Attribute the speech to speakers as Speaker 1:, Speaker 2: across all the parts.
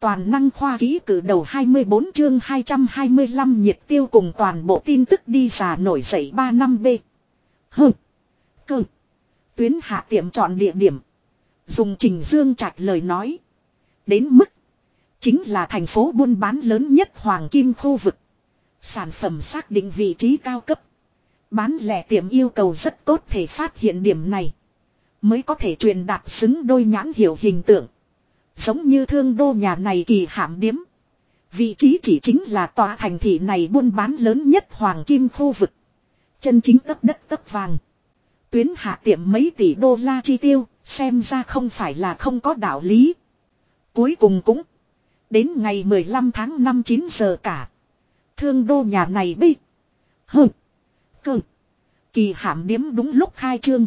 Speaker 1: Toàn năng khoa ký cử đầu 24 chương 225 nhiệt tiêu cùng toàn bộ tin tức đi xà nổi dậy 3 năm B. Hừ. Cơ. Tuyến hạ tiệm chọn địa điểm. Dùng trình dương trạch lời nói. Đến mức. Chính là thành phố buôn bán lớn nhất Hoàng Kim khu vực. Sản phẩm xác định vị trí cao cấp. Bán lẻ tiệm yêu cầu rất tốt thể phát hiện điểm này. Mới có thể truyền đạt xứng đôi nhãn hiệu hình tượng. Giống như thương đô nhà này kỳ hạm điếm. Vị trí chỉ chính là tòa thành thị này buôn bán lớn nhất hoàng kim khu vực. Chân chính tấp đất tấp vàng. Tuyến hạ tiệm mấy tỷ đô la chi tiêu, xem ra không phải là không có đạo lý. Cuối cùng cũng, đến ngày 15 tháng 5 9 giờ cả. Thương đô nhà này bi. Hừ. Cơ. Kỳ hạm điếm đúng lúc khai trương.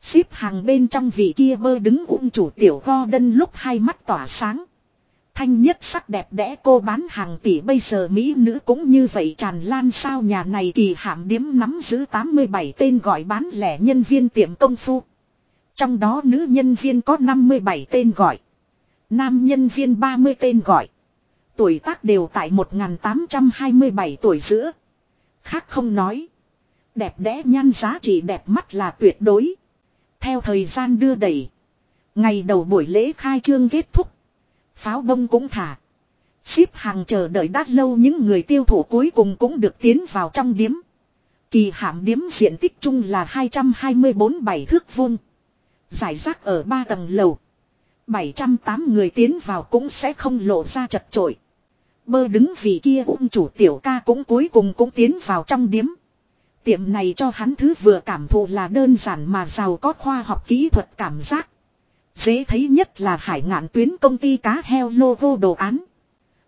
Speaker 1: Xếp hàng bên trong vị kia bơ đứng ung chủ tiểu go đân lúc hai mắt tỏa sáng. Thanh nhất sắc đẹp đẽ cô bán hàng tỷ bây giờ Mỹ nữ cũng như vậy tràn lan sao nhà này kỳ hạm điếm nắm giữ 87 tên gọi bán lẻ nhân viên tiệm công phu. Trong đó nữ nhân viên có 57 tên gọi. Nam nhân viên 30 tên gọi. Tuổi tác đều tại 1827 tuổi giữa. Khác không nói. Đẹp đẽ nhan giá trị đẹp mắt là tuyệt đối. Theo thời gian đưa đẩy. Ngày đầu buổi lễ khai trương kết thúc. Pháo bông cũng thả. Xếp hàng chờ đợi đã lâu những người tiêu thụ cuối cùng cũng được tiến vào trong điếm. Kỳ hạm điếm diện tích chung là 224 bảy thước vuông. Giải rác ở ba tầng lầu. 708 người tiến vào cũng sẽ không lộ ra chật trội. Bơ đứng vì kia ung chủ tiểu ca cũng cuối cùng cũng tiến vào trong điếm. Tiệm này cho hắn thứ vừa cảm thụ là đơn giản mà giàu có khoa học kỹ thuật cảm giác. Dễ thấy nhất là hải ngạn tuyến công ty cá heo logo đồ án.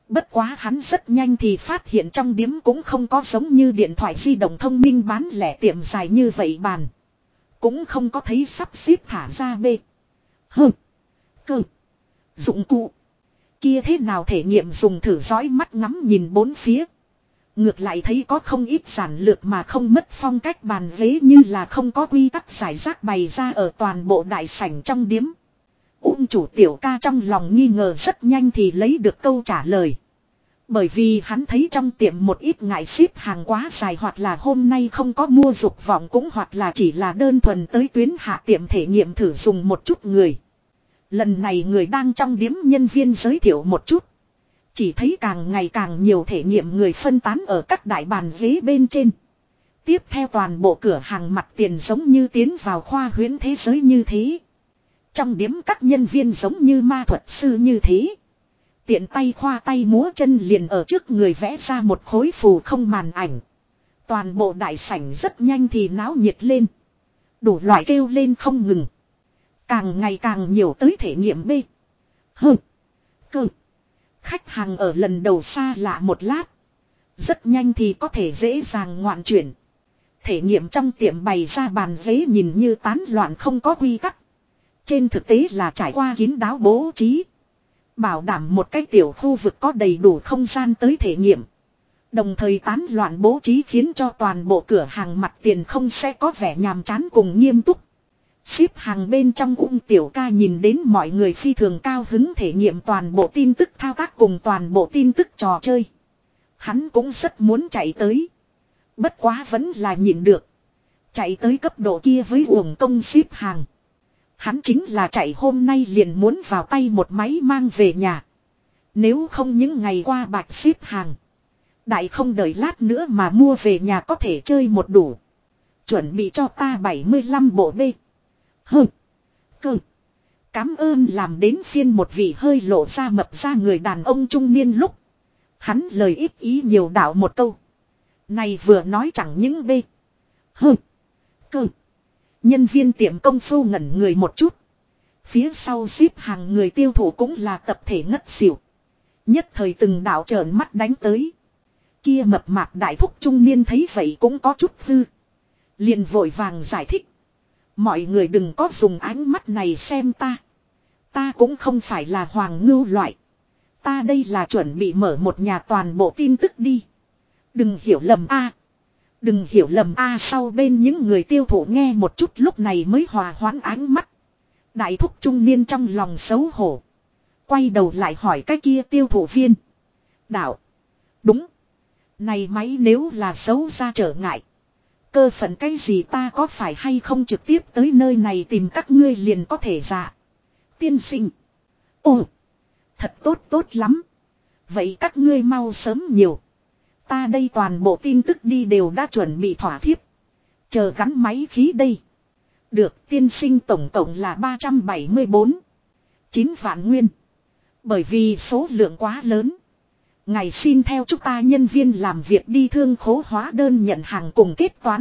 Speaker 1: Bất quá hắn rất nhanh thì phát hiện trong điếm cũng không có giống như điện thoại di động thông minh bán lẻ tiệm dài như vậy bàn. Cũng không có thấy sắp xếp thả ra bê. Hừ. Cơ. Dụng cụ. Kia thế nào thể nghiệm dùng thử dõi mắt ngắm nhìn bốn phía. Ngược lại thấy có không ít giản lược mà không mất phong cách bàn ghế như là không có quy tắc giải rác bày ra ở toàn bộ đại sảnh trong điếm. Ung chủ tiểu ca trong lòng nghi ngờ rất nhanh thì lấy được câu trả lời. Bởi vì hắn thấy trong tiệm một ít ngại ship hàng quá dài hoặc là hôm nay không có mua dục vọng cũng hoặc là chỉ là đơn thuần tới tuyến hạ tiệm thể nghiệm thử dùng một chút người. Lần này người đang trong điếm nhân viên giới thiệu một chút. Chỉ thấy càng ngày càng nhiều thể nghiệm người phân tán ở các đại bàn ghế bên trên. Tiếp theo toàn bộ cửa hàng mặt tiền giống như tiến vào khoa huyễn thế giới như thế. Trong điếm các nhân viên giống như ma thuật sư như thế. Tiện tay khoa tay múa chân liền ở trước người vẽ ra một khối phù không màn ảnh. Toàn bộ đại sảnh rất nhanh thì náo nhiệt lên. Đủ loại kêu lên không ngừng. Càng ngày càng nhiều tới thể nghiệm B. H. Cơ. Khách hàng ở lần đầu xa lạ một lát. Rất nhanh thì có thể dễ dàng ngoạn chuyển. Thể nghiệm trong tiệm bày ra bàn ghế nhìn như tán loạn không có quy tắc. Trên thực tế là trải qua kín đáo bố trí. Bảo đảm một cái tiểu khu vực có đầy đủ không gian tới thể nghiệm. Đồng thời tán loạn bố trí khiến cho toàn bộ cửa hàng mặt tiền không sẽ có vẻ nhàm chán cùng nghiêm túc. Xếp hàng bên trong ung tiểu ca nhìn đến mọi người phi thường cao hứng thể nghiệm toàn bộ tin tức thao tác cùng toàn bộ tin tức trò chơi. Hắn cũng rất muốn chạy tới. Bất quá vẫn là nhịn được. Chạy tới cấp độ kia với uổng công xếp hàng. Hắn chính là chạy hôm nay liền muốn vào tay một máy mang về nhà. Nếu không những ngày qua bạch xếp hàng. Đại không đợi lát nữa mà mua về nhà có thể chơi một đủ. Chuẩn bị cho ta 75 bộ bê. Hừ. Cơ. Cám ơn làm đến phiên một vị hơi lộ ra mập ra người đàn ông trung niên lúc. Hắn lời ít ý nhiều đạo một câu. Này vừa nói chẳng những bê. Hừ. Cơ. Nhân viên tiệm công phu ngẩn người một chút. Phía sau xếp hàng người tiêu thụ cũng là tập thể ngất xỉu. Nhất thời từng đạo trợn mắt đánh tới. Kia mập mạp đại thúc trung niên thấy vậy cũng có chút hư. Liền vội vàng giải thích. Mọi người đừng có dùng ánh mắt này xem ta. Ta cũng không phải là hoàng ngưu loại. Ta đây là chuẩn bị mở một nhà toàn bộ tin tức đi. Đừng hiểu lầm a. Đừng hiểu lầm a sau bên những người tiêu thụ nghe một chút lúc này mới hòa hoãn ánh mắt. Đại thúc trung niên trong lòng xấu hổ. Quay đầu lại hỏi cái kia tiêu thụ viên. Đạo. Đúng. Này máy nếu là xấu ra trở ngại. Cơ phận cái gì ta có phải hay không trực tiếp tới nơi này tìm các ngươi liền có thể dạ. Tiên sinh. Ồ. Thật tốt tốt lắm. Vậy các ngươi mau sớm nhiều. Ta đây toàn bộ tin tức đi đều đã chuẩn bị thỏa thiếp. Chờ gắn máy khí đây. Được, tiên sinh tổng cộng là 374. 9 vạn nguyên. Bởi vì số lượng quá lớn. Ngày xin theo chúng ta nhân viên làm việc đi thương khố hóa đơn nhận hàng cùng kết toán.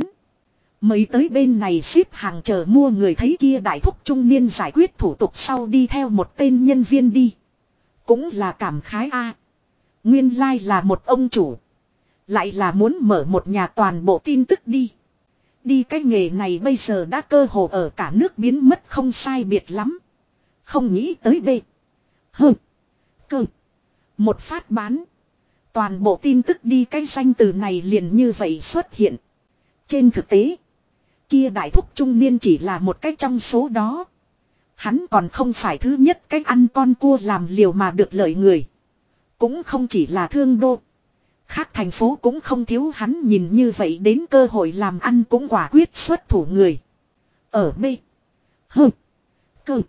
Speaker 1: mấy tới bên này ship hàng chờ mua người thấy kia đại thúc trung niên giải quyết thủ tục sau đi theo một tên nhân viên đi. Cũng là cảm khái a Nguyên lai like là một ông chủ. Lại là muốn mở một nhà toàn bộ tin tức đi. Đi cái nghề này bây giờ đã cơ hồ ở cả nước biến mất không sai biệt lắm. Không nghĩ tới đây hừ Cơ. Một phát bán. Toàn bộ tin tức đi cái danh từ này liền như vậy xuất hiện. Trên thực tế. Kia đại thúc trung niên chỉ là một cách trong số đó. Hắn còn không phải thứ nhất cách ăn con cua làm liều mà được lợi người. Cũng không chỉ là thương đô. Khác thành phố cũng không thiếu hắn nhìn như vậy đến cơ hội làm ăn cũng quả quyết xuất thủ người. Ở B. H. Cơ.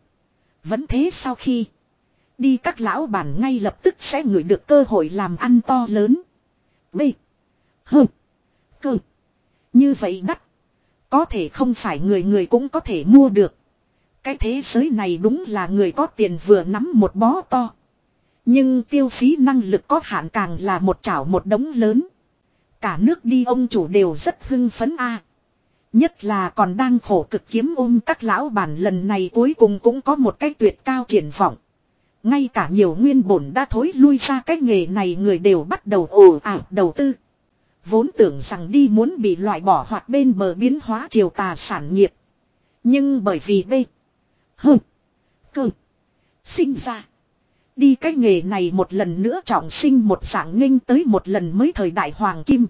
Speaker 1: Vẫn thế sau khi. Đi các lão bản ngay lập tức sẽ ngửi được cơ hội làm ăn to lớn. B. H. Cơ. Như vậy đắt. Có thể không phải người người cũng có thể mua được. Cái thế giới này đúng là người có tiền vừa nắm một bó to. Nhưng tiêu phí năng lực có hạn càng là một chảo một đống lớn. Cả nước đi ông chủ đều rất hưng phấn a. Nhất là còn đang khổ cực kiếm ôm các lão bản lần này cuối cùng cũng có một cái tuyệt cao triển vọng. Ngay cả nhiều nguyên bổn đã thối lui ra cái nghề này người đều bắt đầu ồ ạt đầu tư. Vốn tưởng rằng đi muốn bị loại bỏ hoặc bên bờ biến hóa triều tà sản nghiệp. Nhưng bởi vì đây H. Cơ. Sinh ra. Đi cái nghề này một lần nữa trọng sinh một dạng nghênh tới một lần mới thời đại hoàng kim.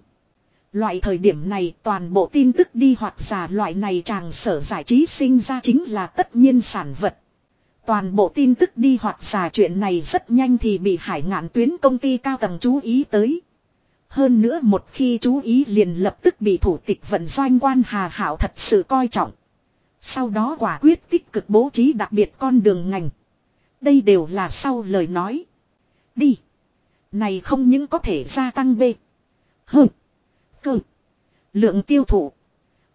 Speaker 1: Loại thời điểm này toàn bộ tin tức đi hoặc giả loại này tràng sở giải trí sinh ra chính là tất nhiên sản vật. Toàn bộ tin tức đi hoặc giả chuyện này rất nhanh thì bị hải ngạn tuyến công ty cao tầng chú ý tới. Hơn nữa một khi chú ý liền lập tức bị thủ tịch vận doanh quan Hà Hảo thật sự coi trọng. Sau đó quả quyết tích cực bố trí đặc biệt con đường ngành. Đây đều là sau lời nói. Đi. Này không những có thể gia tăng B. H. Cơ. Lượng tiêu thụ.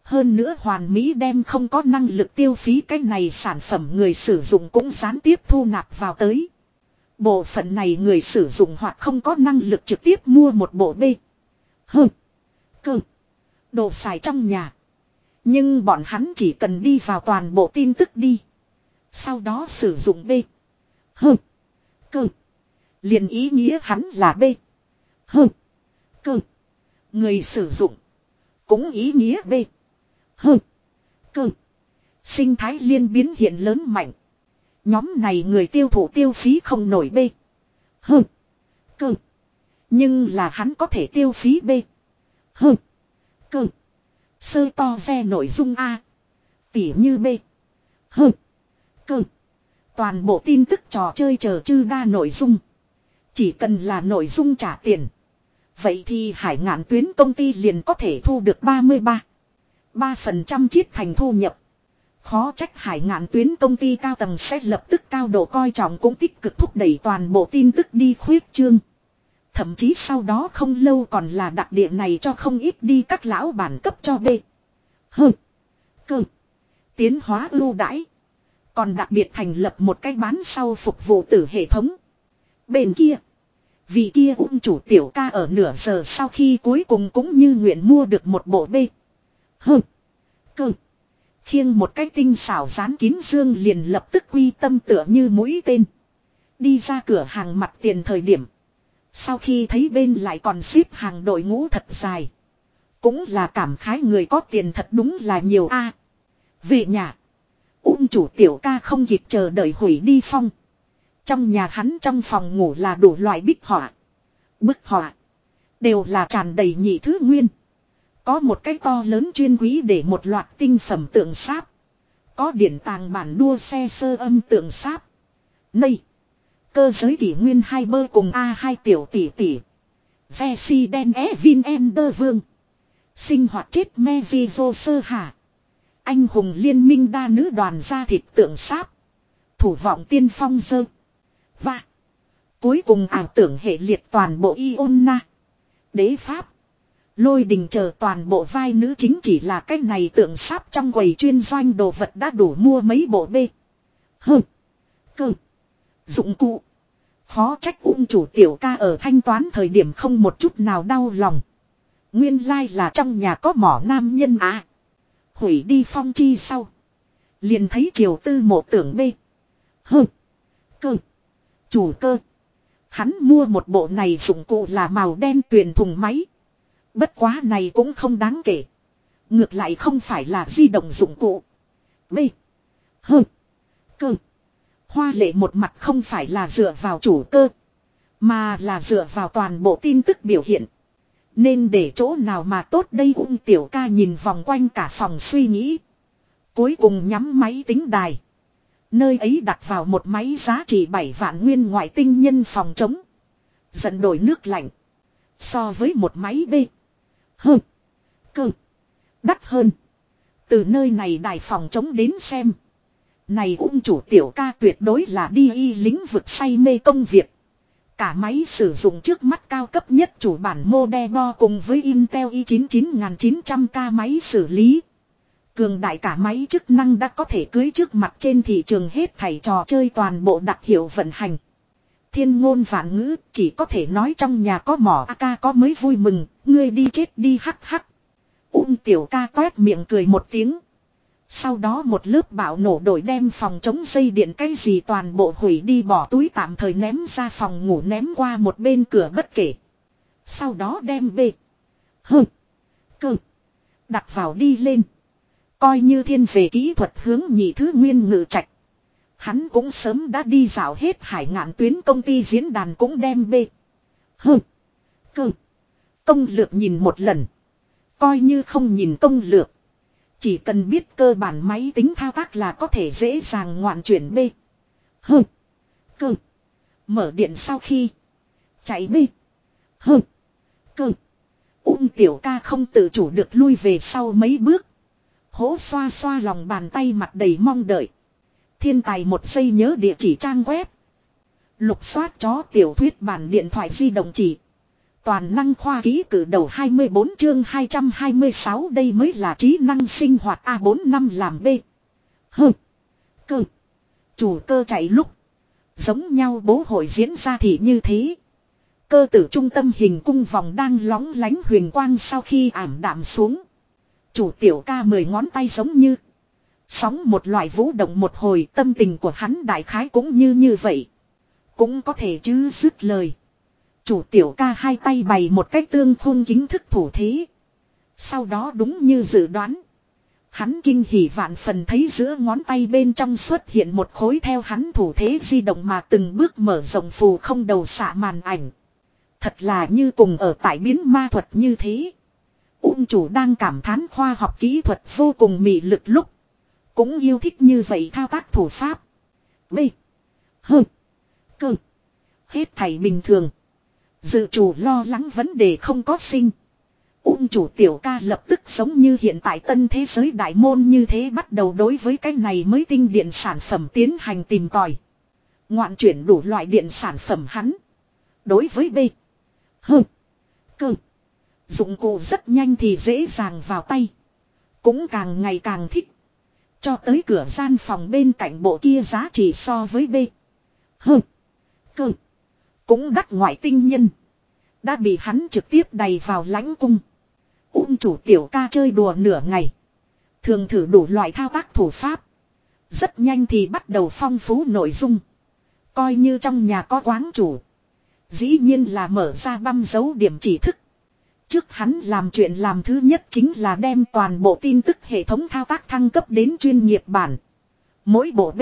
Speaker 1: Hơn nữa hoàn mỹ đem không có năng lực tiêu phí cái này sản phẩm người sử dụng cũng gián tiếp thu nạp vào tới. Bộ phận này người sử dụng hoặc không có năng lực trực tiếp mua một bộ B. Hừ. Cơ. Đồ xài trong nhà. Nhưng bọn hắn chỉ cần đi vào toàn bộ tin tức đi. Sau đó sử dụng B. Hừ. Cơ. liền ý nghĩa hắn là B. Hừ. Cơ. Người sử dụng. Cũng ý nghĩa B. Hơn. Cơ. Sinh thái liên biến hiện lớn mạnh. Nhóm này người tiêu thụ tiêu phí không nổi bê Hơn. Cơ. Nhưng là hắn có thể tiêu phí bê Hơn. Cơ. Sơ to ve nội dung A. Tỉ như B. Hơn. Cơ. Toàn bộ tin tức trò chơi chờ chư đa nội dung. Chỉ cần là nội dung trả tiền. Vậy thì hải ngạn tuyến công ty liền có thể thu được 33. 3% chiết thành thu nhập. Khó trách hải ngạn tuyến công ty cao tầng sẽ lập tức cao độ coi trọng cũng tích cực thúc đẩy toàn bộ tin tức đi khuyết trương. Thậm chí sau đó không lâu còn là đặc địa này cho không ít đi các lão bản cấp cho B. Hơ. Cơ. Tiến hóa ưu đãi. Còn đặc biệt thành lập một cái bán sau phục vụ tử hệ thống. Bên kia. Vì kia cũng chủ tiểu ca ở nửa giờ sau khi cuối cùng cũng như nguyện mua được một bộ B hừ, Cơ. Khiêng một cái tinh xảo dán kín dương liền lập tức quy tâm tựa như mũi tên. Đi ra cửa hàng mặt tiền thời điểm. Sau khi thấy bên lại còn xếp hàng đội ngũ thật dài. Cũng là cảm khái người có tiền thật đúng là nhiều a. về nhà. Ung chủ tiểu ca không kịp chờ đợi hủy đi phong. Trong nhà hắn trong phòng ngủ là đủ loại bích họa. Bức họa. Đều là tràn đầy nhị thứ nguyên. Có một cái to lớn chuyên quý để một loạt tinh phẩm tượng sáp. Có điển tàng bản đua xe sơ âm tượng sáp. Nây. Cơ giới kỷ nguyên hai bơ cùng A2 tiểu tỷ tỷ. Jesse đen é Vin Ender Vương. Sinh hoạt chết me vi vô sơ hạ. Anh hùng liên minh đa nữ đoàn gia thịt tượng sáp. Thủ vọng tiên phong dơ. Và. Cuối cùng ảo tưởng hệ liệt toàn bộ Iona. Đế Pháp. Lôi đình chờ toàn bộ vai nữ chính chỉ là cái này tượng sáp trong quầy chuyên doanh đồ vật đã đủ mua mấy bộ bê. Hừ. Cơ. Dụng cụ. Khó trách ung chủ tiểu ca ở thanh toán thời điểm không một chút nào đau lòng. Nguyên lai là trong nhà có mỏ nam nhân à. Hủy đi phong chi sau. Liền thấy triều tư mộ tưởng bê. Hừ. Cơ. Chủ cơ. Hắn mua một bộ này dụng cụ là màu đen tuyền thùng máy. Bất quá này cũng không đáng kể. Ngược lại không phải là di động dụng cụ. B. Hơ. Cơ. Hoa lệ một mặt không phải là dựa vào chủ cơ. Mà là dựa vào toàn bộ tin tức biểu hiện. Nên để chỗ nào mà tốt đây cũng tiểu ca nhìn vòng quanh cả phòng suy nghĩ. Cuối cùng nhắm máy tính đài. Nơi ấy đặt vào một máy giá trị 7 vạn nguyên ngoại tinh nhân phòng chống. Dẫn đổi nước lạnh. So với một máy B. Hơn. Cơ. Đắt hơn. Từ nơi này đài phòng chống đến xem. Này ung chủ tiểu ca tuyệt đối là đi y lĩnh vực say mê công việc. Cả máy sử dụng trước mắt cao cấp nhất chủ bản model cùng với Intel i9 máy xử lý. Cường đại cả máy chức năng đã có thể cưới trước mặt trên thị trường hết thảy trò chơi toàn bộ đặc hiệu vận hành. Thiên ngôn vạn ngữ chỉ có thể nói trong nhà có mỏ AK có mới vui mừng, ngươi đi chết đi hắc hắc. Ung tiểu ca toét miệng cười một tiếng. Sau đó một lớp bạo nổ đổi đem phòng chống dây điện cái gì toàn bộ hủy đi bỏ túi tạm thời ném ra phòng ngủ ném qua một bên cửa bất kể. Sau đó đem bê. hừ Cơ. Đặt vào đi lên. Coi như thiên về kỹ thuật hướng nhị thứ nguyên ngự trạch. Hắn cũng sớm đã đi dạo hết hải ngạn tuyến công ty diễn đàn cũng đem bê. hừ Cơ. Công lược nhìn một lần. Coi như không nhìn công lược. Chỉ cần biết cơ bản máy tính thao tác là có thể dễ dàng ngoạn chuyển B. H. Cơ. Mở điện sau khi. Chạy B. H. Cơ. Ung tiểu ca không tự chủ được lui về sau mấy bước. Hố xoa xoa lòng bàn tay mặt đầy mong đợi. Thiên tài một giây nhớ địa chỉ trang web. Lục soát chó tiểu thuyết bản điện thoại di động chỉ. Toàn năng khoa ký cử đầu 24 chương 226 đây mới là trí năng sinh hoạt A4 năm làm B. Hừ. Cơ. Chủ cơ chạy lúc. Giống nhau bố hội diễn ra thì như thế. Cơ tử trung tâm hình cung vòng đang lóng lánh huyền quang sau khi ảm đạm xuống. Chủ tiểu ca mười ngón tay giống như. Sóng một loại vũ động một hồi, tâm tình của hắn đại khái cũng như như vậy. Cũng có thể chứ dứt lời. Chủ tiểu ca hai tay bày một cách tương khôn chính thức thủ thế. Sau đó đúng như dự đoán. Hắn kinh hỉ vạn phần thấy giữa ngón tay bên trong xuất hiện một khối theo hắn thủ thế di động mà từng bước mở rộng phù không đầu xạ màn ảnh. Thật là như cùng ở tại biến ma thuật như thế. Ung chủ đang cảm thán khoa học kỹ thuật vô cùng mị lực lúc. Cũng yêu thích như vậy thao tác thủ pháp. B. H. Cơ. Hết thảy bình thường. Dự chủ lo lắng vấn đề không có sinh. Ung chủ tiểu ca lập tức giống như hiện tại tân thế giới đại môn như thế bắt đầu đối với cái này mới tinh điện sản phẩm tiến hành tìm tòi. Ngoạn chuyển đủ loại điện sản phẩm hắn. Đối với B. H. Cơ. Dụng cụ rất nhanh thì dễ dàng vào tay. Cũng càng ngày càng thích. Cho tới cửa gian phòng bên cạnh bộ kia giá trị so với B. H. Cơ. Cũng đắt ngoại tinh nhân. Đã bị hắn trực tiếp đầy vào lãnh cung. Ung chủ tiểu ca chơi đùa nửa ngày. Thường thử đủ loại thao tác thủ pháp. Rất nhanh thì bắt đầu phong phú nội dung. Coi như trong nhà có quán chủ. Dĩ nhiên là mở ra băm dấu điểm chỉ thức. Trước hắn làm chuyện làm thứ nhất chính là đem toàn bộ tin tức hệ thống thao tác thăng cấp đến chuyên nghiệp bản. Mỗi bộ B.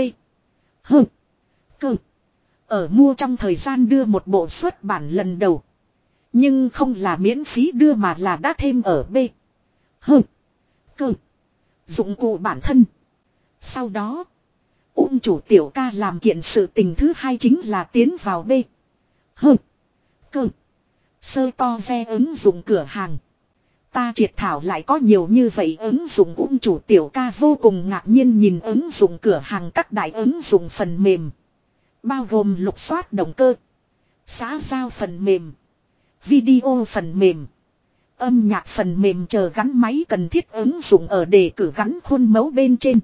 Speaker 1: H. Cơ. Ở mua trong thời gian đưa một bộ xuất bản lần đầu. Nhưng không là miễn phí đưa mà là đã thêm ở B. H. Cơ. Dụng cụ bản thân. Sau đó. Ung chủ tiểu ca làm kiện sự tình thứ hai chính là tiến vào B. H. Cơ. Sơ to ve ứng dụng cửa hàng. Ta triệt thảo lại có nhiều như vậy ứng dụng ung chủ tiểu ca vô cùng ngạc nhiên nhìn ứng dụng cửa hàng các đại ứng dụng phần mềm. Bao gồm lục soát động cơ. Xã giao phần mềm. Video phần mềm. Âm nhạc phần mềm chờ gắn máy cần thiết ứng dụng ở đề cử gắn khuôn mẫu bên trên.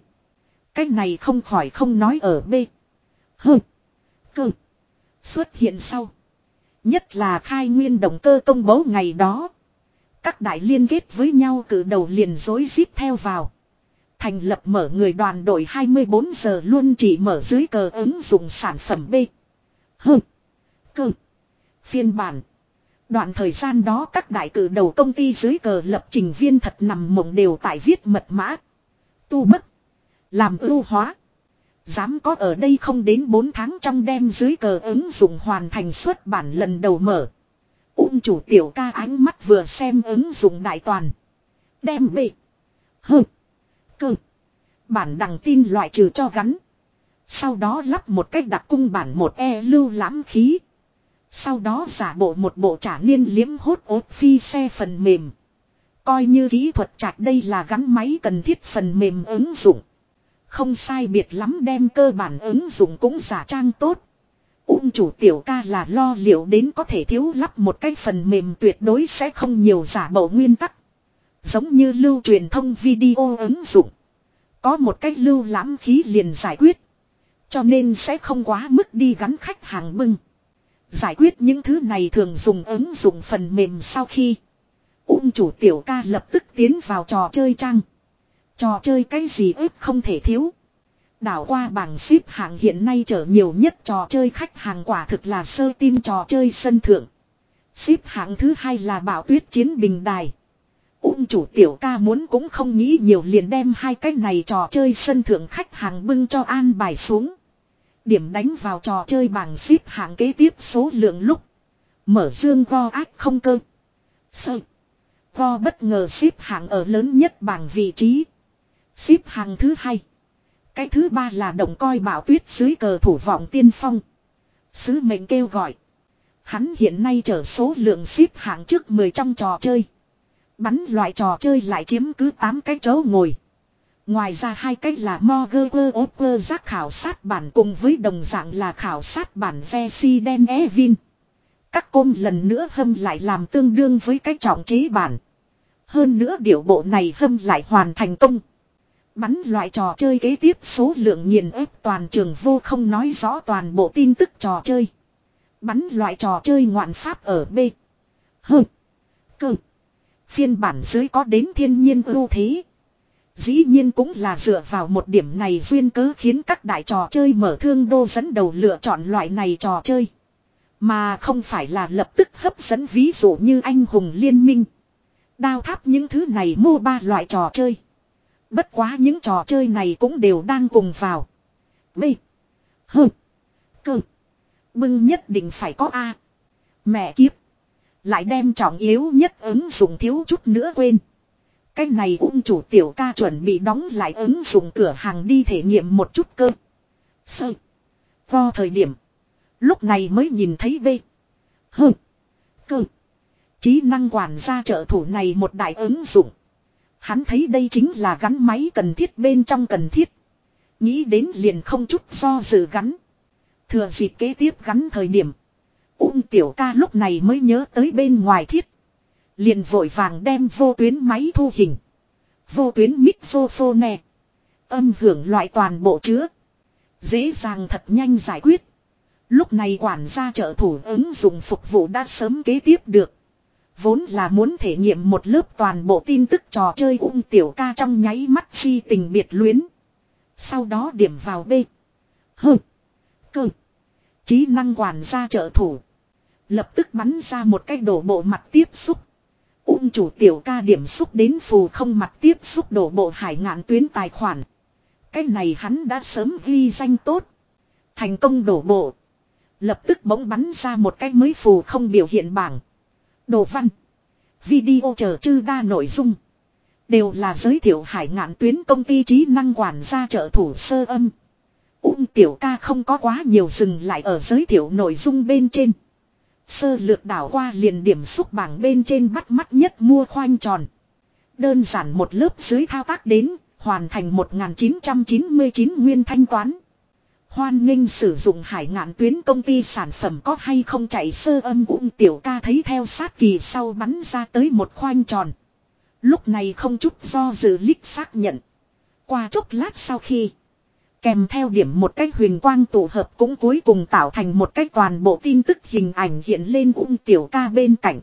Speaker 1: Cái này không khỏi không nói ở B. H. Cơ. Xuất hiện sau. Nhất là khai nguyên động cơ công bố ngày đó. Các đại liên kết với nhau cử đầu liền dối rít theo vào. Thành lập mở người đoàn đội 24 giờ luôn chỉ mở dưới cờ ứng dụng sản phẩm B. H. Cơ. Phiên bản. Đoạn thời gian đó các đại cử đầu công ty dưới cờ lập trình viên thật nằm mộng đều tại viết mật mã. Tu bất. Làm ưu hóa. Dám có ở đây không đến 4 tháng trong đêm dưới cờ ứng dụng hoàn thành xuất bản lần đầu mở. Ung chủ tiểu ca ánh mắt vừa xem ứng dụng đại toàn. Đem bị. Hừm. Cơ. Bản đằng tin loại trừ cho gắn. Sau đó lắp một cách đặc cung bản một e lưu lãm khí. Sau đó giả bộ một bộ trả niên liếm hốt ốt phi xe phần mềm. Coi như kỹ thuật chặt đây là gắn máy cần thiết phần mềm ứng dụng. Không sai biệt lắm đem cơ bản ứng dụng cũng giả trang tốt. Ung chủ tiểu ca là lo liệu đến có thể thiếu lắp một cái phần mềm tuyệt đối sẽ không nhiều giả bộ nguyên tắc. Giống như lưu truyền thông video ứng dụng. Có một cách lưu lãm khí liền giải quyết. Cho nên sẽ không quá mức đi gắn khách hàng bưng. Giải quyết những thứ này thường dùng ứng dụng phần mềm sau khi. Ung chủ tiểu ca lập tức tiến vào trò chơi trang. Trò chơi cái gì ếp không thể thiếu. Đảo qua bảng xếp hạng hiện nay trở nhiều nhất trò chơi khách hàng quả thực là sơ tim trò chơi sân thượng. Xếp hạng thứ hai là bảo tuyết chiến bình đài. Ung chủ tiểu ca muốn cũng không nghĩ nhiều liền đem hai cái này trò chơi sân thượng khách hàng bưng cho an bài xuống. Điểm đánh vào trò chơi bảng xếp hạng kế tiếp số lượng lúc. Mở dương go ác không cơ. Sợ Go bất ngờ xếp hạng ở lớn nhất bảng vị trí. Xếp hạng thứ hai. Cái thứ ba là đồng coi bảo tuyết dưới cờ thủ vọng tiên phong. Sứ mệnh kêu gọi. Hắn hiện nay trở số lượng xếp hạng trước 10 trong trò chơi. Bắn loại trò chơi lại chiếm cứ 8 cái chỗ ngồi. Ngoài ra hai cách là Morger Oper giác khảo sát bản cùng với đồng dạng là khảo sát bản Resident Evil. Các côn lần nữa hâm lại làm tương đương với cách trọng chế bản. Hơn nữa điệu bộ này hâm lại hoàn thành công. Bắn loại trò chơi kế tiếp số lượng nghiền ép toàn trường vô không nói rõ toàn bộ tin tức trò chơi. Bắn loại trò chơi ngoạn pháp ở B. H. Cơ. Phiên bản dưới có đến thiên nhiên ưu thế. Dĩ nhiên cũng là dựa vào một điểm này duyên cớ khiến các đại trò chơi mở thương đô dẫn đầu lựa chọn loại này trò chơi. Mà không phải là lập tức hấp dẫn ví dụ như anh hùng liên minh. Đao tháp những thứ này mua ba loại trò chơi. Bất quá những trò chơi này cũng đều đang cùng vào. B. H. Cơ. Bưng nhất định phải có A. Mẹ kiếp. Lại đem trọng yếu nhất ứng dụng thiếu chút nữa quên. Cái này ung chủ tiểu ca chuẩn bị đóng lại ứng dụng cửa hàng đi thể nghiệm một chút cơ. Sơ. Do thời điểm. Lúc này mới nhìn thấy B. H. Cơ. Trí năng quản gia trợ thủ này một đại ứng dụng. Hắn thấy đây chính là gắn máy cần thiết bên trong cần thiết. Nghĩ đến liền không chút do dự gắn. Thừa dịp kế tiếp gắn thời điểm. Ung tiểu ca lúc này mới nhớ tới bên ngoài thiết. Liền vội vàng đem vô tuyến máy thu hình. Vô tuyến mixophone. Âm hưởng loại toàn bộ chứa. Dễ dàng thật nhanh giải quyết. Lúc này quản gia trợ thủ ứng dụng phục vụ đã sớm kế tiếp được. Vốn là muốn thể nghiệm một lớp toàn bộ tin tức trò chơi ung tiểu ca trong nháy mắt si tình biệt luyến. Sau đó điểm vào B. H. Cơ. Trí năng quản gia trợ thủ. Lập tức bắn ra một cái đổ bộ mặt tiếp xúc. Ung chủ tiểu ca điểm xúc đến phù không mặt tiếp xúc đổ bộ hải ngạn tuyến tài khoản. Cái này hắn đã sớm ghi danh tốt. Thành công đổ bộ. Lập tức bỗng bắn ra một cái mới phù không biểu hiện bảng. Đồ văn. Video chờ chư đa nội dung. Đều là giới thiệu hải ngạn tuyến công ty trí năng quản gia trợ thủ sơ âm. Ung tiểu ca không có quá nhiều dừng lại ở giới thiệu nội dung bên trên. Sơ lược đảo qua liền điểm xúc bảng bên trên bắt mắt nhất mua khoanh tròn. Đơn giản một lớp dưới thao tác đến, hoàn thành 1999 nguyên thanh toán. Hoan nghênh sử dụng hải ngạn tuyến công ty sản phẩm có hay không chạy sơ âm cũng tiểu ca thấy theo sát kỳ sau bắn ra tới một khoanh tròn. Lúc này không chút do dự lích xác nhận. Qua chốc lát sau khi kèm theo điểm một cách huyền quang tổ hợp cũng cuối cùng tạo thành một cách toàn bộ tin tức hình ảnh hiện lên ung tiểu ca bên cạnh.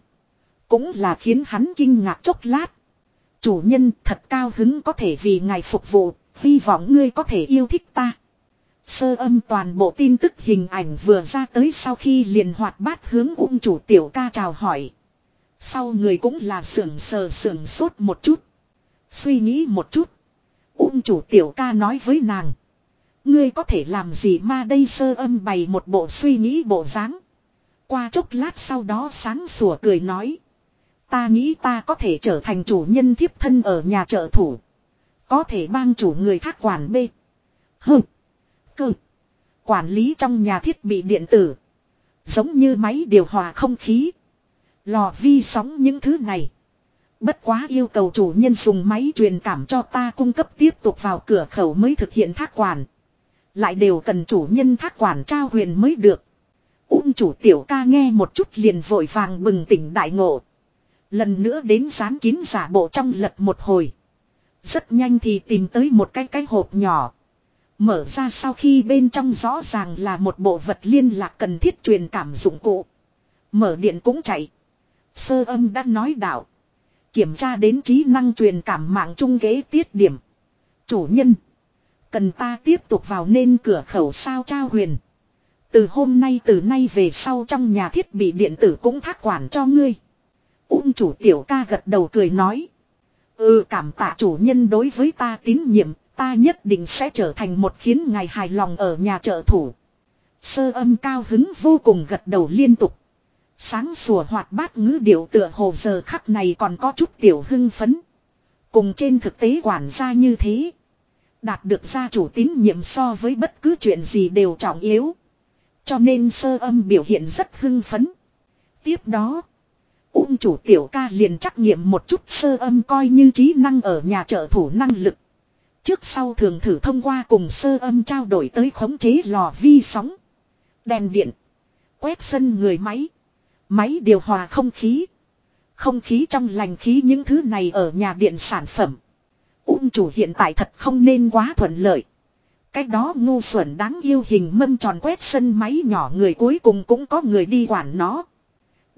Speaker 1: Cũng là khiến hắn kinh ngạc chốc lát. Chủ nhân thật cao hứng có thể vì ngài phục vụ, hy vọng ngươi có thể yêu thích ta. Sơ âm toàn bộ tin tức hình ảnh vừa ra tới sau khi liền hoạt bát hướng ung chủ tiểu ca chào hỏi. Sau người cũng là sưởng sờ sưởng sốt một chút. Suy nghĩ một chút. Ung chủ tiểu ca nói với nàng. Ngươi có thể làm gì mà đây sơ âm bày một bộ suy nghĩ bộ dáng. Qua chốc lát sau đó sáng sủa cười nói. Ta nghĩ ta có thể trở thành chủ nhân thiếp thân ở nhà trợ thủ. Có thể bang chủ người khác quản bê. Hừ. Cơ. Quản lý trong nhà thiết bị điện tử. Giống như máy điều hòa không khí. Lò vi sóng những thứ này. Bất quá yêu cầu chủ nhân dùng máy truyền cảm cho ta cung cấp tiếp tục vào cửa khẩu mới thực hiện thác quản. Lại đều cần chủ nhân thác quản trao huyền mới được. Ung chủ tiểu ca nghe một chút liền vội vàng bừng tỉnh đại ngộ. Lần nữa đến dán kín giả bộ trong lật một hồi. Rất nhanh thì tìm tới một cái cái hộp nhỏ. Mở ra sau khi bên trong rõ ràng là một bộ vật liên lạc cần thiết truyền cảm dụng cụ. Mở điện cũng chạy. Sơ âm đã nói đạo. Kiểm tra đến trí năng truyền cảm mạng trung ghế tiết điểm. Chủ nhân. Cần ta tiếp tục vào nên cửa khẩu sao trao huyền. Từ hôm nay từ nay về sau trong nhà thiết bị điện tử cũng thác quản cho ngươi. Ung chủ tiểu ca gật đầu cười nói. Ừ cảm tạ chủ nhân đối với ta tín nhiệm, ta nhất định sẽ trở thành một khiến ngài hài lòng ở nhà trợ thủ. Sơ âm cao hứng vô cùng gật đầu liên tục. Sáng sủa hoạt bát ngữ điệu tựa hồ giờ khắc này còn có chút tiểu hưng phấn. Cùng trên thực tế quản gia như thế. Đạt được gia chủ tín nhiệm so với bất cứ chuyện gì đều trọng yếu. Cho nên sơ âm biểu hiện rất hưng phấn. Tiếp đó. Ung chủ tiểu ca liền trắc nghiệm một chút sơ âm coi như trí năng ở nhà trợ thủ năng lực. Trước sau thường thử thông qua cùng sơ âm trao đổi tới khống chế lò vi sóng. Đèn điện. Quét sân người máy. Máy điều hòa không khí. Không khí trong lành khí những thứ này ở nhà điện sản phẩm. Chủ hiện tại thật không nên quá thuận lợi. Cái đó ngu xuẩn đáng yêu hình mâm tròn quét sân máy nhỏ người cuối cùng cũng có người đi quản nó.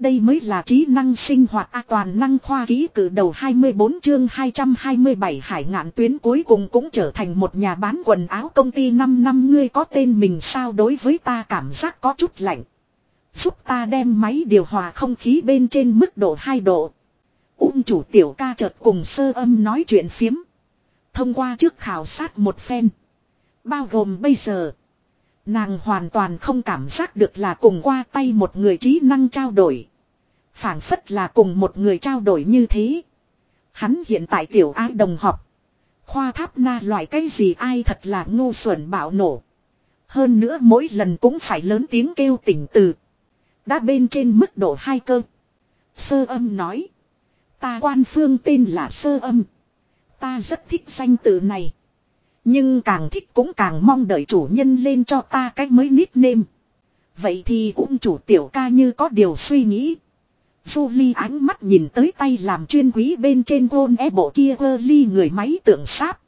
Speaker 1: Đây mới là trí năng sinh hoạt a toàn năng khoa ký cử đầu 24 chương 227 hải ngạn tuyến cuối cùng cũng trở thành một nhà bán quần áo công ty 5 năm ngươi có tên mình sao đối với ta cảm giác có chút lạnh. Giúp ta đem máy điều hòa không khí bên trên mức độ 2 độ. Ung chủ tiểu ca chợt cùng sơ âm nói chuyện phiếm. Thông qua trước khảo sát một phen. Bao gồm bây giờ. Nàng hoàn toàn không cảm giác được là cùng qua tay một người trí năng trao đổi phảng phất là cùng một người trao đổi như thế. Hắn hiện tại tiểu ái đồng học. Khoa tháp na loại cái gì ai thật là ngu xuẩn bạo nổ. Hơn nữa mỗi lần cũng phải lớn tiếng kêu tỉnh từ. Đã bên trên mức độ hai cơ. Sơ âm nói. Ta quan phương tên là sơ âm. Ta rất thích danh từ này. Nhưng càng thích cũng càng mong đợi chủ nhân lên cho ta cái mới nickname. Vậy thì cũng chủ tiểu ca như có điều suy nghĩ. Julie ánh mắt nhìn tới tay làm chuyên quý bên trên gôn e bộ kia vơ ly người máy tượng sáp.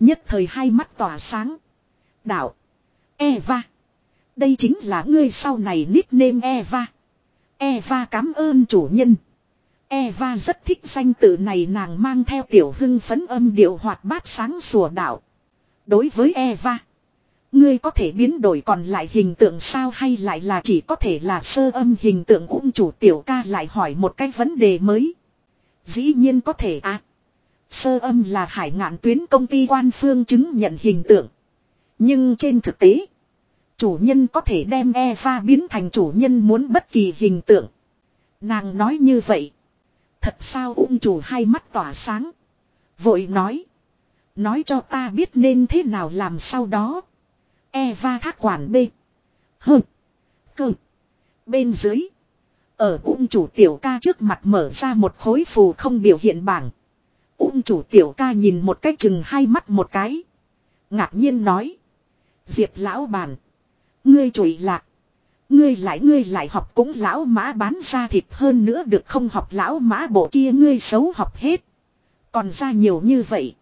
Speaker 1: Nhất thời hai mắt tỏa sáng. Đạo. Eva. Đây chính là ngươi sau này nickname Eva. Eva cảm ơn chủ nhân. Eva rất thích danh tự này nàng mang theo tiểu hưng phấn âm điệu hoạt bát sáng sủa đạo. Đối với Eva. Ngươi có thể biến đổi còn lại hình tượng sao hay lại là chỉ có thể là sơ âm hình tượng ung chủ tiểu ca lại hỏi một cái vấn đề mới. Dĩ nhiên có thể à. Sơ âm là hải ngạn tuyến công ty quan phương chứng nhận hình tượng. Nhưng trên thực tế, chủ nhân có thể đem Eva biến thành chủ nhân muốn bất kỳ hình tượng. Nàng nói như vậy. Thật sao ung chủ hai mắt tỏa sáng. Vội nói. Nói cho ta biết nên thế nào làm sau đó. Eva thác quản B. Hừ. Cơ. Bên dưới. Ở ung chủ tiểu ca trước mặt mở ra một khối phù không biểu hiện bảng. Ung chủ tiểu ca nhìn một cách chừng hai mắt một cái. Ngạc nhiên nói. Diệp lão bản, Ngươi trụi lạc. Ngươi lại ngươi lại học cũng lão mã bán ra thịt hơn nữa được không học lão mã bộ kia ngươi xấu học hết. Còn ra nhiều như vậy.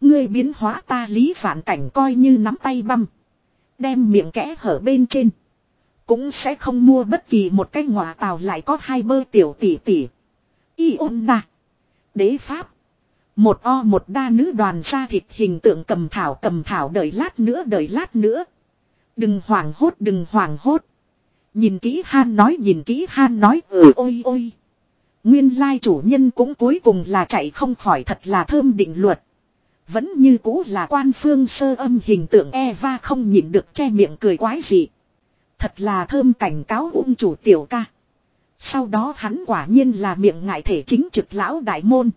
Speaker 1: Ngươi biến hóa ta lý phản cảnh coi như nắm tay băm. Đem miệng kẽ hở bên trên. Cũng sẽ không mua bất kỳ một cái ngọa tàu lại có hai bơ tiểu tỷ tỷ. Y ôn đà. Đế pháp. Một o một đa nữ đoàn ra thịt hình tượng cầm thảo cầm thảo đợi lát nữa đợi lát nữa. Đừng hoảng hốt đừng hoảng hốt. Nhìn kỹ han nói, nhìn kỹ han nói ừ ôi ôi. Nguyên lai chủ nhân cũng cuối cùng là chạy không khỏi thật là thơm định luật. Vẫn như cũ là quan phương sơ âm hình tượng Eva không nhìn được che miệng cười quái gì. Thật là thơm cảnh cáo ung chủ tiểu ca. Sau đó hắn quả nhiên là miệng ngại thể chính trực lão đại môn.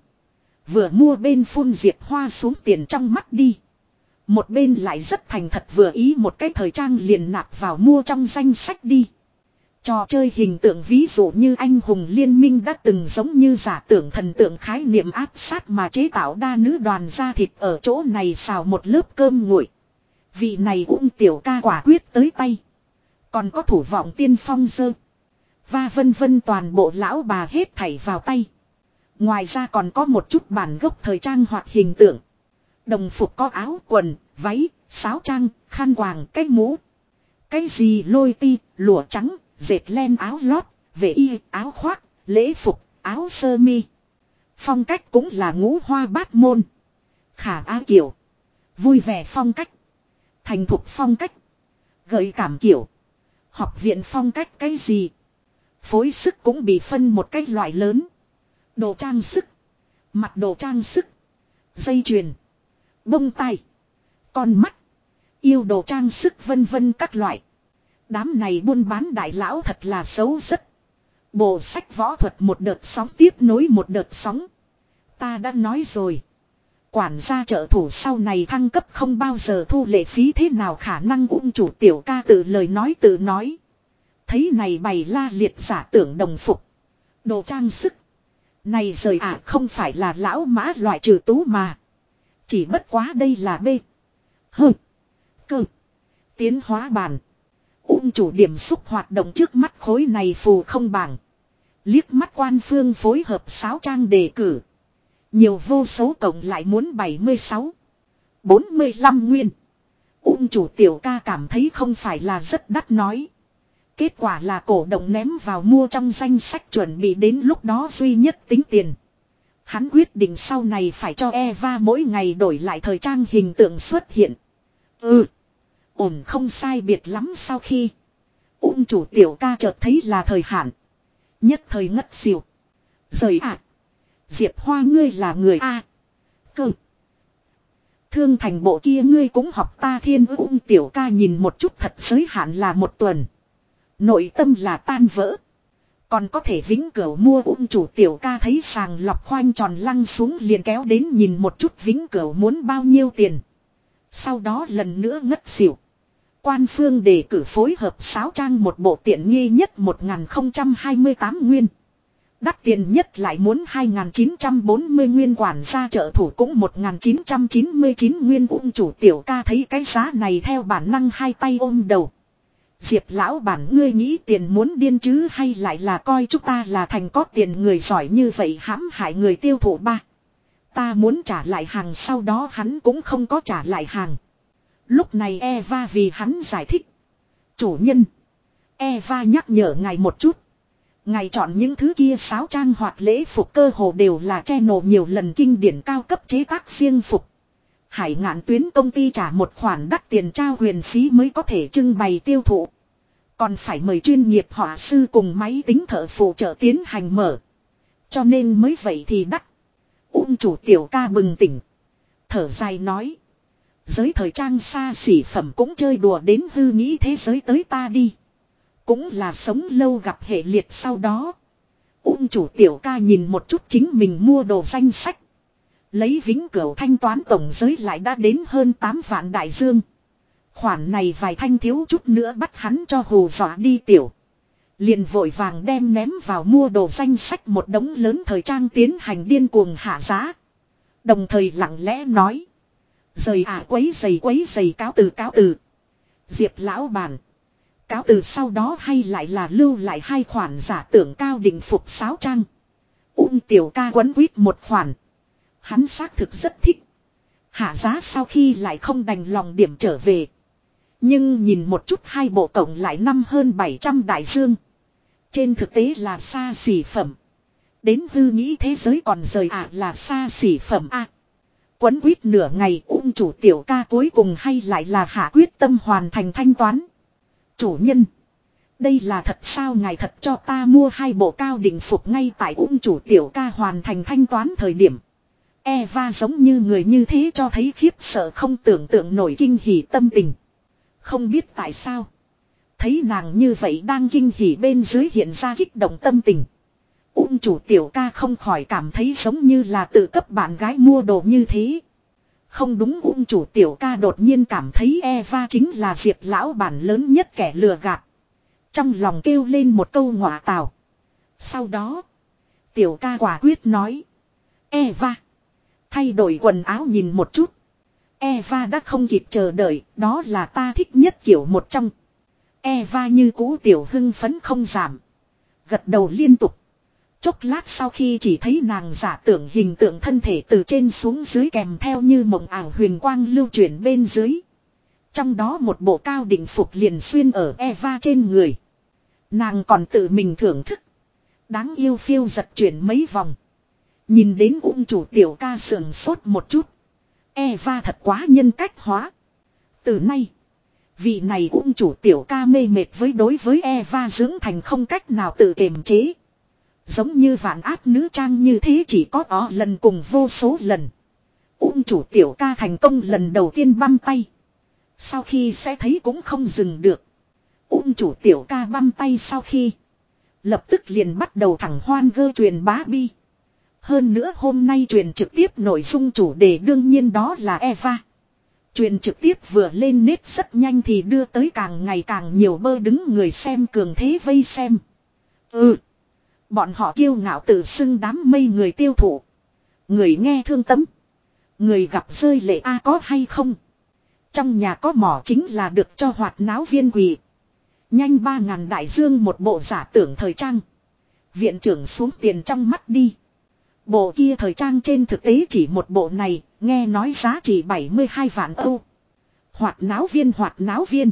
Speaker 1: Vừa mua bên phun diệt hoa xuống tiền trong mắt đi. Một bên lại rất thành thật vừa ý một cái thời trang liền nạp vào mua trong danh sách đi. Trò chơi hình tượng ví dụ như anh hùng liên minh đã từng giống như giả tưởng thần tượng khái niệm áp sát mà chế tạo đa nữ đoàn ra thịt ở chỗ này xào một lớp cơm nguội. Vị này ung tiểu ca quả quyết tới tay. Còn có thủ vọng tiên phong dơ. Và vân vân toàn bộ lão bà hết thảy vào tay. Ngoài ra còn có một chút bản gốc thời trang hoặc hình tượng. Đồng phục có áo, quần, váy, sáo trang, khăn quàng, cái mũ. Cái gì lôi ti, lụa trắng, dệt len áo lót, vệ y, áo khoác, lễ phục, áo sơ mi. Phong cách cũng là ngũ hoa bát môn. Khả á kiểu. Vui vẻ phong cách. Thành thục phong cách. Gợi cảm kiểu. Học viện phong cách cái gì. Phối sức cũng bị phân một cái loại lớn. Đồ trang sức. Mặt đồ trang sức. Dây chuyền. Bông tay. Con mắt. Yêu đồ trang sức vân vân các loại. Đám này buôn bán đại lão thật là xấu rất. Bộ sách võ thuật một đợt sóng tiếp nối một đợt sóng. Ta đã nói rồi. Quản gia trợ thủ sau này thăng cấp không bao giờ thu lệ phí thế nào khả năng ung chủ tiểu ca tự lời nói tự nói. Thấy này bày la liệt giả tưởng đồng phục. Đồ trang sức. Này rời ạ à, không phải là lão mã loại trừ tú mà. Chỉ bất quá đây là B. Hơ. Cơ. Tiến hóa bản. Ung chủ điểm xúc hoạt động trước mắt khối này phù không bảng. Liếc mắt quan phương phối hợp sáu trang đề cử. Nhiều vô số cộng lại muốn 76. 45 nguyên. Ung chủ tiểu ca cảm thấy không phải là rất đắt nói. Kết quả là cổ động ném vào mua trong danh sách chuẩn bị đến lúc đó duy nhất tính tiền. Hắn quyết định sau này phải cho Eva mỗi ngày đổi lại thời trang hình tượng xuất hiện. Ừ. Ổn không sai biệt lắm sau khi. Ung chủ tiểu ca chợt thấy là thời hạn. Nhất thời ngất xỉu. Rời ạ. Diệp Hoa ngươi là người A. Cơ. Thương thành bộ kia ngươi cũng học ta thiên ung tiểu ca nhìn một chút thật giới hạn là một tuần. Nội tâm là tan vỡ. Còn có thể vĩnh cửu mua ung chủ tiểu ca thấy sàng lọc khoanh tròn lăng xuống liền kéo đến nhìn một chút vĩnh cửu muốn bao nhiêu tiền. Sau đó lần nữa ngất xỉu. Quan phương đề cử phối hợp sáo trang một bộ tiện nghi nhất 1028 nguyên. Đắt tiền nhất lại muốn 2.940 nguyên quản gia trợ thủ cũng 1.999 nguyên ung chủ tiểu ca thấy cái giá này theo bản năng hai tay ôm đầu. Diệp lão bản ngươi nghĩ tiền muốn điên chứ hay lại là coi chúng ta là thành có tiền người giỏi như vậy hãm hại người tiêu thụ ba. Ta muốn trả lại hàng sau đó hắn cũng không có trả lại hàng. Lúc này Eva vì hắn giải thích. Chủ nhân. Eva nhắc nhở ngài một chút. Ngài chọn những thứ kia sáo trang hoặc lễ phục cơ hồ đều là che nổ nhiều lần kinh điển cao cấp chế tác riêng phục. Hải ngạn tuyến công ty trả một khoản đắt tiền trao huyền phí mới có thể trưng bày tiêu thụ. Còn phải mời chuyên nghiệp họa sư cùng máy tính thợ phụ trợ tiến hành mở. Cho nên mới vậy thì đắt. Ung chủ tiểu ca bừng tỉnh. Thở dài nói. Giới thời trang xa xỉ phẩm cũng chơi đùa đến hư nghĩ thế giới tới ta đi. Cũng là sống lâu gặp hệ liệt sau đó. Ung chủ tiểu ca nhìn một chút chính mình mua đồ danh sách. Lấy vĩnh cửu thanh toán tổng giới lại đã đến hơn 8 vạn đại dương. Khoản này vài thanh thiếu chút nữa bắt hắn cho hồ dọa đi tiểu. Liền vội vàng đem ném vào mua đồ danh sách một đống lớn thời trang tiến hành điên cuồng hạ giá. Đồng thời lặng lẽ nói. Rời à quấy giày quấy giày cáo từ cáo từ. Diệp lão bản. Cáo từ sau đó hay lại là lưu lại hai khoản giả tưởng cao định phục sáo trang. Ung tiểu ca quấn quýt một khoản. Hắn xác thực rất thích. Hạ giá sau khi lại không đành lòng điểm trở về. Nhưng nhìn một chút hai bộ cộng lại năm hơn 700 đại dương. Trên thực tế là xa xỉ phẩm. Đến hư nghĩ thế giới còn rời à là xa xỉ phẩm a Quấn quýt nửa ngày cũng chủ tiểu ca cuối cùng hay lại là hạ quyết tâm hoàn thành thanh toán. Chủ nhân. Đây là thật sao ngài thật cho ta mua hai bộ cao đỉnh phục ngay tại ung chủ tiểu ca hoàn thành thanh toán thời điểm. Eva giống như người như thế cho thấy khiếp sợ không tưởng tượng nổi kinh hỉ tâm tình. Không biết tại sao. Thấy nàng như vậy đang kinh hỉ bên dưới hiện ra kích động tâm tình. Ung chủ tiểu ca không khỏi cảm thấy giống như là tự cấp bạn gái mua đồ như thế. Không đúng ung chủ tiểu ca đột nhiên cảm thấy Eva chính là diệp lão bản lớn nhất kẻ lừa gạt. Trong lòng kêu lên một câu ngọa tào. Sau đó, tiểu ca quả quyết nói. Eva, thay đổi quần áo nhìn một chút. Eva đã không kịp chờ đợi, đó là ta thích nhất kiểu một trong. Eva như cũ tiểu hưng phấn không giảm. Gật đầu liên tục. Chốc lát sau khi chỉ thấy nàng giả tưởng hình tượng thân thể từ trên xuống dưới kèm theo như mộng ảo huyền quang lưu chuyển bên dưới. Trong đó một bộ cao định phục liền xuyên ở Eva trên người. Nàng còn tự mình thưởng thức. Đáng yêu phiêu giật chuyển mấy vòng. Nhìn đến ung chủ tiểu ca sườn sốt một chút. Eva thật quá nhân cách hóa. Từ nay. Vị này ung chủ tiểu ca mê mệt với đối với Eva dưỡng thành không cách nào tự kiềm chế. Giống như vạn áp nữ trang như thế chỉ có ó lần cùng vô số lần. Ung chủ tiểu ca thành công lần đầu tiên băm tay. Sau khi sẽ thấy cũng không dừng được. Ung chủ tiểu ca băm tay sau khi. Lập tức liền bắt đầu thẳng hoan gơ truyền bá bi. Hơn nữa hôm nay truyền trực tiếp nội dung chủ đề đương nhiên đó là Eva. Truyền trực tiếp vừa lên nét rất nhanh thì đưa tới càng ngày càng nhiều bơ đứng người xem cường thế vây xem. Ừ. Bọn họ kiêu ngạo tự xưng đám mây người tiêu thụ. Người nghe thương tấm. Người gặp rơi lệ A có hay không. Trong nhà có mỏ chính là được cho hoạt náo viên quỷ Nhanh ba ngàn đại dương một bộ giả tưởng thời trang. Viện trưởng xuống tiền trong mắt đi. Bộ kia thời trang trên thực tế chỉ một bộ này, nghe nói giá trị 72 vạn âu. Hoạt náo viên hoạt náo viên.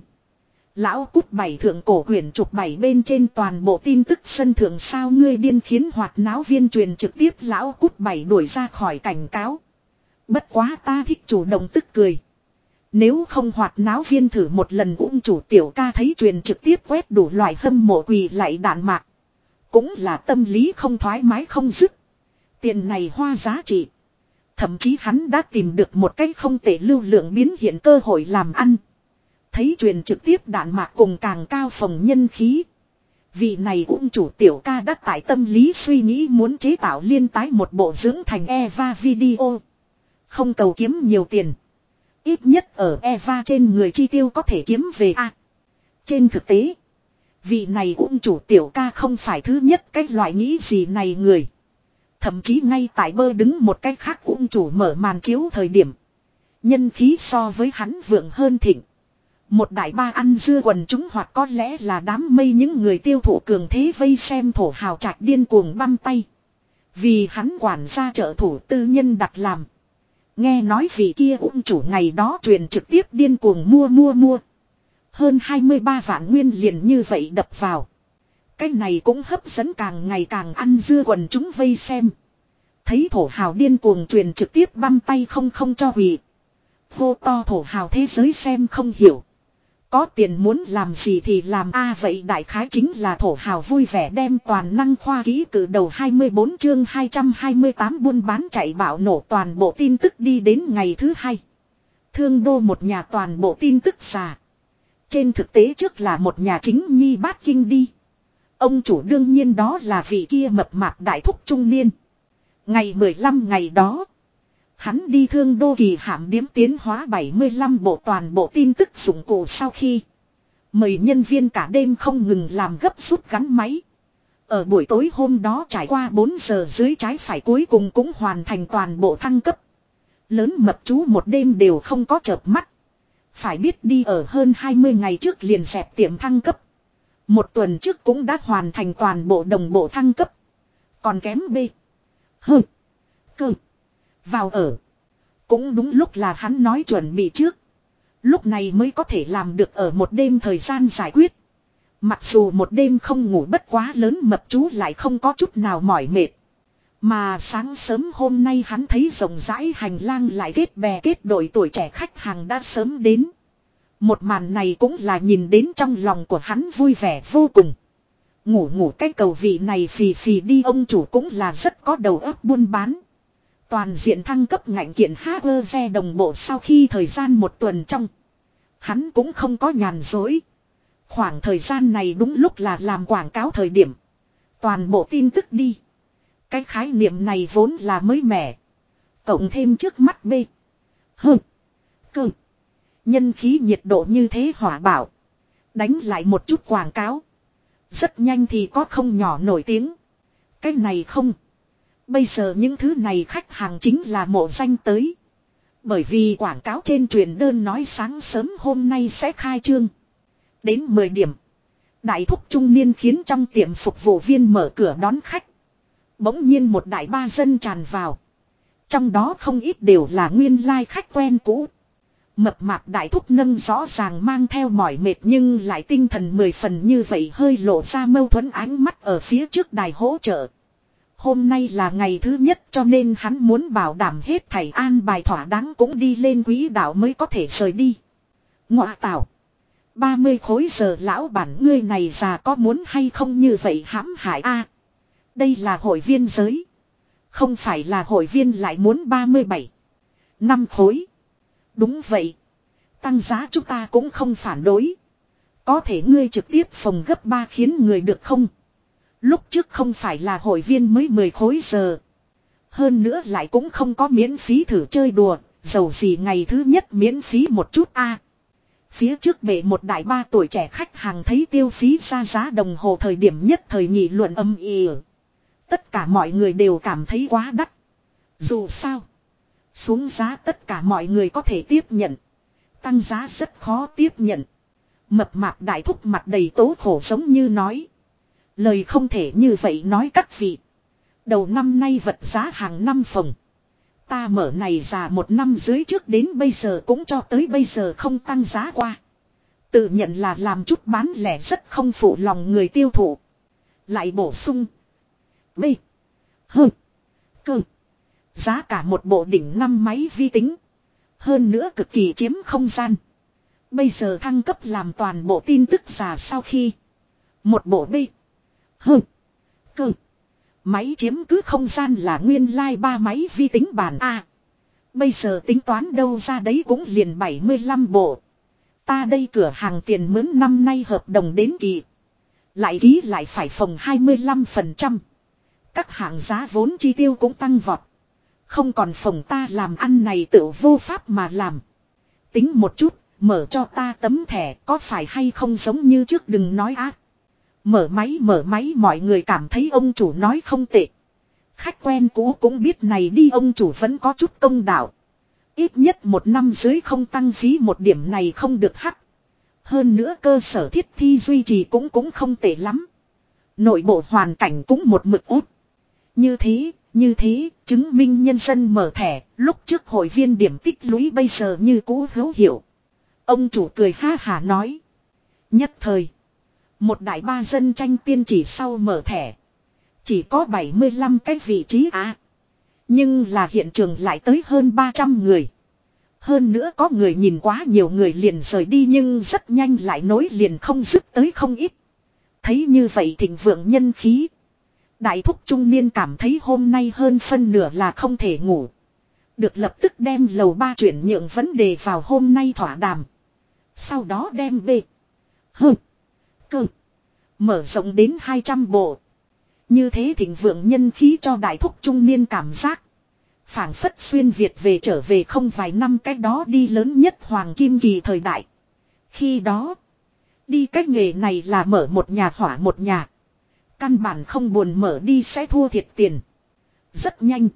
Speaker 1: Lão cút bảy thượng cổ quyển trục bảy bên trên toàn bộ tin tức sân thượng sao ngươi điên khiến hoạt náo viên truyền trực tiếp lão cút bảy đuổi ra khỏi cảnh cáo. Bất quá ta thích chủ động tức cười. Nếu không hoạt náo viên thử một lần cũng chủ tiểu ca thấy truyền trực tiếp quét đủ loại hâm mộ quỳ lại đạn mạc. Cũng là tâm lý không thoải mái không dứt. Tiền này hoa giá trị. Thậm chí hắn đã tìm được một cách không thể lưu lượng biến hiện cơ hội làm ăn. Thấy truyền trực tiếp đạn mạc cùng càng cao phòng nhân khí. Vị này ung chủ tiểu ca đã tại tâm lý suy nghĩ muốn chế tạo liên tái một bộ dưỡng thành Eva video. Không cầu kiếm nhiều tiền. Ít nhất ở Eva trên người chi tiêu có thể kiếm về A. trên thực tế. Vị này ung chủ tiểu ca không phải thứ nhất cách loại nghĩ gì này người. Thậm chí ngay tại bơ đứng một cách khác ung chủ mở màn chiếu thời điểm. Nhân khí so với hắn vượng hơn thịnh. Một đại ba ăn dưa quần chúng hoặc có lẽ là đám mây những người tiêu thụ cường thế vây xem thổ hào trạch điên cuồng băm tay. Vì hắn quản gia trợ thủ tư nhân đặt làm. Nghe nói vị kia ung chủ ngày đó truyền trực tiếp điên cuồng mua mua mua. Hơn 23 vạn nguyên liền như vậy đập vào. Cái này cũng hấp dẫn càng ngày càng ăn dưa quần chúng vây xem. Thấy thổ hào điên cuồng truyền trực tiếp băm tay không không cho hủy. Hô to thổ hào thế giới xem không hiểu. Có tiền muốn làm gì thì làm a, vậy đại khái chính là thổ hào vui vẻ đem toàn năng khoa ký cử đầu 24 chương 228 buôn bán chạy bạo nổ toàn bộ tin tức đi đến ngày thứ hai. Thương đô một nhà toàn bộ tin tức xà. Trên thực tế trước là một nhà chính nhi bát kinh đi. Ông chủ đương nhiên đó là vị kia mập mạp đại thúc trung niên. Ngày 15 ngày đó. Hắn đi thương đô kỳ hạm điếm tiến hóa 75 bộ toàn bộ tin tức dụng cụ sau khi. Mời nhân viên cả đêm không ngừng làm gấp rút gắn máy. Ở buổi tối hôm đó trải qua 4 giờ dưới trái phải cuối cùng cũng hoàn thành toàn bộ thăng cấp. Lớn mập chú một đêm đều không có chợp mắt. Phải biết đi ở hơn 20 ngày trước liền dẹp tiệm thăng cấp. Một tuần trước cũng đã hoàn thành toàn bộ đồng bộ thăng cấp. Còn kém B. H. Cơ. Vào ở. Cũng đúng lúc là hắn nói chuẩn bị trước. Lúc này mới có thể làm được ở một đêm thời gian giải quyết. Mặc dù một đêm không ngủ bất quá lớn mập chú lại không có chút nào mỏi mệt. Mà sáng sớm hôm nay hắn thấy rộng rãi hành lang lại kết bè kết đội tuổi trẻ khách hàng đã sớm đến. Một màn này cũng là nhìn đến trong lòng của hắn vui vẻ vô cùng. Ngủ ngủ cái cầu vị này phì phì đi ông chủ cũng là rất có đầu óc buôn bán. Toàn diện thăng cấp ngạnh kiện xe đồng bộ sau khi thời gian một tuần trong. Hắn cũng không có nhàn dối. Khoảng thời gian này đúng lúc là làm quảng cáo thời điểm. Toàn bộ tin tức đi. Cái khái niệm này vốn là mới mẻ. Cộng thêm trước mắt B. H. Cơ. Nhân khí nhiệt độ như thế hỏa bảo. Đánh lại một chút quảng cáo. Rất nhanh thì có không nhỏ nổi tiếng. Cái này không. Bây giờ những thứ này khách hàng chính là mộ danh tới. Bởi vì quảng cáo trên truyền đơn nói sáng sớm hôm nay sẽ khai trương. Đến 10 điểm. Đại thúc trung niên khiến trong tiệm phục vụ viên mở cửa đón khách. Bỗng nhiên một đại ba dân tràn vào. Trong đó không ít đều là nguyên lai khách quen cũ. Mập mạp đại thúc nâng rõ ràng mang theo mỏi mệt nhưng lại tinh thần mười phần như vậy hơi lộ ra mâu thuẫn ánh mắt ở phía trước đài hỗ trợ. Hôm nay là ngày thứ nhất cho nên hắn muốn bảo đảm hết thầy an bài thỏa đáng cũng đi lên quý đạo mới có thể rời đi. Ngọa tạo. 30 khối giờ lão bản ngươi này già có muốn hay không như vậy hãm hại a Đây là hội viên giới. Không phải là hội viên lại muốn 37. năm khối. Đúng vậy. Tăng giá chúng ta cũng không phản đối. Có thể ngươi trực tiếp phòng gấp 3 khiến người được không? Lúc trước không phải là hội viên mới 10 khối giờ. Hơn nữa lại cũng không có miễn phí thử chơi đùa, dầu gì ngày thứ nhất miễn phí một chút a. Phía trước bệ một đại ba tuổi trẻ khách hàng thấy tiêu phí ra giá đồng hồ thời điểm nhất thời nghị luận âm ỉ. Tất cả mọi người đều cảm thấy quá đắt. Dù sao, xuống giá tất cả mọi người có thể tiếp nhận. Tăng giá rất khó tiếp nhận. Mập mạp đại thúc mặt đầy tố khổ giống như nói. Lời không thể như vậy nói các vị. Đầu năm nay vật giá hàng năm phòng. Ta mở này già một năm dưới trước đến bây giờ cũng cho tới bây giờ không tăng giá qua. Tự nhận là làm chút bán lẻ rất không phụ lòng người tiêu thụ. Lại bổ sung. B. H. Cơ. Giá cả một bộ đỉnh năm máy vi tính. Hơn nữa cực kỳ chiếm không gian. Bây giờ thăng cấp làm toàn bộ tin tức giả sau khi. Một bộ B hơ, Cơ. Máy chiếm cứ không gian là nguyên lai like ba máy vi tính bàn A. bây giờ tính toán đâu ra đấy cũng liền 75 bộ. Ta đây cửa hàng tiền mướn năm nay hợp đồng đến kỳ. Lại ký lại phải phòng 25%. Các hạng giá vốn chi tiêu cũng tăng vọt. Không còn phòng ta làm ăn này tự vô pháp mà làm. Tính một chút, mở cho ta tấm thẻ có phải hay không giống như trước đừng nói ác. Mở máy mở máy mọi người cảm thấy ông chủ nói không tệ. Khách quen cũ cũng biết này đi ông chủ vẫn có chút công đạo. Ít nhất một năm dưới không tăng phí một điểm này không được hắc. Hơn nữa cơ sở thiết thi duy trì cũng cũng không tệ lắm. Nội bộ hoàn cảnh cũng một mực út. Như thế, như thế, chứng minh nhân dân mở thẻ, lúc trước hội viên điểm tích lũy bây giờ như cũ hữu hiệu. Ông chủ cười ha hà nói. Nhất thời. Một đại ba dân tranh tiên chỉ sau mở thẻ. Chỉ có 75 cái vị trí á. nhưng là hiện trường lại tới hơn 300 người. Hơn nữa có người nhìn quá nhiều người liền rời đi nhưng rất nhanh lại nối liền không dứt tới không ít. Thấy như vậy thịnh vượng nhân khí. Đại thúc trung niên cảm thấy hôm nay hơn phân nửa là không thể ngủ. Được lập tức đem lầu ba chuyển nhượng vấn đề vào hôm nay thỏa đàm. Sau đó đem bê. Hừm. Cơ. Mở rộng đến 200 bộ. Như thế thịnh vượng nhân khí cho đại thúc trung niên cảm giác. phảng phất xuyên Việt về trở về không vài năm cách đó đi lớn nhất Hoàng Kim Kỳ thời đại. Khi đó, đi cách nghề này là mở một nhà hỏa một nhà. Căn bản không buồn mở đi sẽ thua thiệt tiền. Rất nhanh.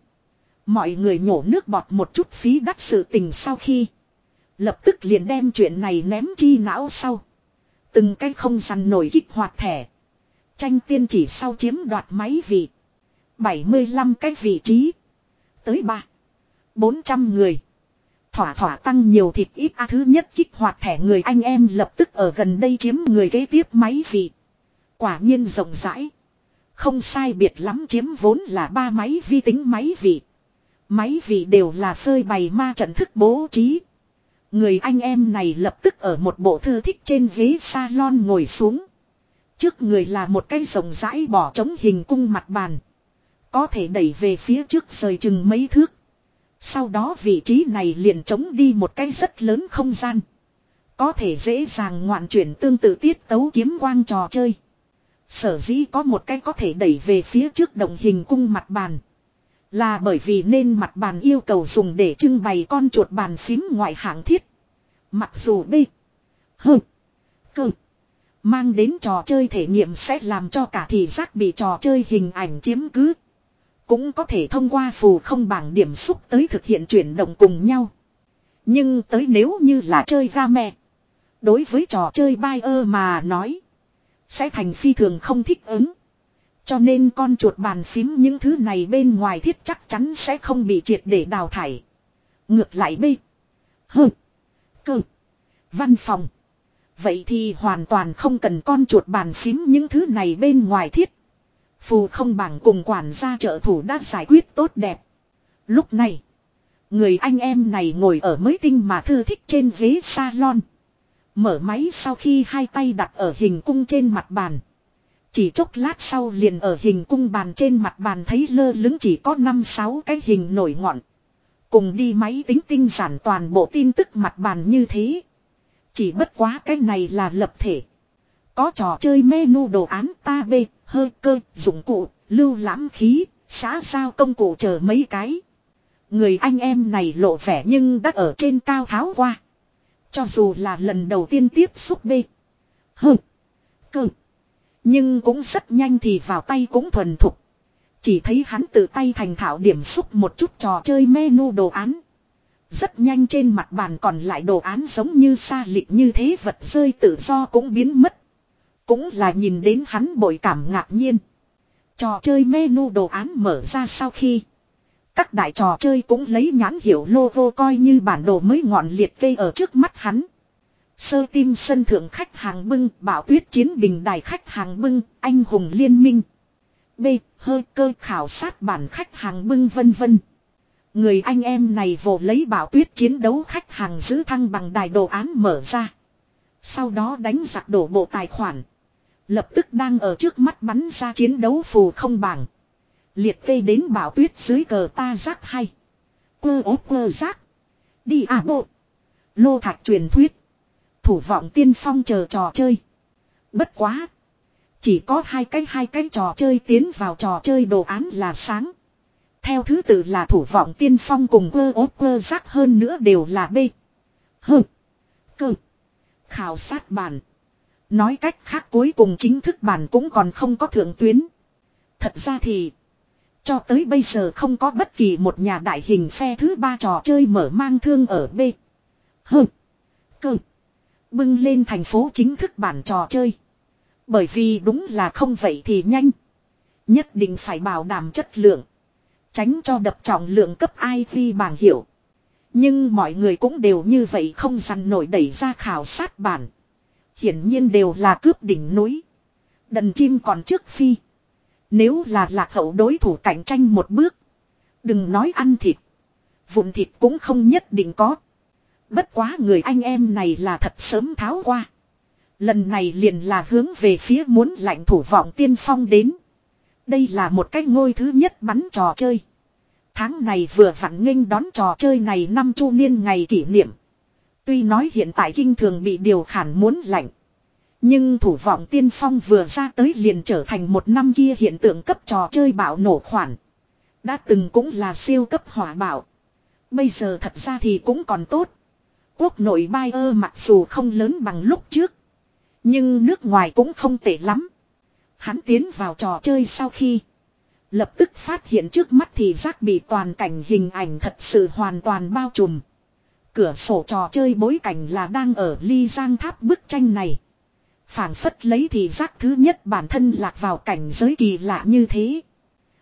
Speaker 1: Mọi người nhổ nước bọt một chút phí đắt sự tình sau khi. Lập tức liền đem chuyện này ném chi não sau. Từng cái không săn nổi kích hoạt thẻ. Tranh tiên chỉ sau chiếm đoạt máy vị. 75 cái vị trí. Tới 3. 400 người. Thỏa thỏa tăng nhiều thịt ít a thứ nhất kích hoạt thẻ người anh em lập tức ở gần đây chiếm người kế tiếp máy vị. Quả nhiên rộng rãi. Không sai biệt lắm chiếm vốn là ba máy vi tính máy vị. Máy vị đều là phơi bày ma trận thức bố trí. Người anh em này lập tức ở một bộ thư thích trên ghế salon ngồi xuống. Trước người là một cái rộng rãi bỏ trống hình cung mặt bàn. Có thể đẩy về phía trước rời chừng mấy thước. Sau đó vị trí này liền trống đi một cái rất lớn không gian. Có thể dễ dàng ngoạn chuyển tương tự tiết tấu kiếm quang trò chơi. Sở dĩ có một cái có thể đẩy về phía trước đồng hình cung mặt bàn. Là bởi vì nên mặt bàn yêu cầu dùng để trưng bày con chuột bàn phím ngoại hạng thiết. Mặc dù B. H. Cơ. Mang đến trò chơi thể nghiệm sẽ làm cho cả thị giác bị trò chơi hình ảnh chiếm cứ. Cũng có thể thông qua phù không bảng điểm xúc tới thực hiện chuyển động cùng nhau. Nhưng tới nếu như là chơi game. Đối với trò chơi Bayer mà nói. Sẽ thành phi thường không thích ứng. Cho nên con chuột bàn phím những thứ này bên ngoài thiết chắc chắn sẽ không bị triệt để đào thải. Ngược lại B. H. Cơ. Văn phòng. Vậy thì hoàn toàn không cần con chuột bàn phím những thứ này bên ngoài thiết. Phù không bảng cùng quản gia trợ thủ đã giải quyết tốt đẹp. Lúc này. Người anh em này ngồi ở mới tinh mà thư thích trên ghế salon. Mở máy sau khi hai tay đặt ở hình cung trên mặt bàn. Chỉ chốc lát sau liền ở hình cung bàn trên mặt bàn thấy lơ lứng chỉ có 5-6 cái hình nổi ngọn. Cùng đi máy tính tinh giản toàn bộ tin tức mặt bàn như thế. Chỉ bất quá cái này là lập thể. Có trò chơi menu đồ án ta bê, hơi cơ, dụng cụ, lưu lãm khí, xã giao công cụ chờ mấy cái. Người anh em này lộ vẻ nhưng đã ở trên cao tháo qua. Cho dù là lần đầu tiên tiếp xúc bê. Hơ. Cơ. Nhưng cũng rất nhanh thì vào tay cũng thuần thục. Chỉ thấy hắn tự tay thành thảo điểm xúc một chút trò chơi menu đồ án. Rất nhanh trên mặt bàn còn lại đồ án giống như xa lịch như thế vật rơi tự do cũng biến mất. Cũng là nhìn đến hắn bội cảm ngạc nhiên. Trò chơi menu đồ án mở ra sau khi. Các đại trò chơi cũng lấy nhãn hiệu logo coi như bản đồ mới ngọn liệt kê ở trước mắt hắn. Sơ tim sân thượng khách hàng bưng, bảo tuyết chiến bình đài khách hàng bưng, anh hùng liên minh. B. Hơi cơ khảo sát bản khách hàng bưng vân vân. Người anh em này vồ lấy bảo tuyết chiến đấu khách hàng giữ thăng bằng đài đồ án mở ra. Sau đó đánh giặc đổ bộ tài khoản. Lập tức đang ở trước mắt bắn ra chiến đấu phù không bảng. Liệt kê đến bảo tuyết dưới cờ ta giác hay. Quơ ốp quơ giác. Đi à bộ. Lô thạch truyền thuyết. Thủ vọng tiên phong chờ trò chơi. Bất quá. Chỉ có hai cái hai cái trò chơi tiến vào trò chơi đồ án là sáng. Theo thứ tự là thủ vọng tiên phong cùng quơ ốp quơ rắc hơn nữa đều là B. H. Cơ. Khảo sát bản. Nói cách khác cuối cùng chính thức bản cũng còn không có thượng tuyến. Thật ra thì. Cho tới bây giờ không có bất kỳ một nhà đại hình phe thứ ba trò chơi mở mang thương ở B. H. Cơ. Bưng lên thành phố chính thức bản trò chơi. Bởi vì đúng là không vậy thì nhanh. Nhất định phải bảo đảm chất lượng. Tránh cho đập trọng lượng cấp IT bảng hiệu. Nhưng mọi người cũng đều như vậy không dằn nổi đẩy ra khảo sát bản. Hiển nhiên đều là cướp đỉnh núi. Đần chim còn trước phi. Nếu là lạc hậu đối thủ cạnh tranh một bước. Đừng nói ăn thịt. Vụn thịt cũng không nhất định có. Bất quá người anh em này là thật sớm tháo qua. Lần này liền là hướng về phía muốn lạnh thủ vọng tiên phong đến. Đây là một cái ngôi thứ nhất bắn trò chơi. Tháng này vừa vặn nghênh đón trò chơi này năm chu niên ngày kỷ niệm. Tuy nói hiện tại kinh thường bị điều khản muốn lạnh. Nhưng thủ vọng tiên phong vừa ra tới liền trở thành một năm kia hiện tượng cấp trò chơi bạo nổ khoản. Đã từng cũng là siêu cấp hỏa bạo Bây giờ thật ra thì cũng còn tốt. Quốc nội bai ơ mặc dù không lớn bằng lúc trước. Nhưng nước ngoài cũng không tệ lắm. Hắn tiến vào trò chơi sau khi. Lập tức phát hiện trước mắt thì giác bị toàn cảnh hình ảnh thật sự hoàn toàn bao trùm. Cửa sổ trò chơi bối cảnh là đang ở ly giang tháp bức tranh này. phảng phất lấy thì giác thứ nhất bản thân lạc vào cảnh giới kỳ lạ như thế.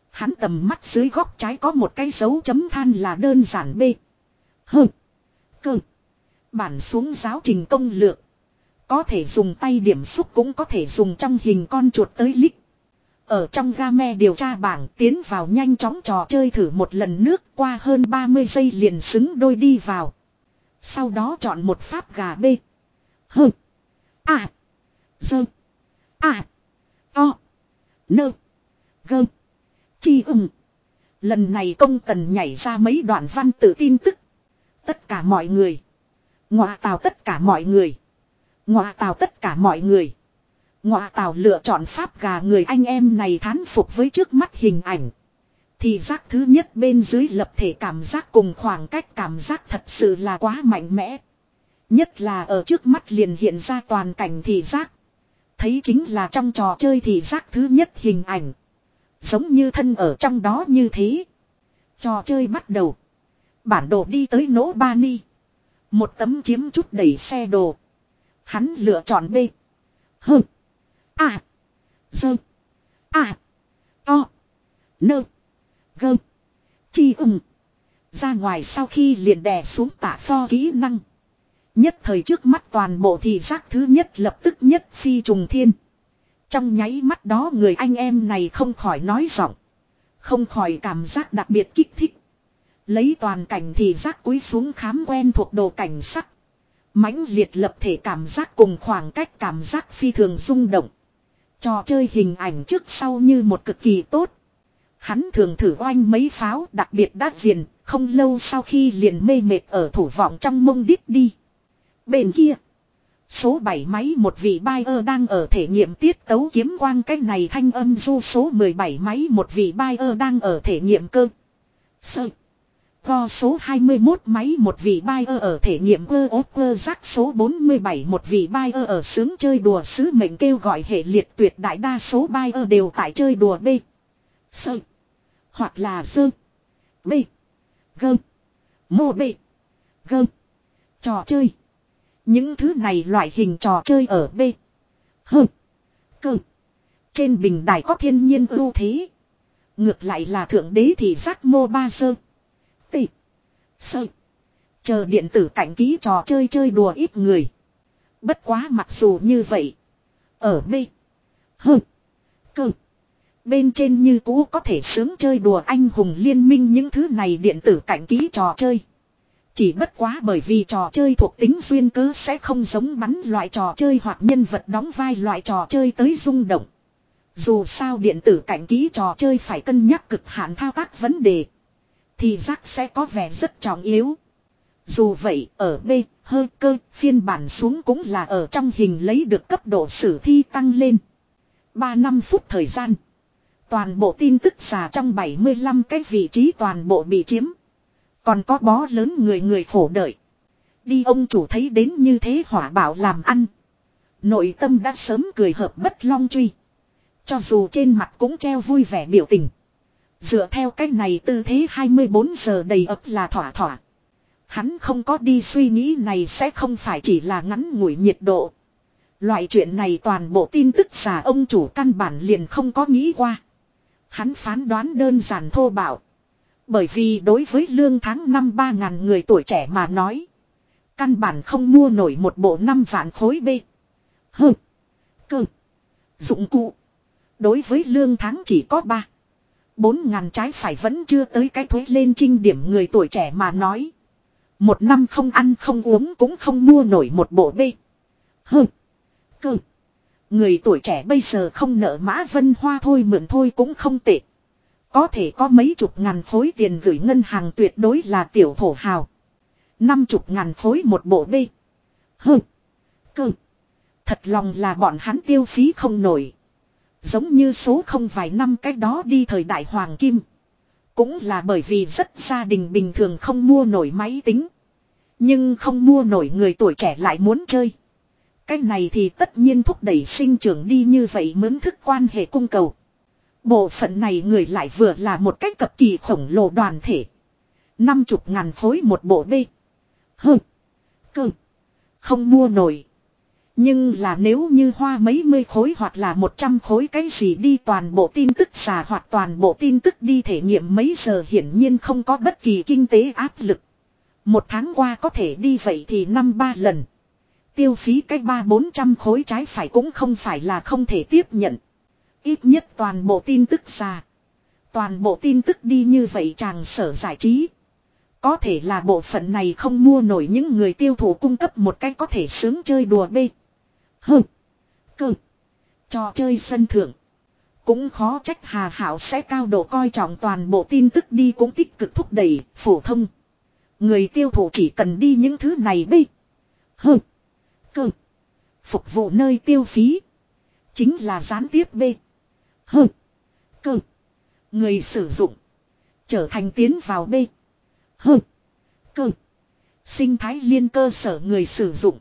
Speaker 1: Hắn tầm mắt dưới góc trái có một cái dấu chấm than là đơn giản B. Hơ. Cơ. Bản xuống giáo trình công lược. Có thể dùng tay điểm xúc cũng có thể dùng trong hình con chuột tới lít. Ở trong game điều tra bảng tiến vào nhanh chóng trò chơi thử một lần nước, qua hơn 30 giây liền xứng đôi đi vào. Sau đó chọn một pháp gà B. H. À. Dơ. À. To. Nơ. Gơ. Chi ưng. Lần này công tần nhảy ra mấy đoạn văn tự tin tức. Tất cả mọi người. Ngọa tào tất cả mọi người. Ngọa tào tất cả mọi người. Ngọa tào lựa chọn pháp gà người anh em này thán phục với trước mắt hình ảnh. Thì giác thứ nhất bên dưới lập thể cảm giác cùng khoảng cách cảm giác thật sự là quá mạnh mẽ. Nhất là ở trước mắt liền hiện ra toàn cảnh thì giác. Thấy chính là trong trò chơi thì giác thứ nhất hình ảnh. Giống như thân ở trong đó như thế. Trò chơi bắt đầu. Bản đồ đi tới nỗ ba ni. Một tấm chiếm chút đẩy xe đồ. Hắn lựa chọn B. H. À. Dơ. À. To. Nơ. Gơ. Chi ưng. Ra ngoài sau khi liền đè xuống tả pho kỹ năng. Nhất thời trước mắt toàn bộ thì giác thứ nhất lập tức nhất phi trùng thiên. Trong nháy mắt đó người anh em này không khỏi nói giọng. Không khỏi cảm giác đặc biệt kích thích. Lấy toàn cảnh thì giác cúi xuống khám quen thuộc đồ cảnh sắc. mãnh liệt lập thể cảm giác cùng khoảng cách cảm giác phi thường rung động. Trò chơi hình ảnh trước sau như một cực kỳ tốt. Hắn thường thử oanh mấy pháo đặc biệt đắt diền không lâu sau khi liền mê mệt ở thủ vọng trong mông đít đi. Bên kia. Số 7 máy một vị buyer đang ở thể nghiệm tiết tấu kiếm quang cách này thanh âm du số 17 máy một vị buyer đang ở thể nghiệm cơ. Sợi. Go số 21 máy một vị buyer ở thể nghiệm cơ ốp cơ giác số 47 một vị buyer ở sướng chơi đùa sứ mệnh kêu gọi hệ liệt tuyệt đại đa số buyer đều tại chơi đùa B. Sơ. Hoặc là sơ. B. Gơ. Mô B. Gơ. Trò chơi. Những thứ này loại hình trò chơi ở B. H. Cơ. Trên bình đài có thiên nhiên ưu thế. Ngược lại là thượng đế thì giác mô ba sơ. Sơ. Chờ điện tử cảnh ký trò chơi chơi đùa ít người. Bất quá mặc dù như vậy. Ở B. H. Cơ. Bên trên như cũ có thể sướng chơi đùa anh hùng liên minh những thứ này điện tử cảnh ký trò chơi. Chỉ bất quá bởi vì trò chơi thuộc tính duyên cớ sẽ không giống bắn loại trò chơi hoặc nhân vật đóng vai loại trò chơi tới rung động. Dù sao điện tử cảnh ký trò chơi phải cân nhắc cực hạn thao tác vấn đề. Thì giác sẽ có vẻ rất trọng yếu. Dù vậy ở B, hơi cơ, phiên bản xuống cũng là ở trong hình lấy được cấp độ sử thi tăng lên. 3 năm phút thời gian. Toàn bộ tin tức xà trong 75 cái vị trí toàn bộ bị chiếm. Còn có bó lớn người người khổ đợi. Đi ông chủ thấy đến như thế hỏa bảo làm ăn. Nội tâm đã sớm cười hợp bất long truy. Cho dù trên mặt cũng treo vui vẻ biểu tình. Dựa theo cách này tư thế 24 giờ đầy ấp là thỏa thỏa. Hắn không có đi suy nghĩ này sẽ không phải chỉ là ngắn ngủi nhiệt độ. Loại chuyện này toàn bộ tin tức giả ông chủ căn bản liền không có nghĩ qua. Hắn phán đoán đơn giản thô bạo. Bởi vì đối với lương tháng năm ba ngàn người tuổi trẻ mà nói. Căn bản không mua nổi một bộ năm vạn khối B. hừ Cơ. Dụng cụ. Đối với lương tháng chỉ có ba bốn ngàn trái phải vẫn chưa tới cái thuế lên trinh điểm người tuổi trẻ mà nói. Một năm không ăn không uống cũng không mua nổi một bộ bê. Hừ. Cơ. Người tuổi trẻ bây giờ không nợ mã vân hoa thôi mượn thôi cũng không tệ. Có thể có mấy chục ngàn khối tiền gửi ngân hàng tuyệt đối là tiểu thổ hào. Năm chục ngàn khối một bộ bê. Hừ. Cơ. Thật lòng là bọn hắn tiêu phí không nổi. Giống như số không vài năm cách đó đi thời đại hoàng kim. Cũng là bởi vì rất gia đình bình thường không mua nổi máy tính. Nhưng không mua nổi người tuổi trẻ lại muốn chơi. Cái này thì tất nhiên thúc đẩy sinh trưởng đi như vậy mướn thức quan hệ cung cầu. Bộ phận này người lại vừa là một cách cập kỳ khổng lồ đoàn thể. Năm chục ngàn khối một bộ bê. Hừ. Cơ. Không mua nổi. Nhưng là nếu như hoa mấy mươi khối hoặc là một trăm khối cái gì đi toàn bộ tin tức xà hoặc toàn bộ tin tức đi thể nghiệm mấy giờ hiển nhiên không có bất kỳ kinh tế áp lực. Một tháng qua có thể đi vậy thì năm ba lần. Tiêu phí cách ba bốn trăm khối trái phải cũng không phải là không thể tiếp nhận. Ít nhất toàn bộ tin tức xà. Toàn bộ tin tức đi như vậy chàng sở giải trí. Có thể là bộ phận này không mua nổi những người tiêu thụ cung cấp một cách có thể sướng chơi đùa bê. Hơ. Cơ. Trò chơi sân thượng. Cũng khó trách Hà Hảo sẽ cao độ coi trọng toàn bộ tin tức đi cũng tích cực thúc đẩy, phổ thông. Người tiêu thụ chỉ cần đi những thứ này bê. Hơ. Cơ. Phục vụ nơi tiêu phí. Chính là gián tiếp bê. Hơ. Cơ. Người sử dụng. Trở thành tiến vào bê. Hơ. Cơ. Sinh thái liên cơ sở người sử dụng.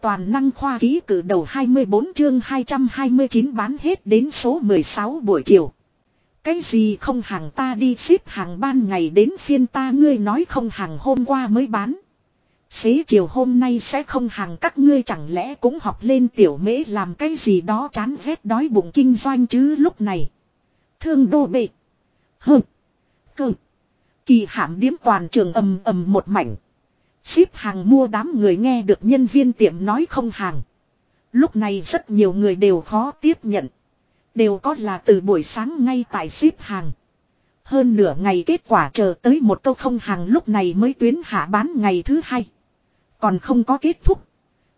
Speaker 1: Toàn năng khoa ký cử đầu 24 chương 229 bán hết đến số 16 buổi chiều. Cái gì không hàng ta đi ship hàng ban ngày đến phiên ta, ngươi nói không hàng hôm qua mới bán. Xế chiều hôm nay sẽ không hàng, các ngươi chẳng lẽ cũng học lên tiểu mễ làm cái gì đó chán rét đói bụng kinh doanh chứ lúc này. Thương đô bệ. hừ Cơ. Kỳ hãm điếm toàn trường ầm ầm một mảnh. Ship hàng mua đám người nghe được nhân viên tiệm nói không hàng. Lúc này rất nhiều người đều khó tiếp nhận. Đều có là từ buổi sáng ngay tại ship hàng. Hơn nửa ngày kết quả chờ tới một câu không hàng lúc này mới tuyến hạ bán ngày thứ hai. Còn không có kết thúc.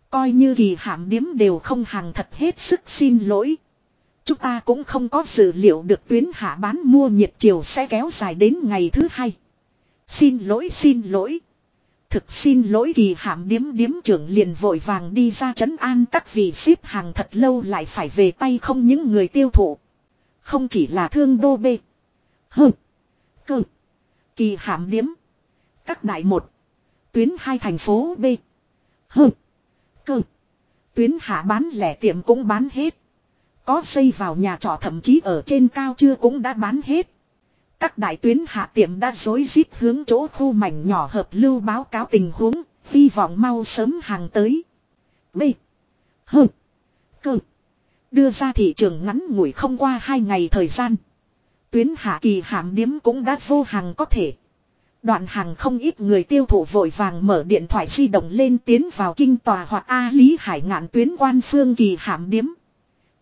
Speaker 1: Coi như kỳ hạm điếm đều không hàng thật hết sức xin lỗi. Chúng ta cũng không có dự liệu được tuyến hạ bán mua nhiệt chiều sẽ kéo dài đến ngày thứ hai. Xin lỗi xin lỗi. Thực xin lỗi kỳ hạm điếm điếm trưởng liền vội vàng đi ra trấn an các vị ship hàng thật lâu lại phải về tay không những người tiêu thụ. Không chỉ là thương đô bê. Hừ. Cơ. Kỳ hạm điếm. Các đại một. Tuyến hai thành phố B. Hừ. Cơ. Tuyến hạ bán lẻ tiệm cũng bán hết. Có xây vào nhà trọ thậm chí ở trên cao chưa cũng đã bán hết. Các đại tuyến hạ tiệm đã dối rít hướng chỗ khu mảnh nhỏ hợp lưu báo cáo tình huống, hy vọng mau sớm hàng tới. B. H. C. Đưa ra thị trường ngắn ngủi không qua hai ngày thời gian. Tuyến hạ kỳ hạm điếm cũng đã vô hàng có thể. Đoạn hàng không ít người tiêu thụ vội vàng mở điện thoại di động lên tiến vào kinh tòa hoặc A Lý Hải ngạn tuyến quan phương kỳ hạm điếm.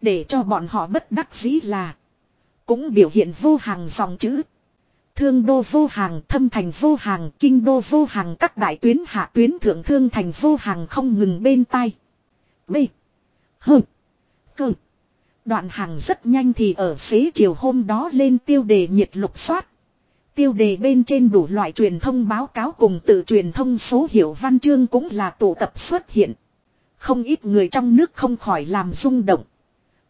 Speaker 1: Để cho bọn họ bất đắc dĩ là. Cũng biểu hiện vô hàng dòng chữ. Thương đô vô hàng, thâm thành vô hàng, kinh đô vô hàng các đại tuyến hạ tuyến thượng thương thành vô hàng không ngừng bên tai. B. H. Cơ. Đoạn hàng rất nhanh thì ở xế chiều hôm đó lên tiêu đề nhiệt lục soát. Tiêu đề bên trên đủ loại truyền thông báo cáo cùng tự truyền thông số hiệu văn chương cũng là tụ tập xuất hiện. Không ít người trong nước không khỏi làm rung động.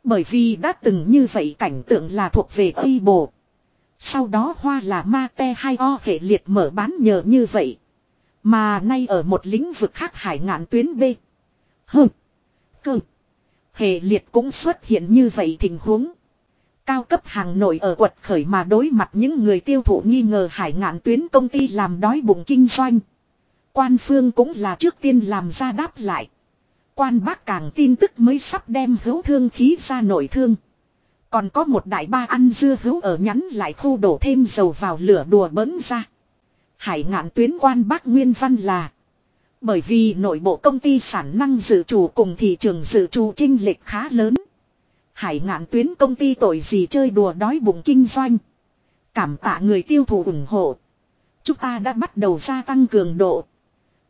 Speaker 1: Bởi vì đã từng như vậy cảnh tượng là thuộc về Tây Bộ. Sau đó hoa là ma te hai o hệ liệt mở bán nhờ như vậy. Mà nay ở một lĩnh vực khác hải ngạn tuyến B. Hơ. Cơ. Hệ liệt cũng xuất hiện như vậy tình huống. Cao cấp hàng nội ở quật khởi mà đối mặt những người tiêu thụ nghi ngờ hải ngạn tuyến công ty làm đói bụng kinh doanh. Quan phương cũng là trước tiên làm ra đáp lại. Quan bác càng tin tức mới sắp đem hữu thương khí ra nội thương. Còn có một đại ba ăn dưa hữu ở nhắn lại khu đổ thêm dầu vào lửa đùa bỡn ra. Hải ngạn tuyến quan bác Nguyên Văn là. Bởi vì nội bộ công ty sản năng dự trù cùng thị trường dự trù trinh lệch khá lớn. Hải ngạn tuyến công ty tội gì chơi đùa đói bụng kinh doanh. Cảm tạ người tiêu thụ ủng hộ. Chúng ta đã bắt đầu gia tăng cường độ.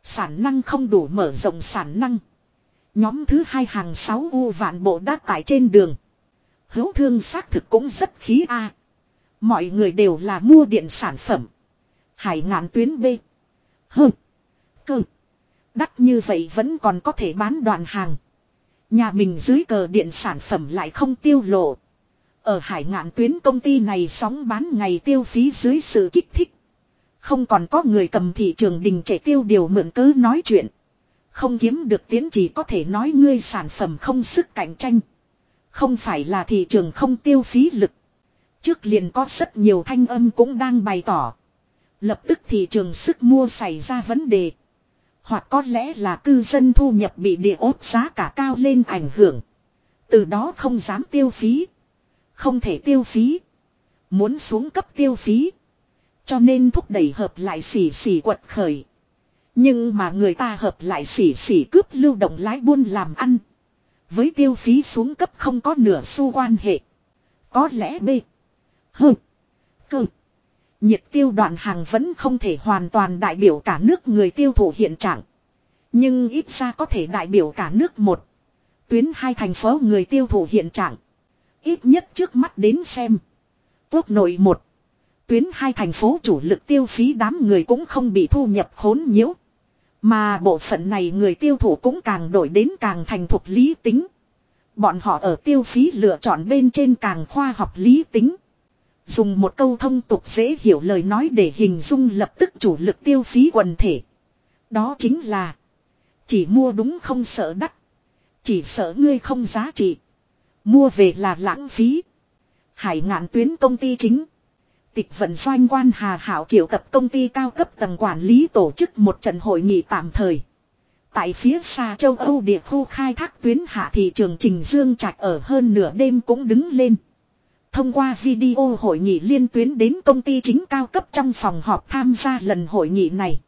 Speaker 1: Sản năng không đủ mở rộng sản năng. Nhóm thứ hai hàng 6 U vạn bộ đã tải trên đường. Hữu thương xác thực cũng rất khí A. Mọi người đều là mua điện sản phẩm. Hải ngạn tuyến B. H. Cơ. Đắt như vậy vẫn còn có thể bán đoàn hàng. Nhà mình dưới cờ điện sản phẩm lại không tiêu lộ. Ở hải ngạn tuyến công ty này sóng bán ngày tiêu phí dưới sự kích thích. Không còn có người cầm thị trường đình trẻ tiêu điều mượn cứ nói chuyện. Không kiếm được tiến chỉ có thể nói ngươi sản phẩm không sức cạnh tranh. Không phải là thị trường không tiêu phí lực. Trước liền có rất nhiều thanh âm cũng đang bày tỏ. Lập tức thị trường sức mua xảy ra vấn đề. Hoặc có lẽ là cư dân thu nhập bị địa ốt giá cả cao lên ảnh hưởng. Từ đó không dám tiêu phí. Không thể tiêu phí. Muốn xuống cấp tiêu phí. Cho nên thúc đẩy hợp lại xỉ xỉ quật khởi. Nhưng mà người ta hợp lại xỉ xỉ cướp lưu động lái buôn làm ăn. Với tiêu phí xuống cấp không có nửa xu quan hệ. Có lẽ B. H. Cơ. Nhiệt tiêu đoạn hàng vẫn không thể hoàn toàn đại biểu cả nước người tiêu thụ hiện trạng. Nhưng ít ra có thể đại biểu cả nước một. Tuyến hai thành phố người tiêu thụ hiện trạng. Ít nhất trước mắt đến xem. Quốc nội một. Tuyến hai thành phố chủ lực tiêu phí đám người cũng không bị thu nhập khốn nhiễu. Mà bộ phận này người tiêu thụ cũng càng đổi đến càng thành thục lý tính. Bọn họ ở tiêu phí lựa chọn bên trên càng khoa học lý tính. Dùng một câu thông tục dễ hiểu lời nói để hình dung lập tức chủ lực tiêu phí quần thể. Đó chính là, chỉ mua đúng không sợ đắt. Chỉ sợ ngươi không giá trị. Mua về là lãng phí. Hải ngạn tuyến công ty chính. Tịch vận doanh quan Hà Hảo triệu tập công ty cao cấp tầng quản lý tổ chức một trận hội nghị tạm thời. Tại phía xa châu Âu địa khu khai thác tuyến hạ thị trường Trình Dương Trạch ở hơn nửa đêm cũng đứng lên. Thông qua video hội nghị liên tuyến đến công ty chính cao cấp trong phòng họp tham gia lần hội nghị này.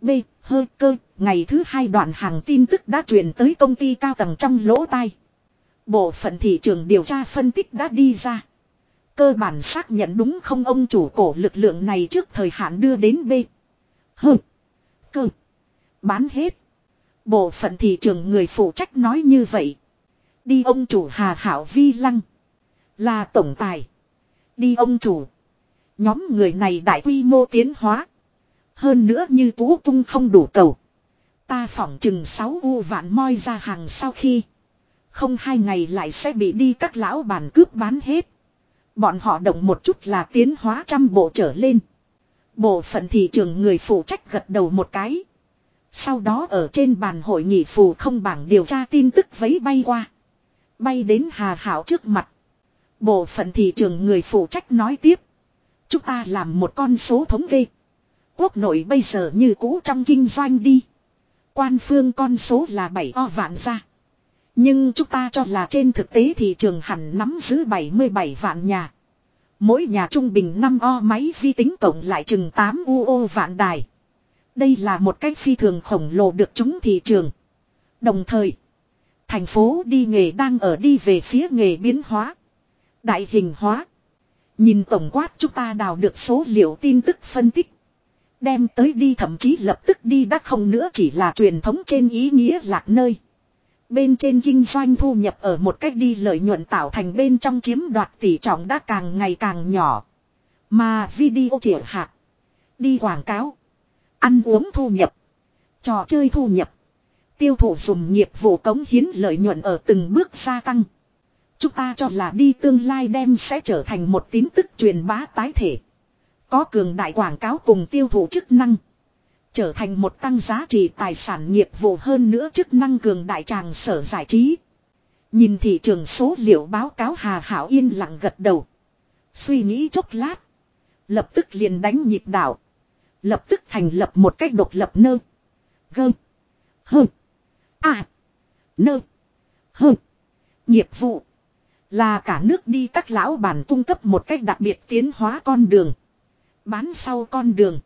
Speaker 1: B. Hơi cơ, ngày thứ hai đoạn hàng tin tức đã truyền tới công ty cao tầng trong lỗ tai. Bộ phận thị trường điều tra phân tích đã đi ra. Cơ bản xác nhận đúng không ông chủ cổ lực lượng này trước thời hạn đưa đến B. H. Cơ. Bán hết. Bộ phận thị trường người phụ trách nói như vậy. Đi ông chủ Hà Hảo Vi Lăng. Là tổng tài. Đi ông chủ. Nhóm người này đại quy mô tiến hóa. Hơn nữa như tú cung không đủ cầu. Ta phỏng chừng 6 u vạn moi ra hàng sau khi. Không hai ngày lại sẽ bị đi các lão bản cướp bán hết. Bọn họ động một chút là tiến hóa trăm bộ trở lên. Bộ phận thị trường người phụ trách gật đầu một cái. Sau đó ở trên bàn hội nghị phù không bảng điều tra tin tức vấy bay qua. Bay đến Hà Hảo trước mặt. Bộ phận thị trường người phụ trách nói tiếp. Chúng ta làm một con số thống kê. Quốc nội bây giờ như cũ trong kinh doanh đi. Quan phương con số là 7 o vạn ra. Nhưng chúng ta cho là trên thực tế thị trường hẳn nắm giữ 77 vạn nhà. Mỗi nhà trung bình 5 o máy vi tính tổng lại chừng 8 UO vạn đài. Đây là một cách phi thường khổng lồ được chúng thị trường. Đồng thời, thành phố đi nghề đang ở đi về phía nghề biến hóa. Đại hình hóa. Nhìn tổng quát chúng ta đào được số liệu tin tức phân tích. Đem tới đi thậm chí lập tức đi đắt không nữa chỉ là truyền thống trên ý nghĩa lạc nơi. Bên trên kinh doanh thu nhập ở một cách đi lợi nhuận tạo thành bên trong chiếm đoạt tỷ trọng đã càng ngày càng nhỏ. Mà video triệu hạt. Đi quảng cáo. Ăn uống thu nhập. Trò chơi thu nhập. Tiêu thụ dùng nghiệp vụ cống hiến lợi nhuận ở từng bước gia tăng. Chúng ta cho là đi tương lai đem sẽ trở thành một tín tức truyền bá tái thể. Có cường đại quảng cáo cùng tiêu thụ chức năng. Trở thành một tăng giá trị tài sản nghiệp vụ hơn nữa chức năng cường đại tràng sở giải trí. Nhìn thị trường số liệu báo cáo Hà Hảo yên lặng gật đầu. Suy nghĩ chốc lát. Lập tức liền đánh nhịp đảo. Lập tức thành lập một cách độc lập nơ. Gơ. Hơ. À. Nơ. Hơ. Nghiệp vụ. Là cả nước đi các lão bản cung cấp một cách đặc biệt tiến hóa con đường. Bán sau con đường.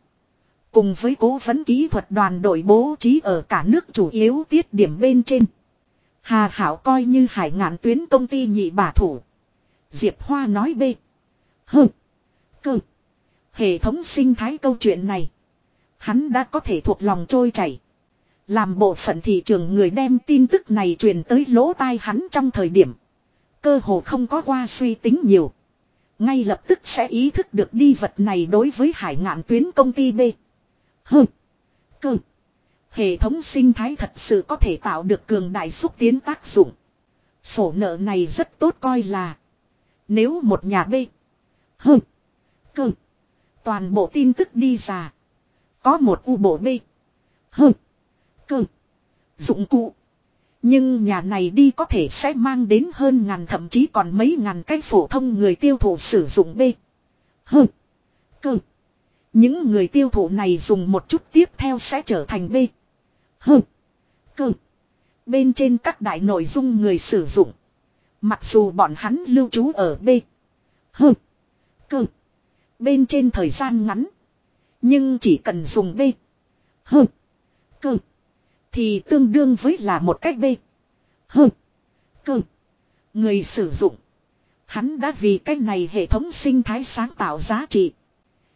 Speaker 1: Cùng với cố vấn kỹ thuật đoàn đội bố trí ở cả nước chủ yếu tiết điểm bên trên. Hà Hảo coi như hải ngạn tuyến công ty nhị bà thủ. Diệp Hoa nói bê. hừ Cơ. Hệ thống sinh thái câu chuyện này. Hắn đã có thể thuộc lòng trôi chảy. Làm bộ phận thị trường người đem tin tức này truyền tới lỗ tai hắn trong thời điểm. Cơ hồ không có qua suy tính nhiều. Ngay lập tức sẽ ý thức được đi vật này đối với hải ngạn tuyến công ty B hừ Cơ. Hệ thống sinh thái thật sự có thể tạo được cường đại xúc tiến tác dụng. Sổ nợ này rất tốt coi là. Nếu một nhà B. hừ Cơ. Toàn bộ tin tức đi ra. Có một u bộ B. hừ Cơ. Dụng cụ. Nhưng nhà này đi có thể sẽ mang đến hơn ngàn thậm chí còn mấy ngàn cái phổ thông người tiêu thụ sử dụng B. hừ Cơ. Những người tiêu thụ này dùng một chút tiếp theo sẽ trở thành B. H. Cơ. Bên trên các đại nội dung người sử dụng. Mặc dù bọn hắn lưu trú ở B. H. Cơ. Bên trên thời gian ngắn. Nhưng chỉ cần dùng B. H. Cơ. Thì tương đương với là một cách B. H. Cơ. Người sử dụng. Hắn đã vì cách này hệ thống sinh thái sáng tạo giá trị.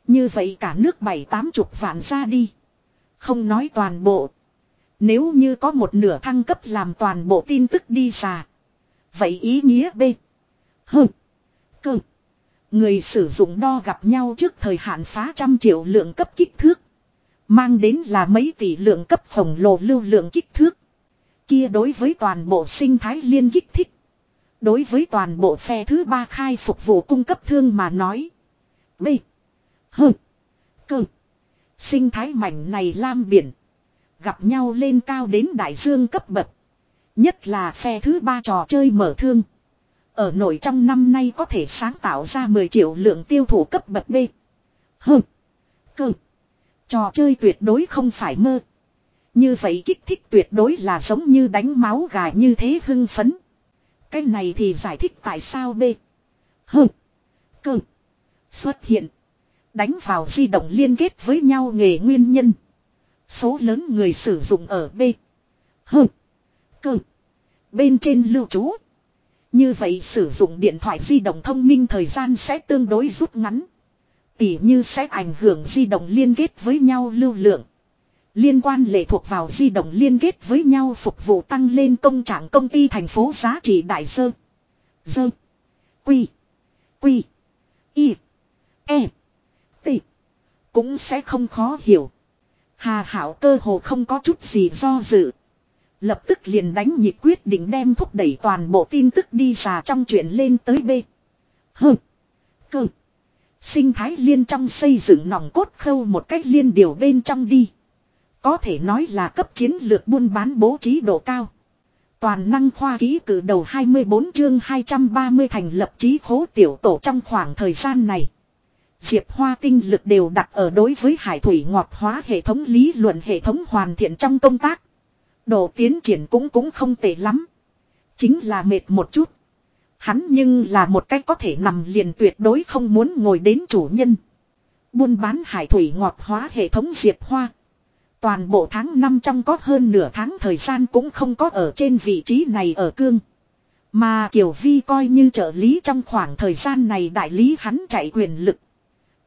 Speaker 1: Như vậy cả nước bảy tám chục vạn ra đi. Không nói toàn bộ. Nếu như có một nửa thăng cấp làm toàn bộ tin tức đi xà Vậy ý nghĩa B. H. Cơ. Người sử dụng đo gặp nhau trước thời hạn phá trăm triệu lượng cấp kích thước. Mang đến là mấy tỷ lượng cấp khổng lồ lưu lượng kích thước. Kia đối với toàn bộ sinh thái liên kích thích. Đối với toàn bộ phe thứ ba khai phục vụ cung cấp thương mà nói. B. Hơ. Cơ. Sinh thái mảnh này lam biển. Gặp nhau lên cao đến đại dương cấp bậc. Nhất là phe thứ ba trò chơi mở thương. Ở nội trong năm nay có thể sáng tạo ra 10 triệu lượng tiêu thụ cấp bậc B. Hơ. Cơ. Trò chơi tuyệt đối không phải mơ. Như vậy kích thích tuyệt đối là giống như đánh máu gà như thế hưng phấn. Cái này thì giải thích tại sao B. Hơ. Cơ. Xuất hiện. Đánh vào di động liên kết với nhau nghề nguyên nhân. Số lớn người sử dụng ở B. H, C, Bên trên lưu trú. Như vậy sử dụng điện thoại di động thông minh thời gian sẽ tương đối rút ngắn. Tỉ như sẽ ảnh hưởng di động liên kết với nhau lưu lượng. Liên quan lệ thuộc vào di động liên kết với nhau phục vụ tăng lên công trạng công ty thành phố giá trị đại sơ. Dơ. Quy. Quy. Y. E. Cũng sẽ không khó hiểu. Hà Hảo cơ hồ không có chút gì do dự. Lập tức liền đánh nhịp quyết định đem thúc đẩy toàn bộ tin tức đi xà trong chuyện lên tới B. Hơ. Cơ. Sinh thái liên trong xây dựng nòng cốt khâu một cách liên điều bên trong đi. Có thể nói là cấp chiến lược buôn bán bố trí độ cao. Toàn năng khoa ký cử đầu 24 chương 230 thành lập trí khố tiểu tổ trong khoảng thời gian này. Diệp Hoa tinh lực đều đặt ở đối với hải thủy ngọt hóa hệ thống lý luận hệ thống hoàn thiện trong công tác. Độ tiến triển cũng cũng không tệ lắm. Chính là mệt một chút. Hắn nhưng là một cách có thể nằm liền tuyệt đối không muốn ngồi đến chủ nhân. Buôn bán hải thủy ngọt hóa hệ thống Diệp Hoa. Toàn bộ tháng 5 trong có hơn nửa tháng thời gian cũng không có ở trên vị trí này ở cương. Mà Kiều Vi coi như trợ lý trong khoảng thời gian này đại lý hắn chạy quyền lực.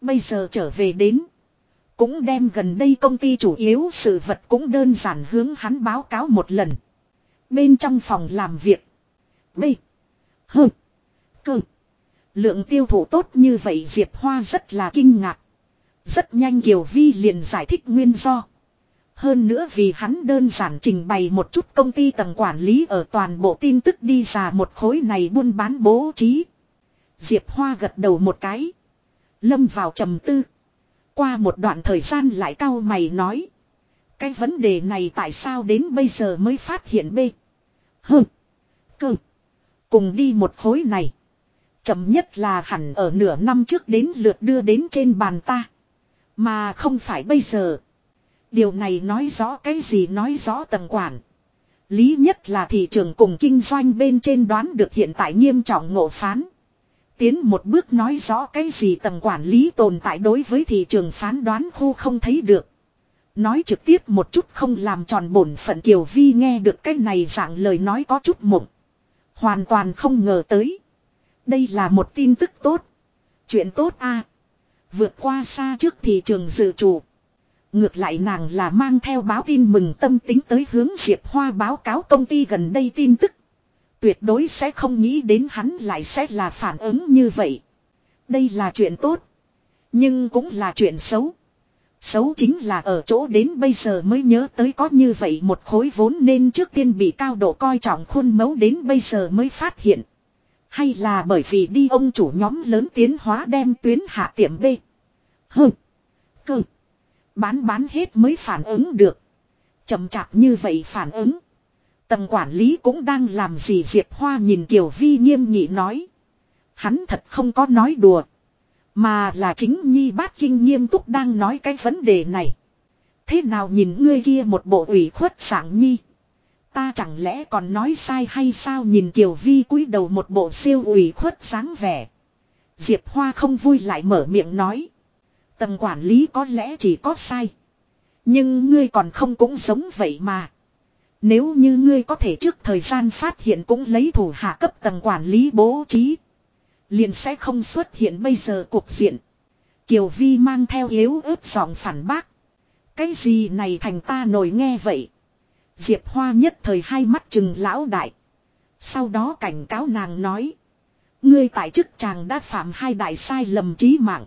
Speaker 1: Bây giờ trở về đến. Cũng đem gần đây công ty chủ yếu sự vật cũng đơn giản hướng hắn báo cáo một lần. Bên trong phòng làm việc. B. H. Cơ. Lượng tiêu thụ tốt như vậy Diệp Hoa rất là kinh ngạc. Rất nhanh Kiều Vi liền giải thích nguyên do. Hơn nữa vì hắn đơn giản trình bày một chút công ty tầng quản lý ở toàn bộ tin tức đi ra một khối này buôn bán bố trí. Diệp Hoa gật đầu một cái. Lâm vào trầm tư. Qua một đoạn thời gian lại cao mày nói. Cái vấn đề này tại sao đến bây giờ mới phát hiện bê. Hừ. Cơ. Cùng đi một khối này. Chậm nhất là hẳn ở nửa năm trước đến lượt đưa đến trên bàn ta. Mà không phải bây giờ. Điều này nói rõ cái gì nói rõ tầng quản. Lý nhất là thị trường cùng kinh doanh bên trên đoán được hiện tại nghiêm trọng ngộ phán. Tiến một bước nói rõ cái gì tầng quản lý tồn tại đối với thị trường phán đoán khu không thấy được. Nói trực tiếp một chút không làm tròn bổn phận Kiều Vi nghe được cái này dạng lời nói có chút mộng. Hoàn toàn không ngờ tới. Đây là một tin tức tốt. Chuyện tốt a Vượt qua xa trước thị trường dự trù. Ngược lại nàng là mang theo báo tin mừng tâm tính tới hướng Diệp Hoa báo cáo công ty gần đây tin tức. Tuyệt đối sẽ không nghĩ đến hắn lại sẽ là phản ứng như vậy. Đây là chuyện tốt. Nhưng cũng là chuyện xấu. Xấu chính là ở chỗ đến bây giờ mới nhớ tới có như vậy một khối vốn nên trước tiên bị cao độ coi trọng khuôn mẫu đến bây giờ mới phát hiện. Hay là bởi vì đi ông chủ nhóm lớn tiến hóa đem tuyến hạ tiệm B. Hừ. Cơ. Bán bán hết mới phản ứng được. chậm chạp như vậy phản ứng. Tầng quản lý cũng đang làm gì Diệp Hoa nhìn Kiều Vi nghiêm nghị nói. Hắn thật không có nói đùa. Mà là chính Nhi Bát Kinh nghiêm túc đang nói cái vấn đề này. Thế nào nhìn ngươi kia một bộ ủy khuất sảng Nhi. Ta chẳng lẽ còn nói sai hay sao nhìn Kiều Vi cúi đầu một bộ siêu ủy khuất sáng vẻ. Diệp Hoa không vui lại mở miệng nói. Tầng quản lý có lẽ chỉ có sai. Nhưng ngươi còn không cũng giống vậy mà. Nếu như ngươi có thể trước thời gian phát hiện cũng lấy thủ hạ cấp tầng quản lý bố trí. Liền sẽ không xuất hiện bây giờ cuộc diện. Kiều Vi mang theo yếu ớt giọng phản bác. Cái gì này thành ta nổi nghe vậy. Diệp Hoa nhất thời hai mắt chừng lão đại. Sau đó cảnh cáo nàng nói. Ngươi tại chức chàng đã phạm hai đại sai lầm trí mạng.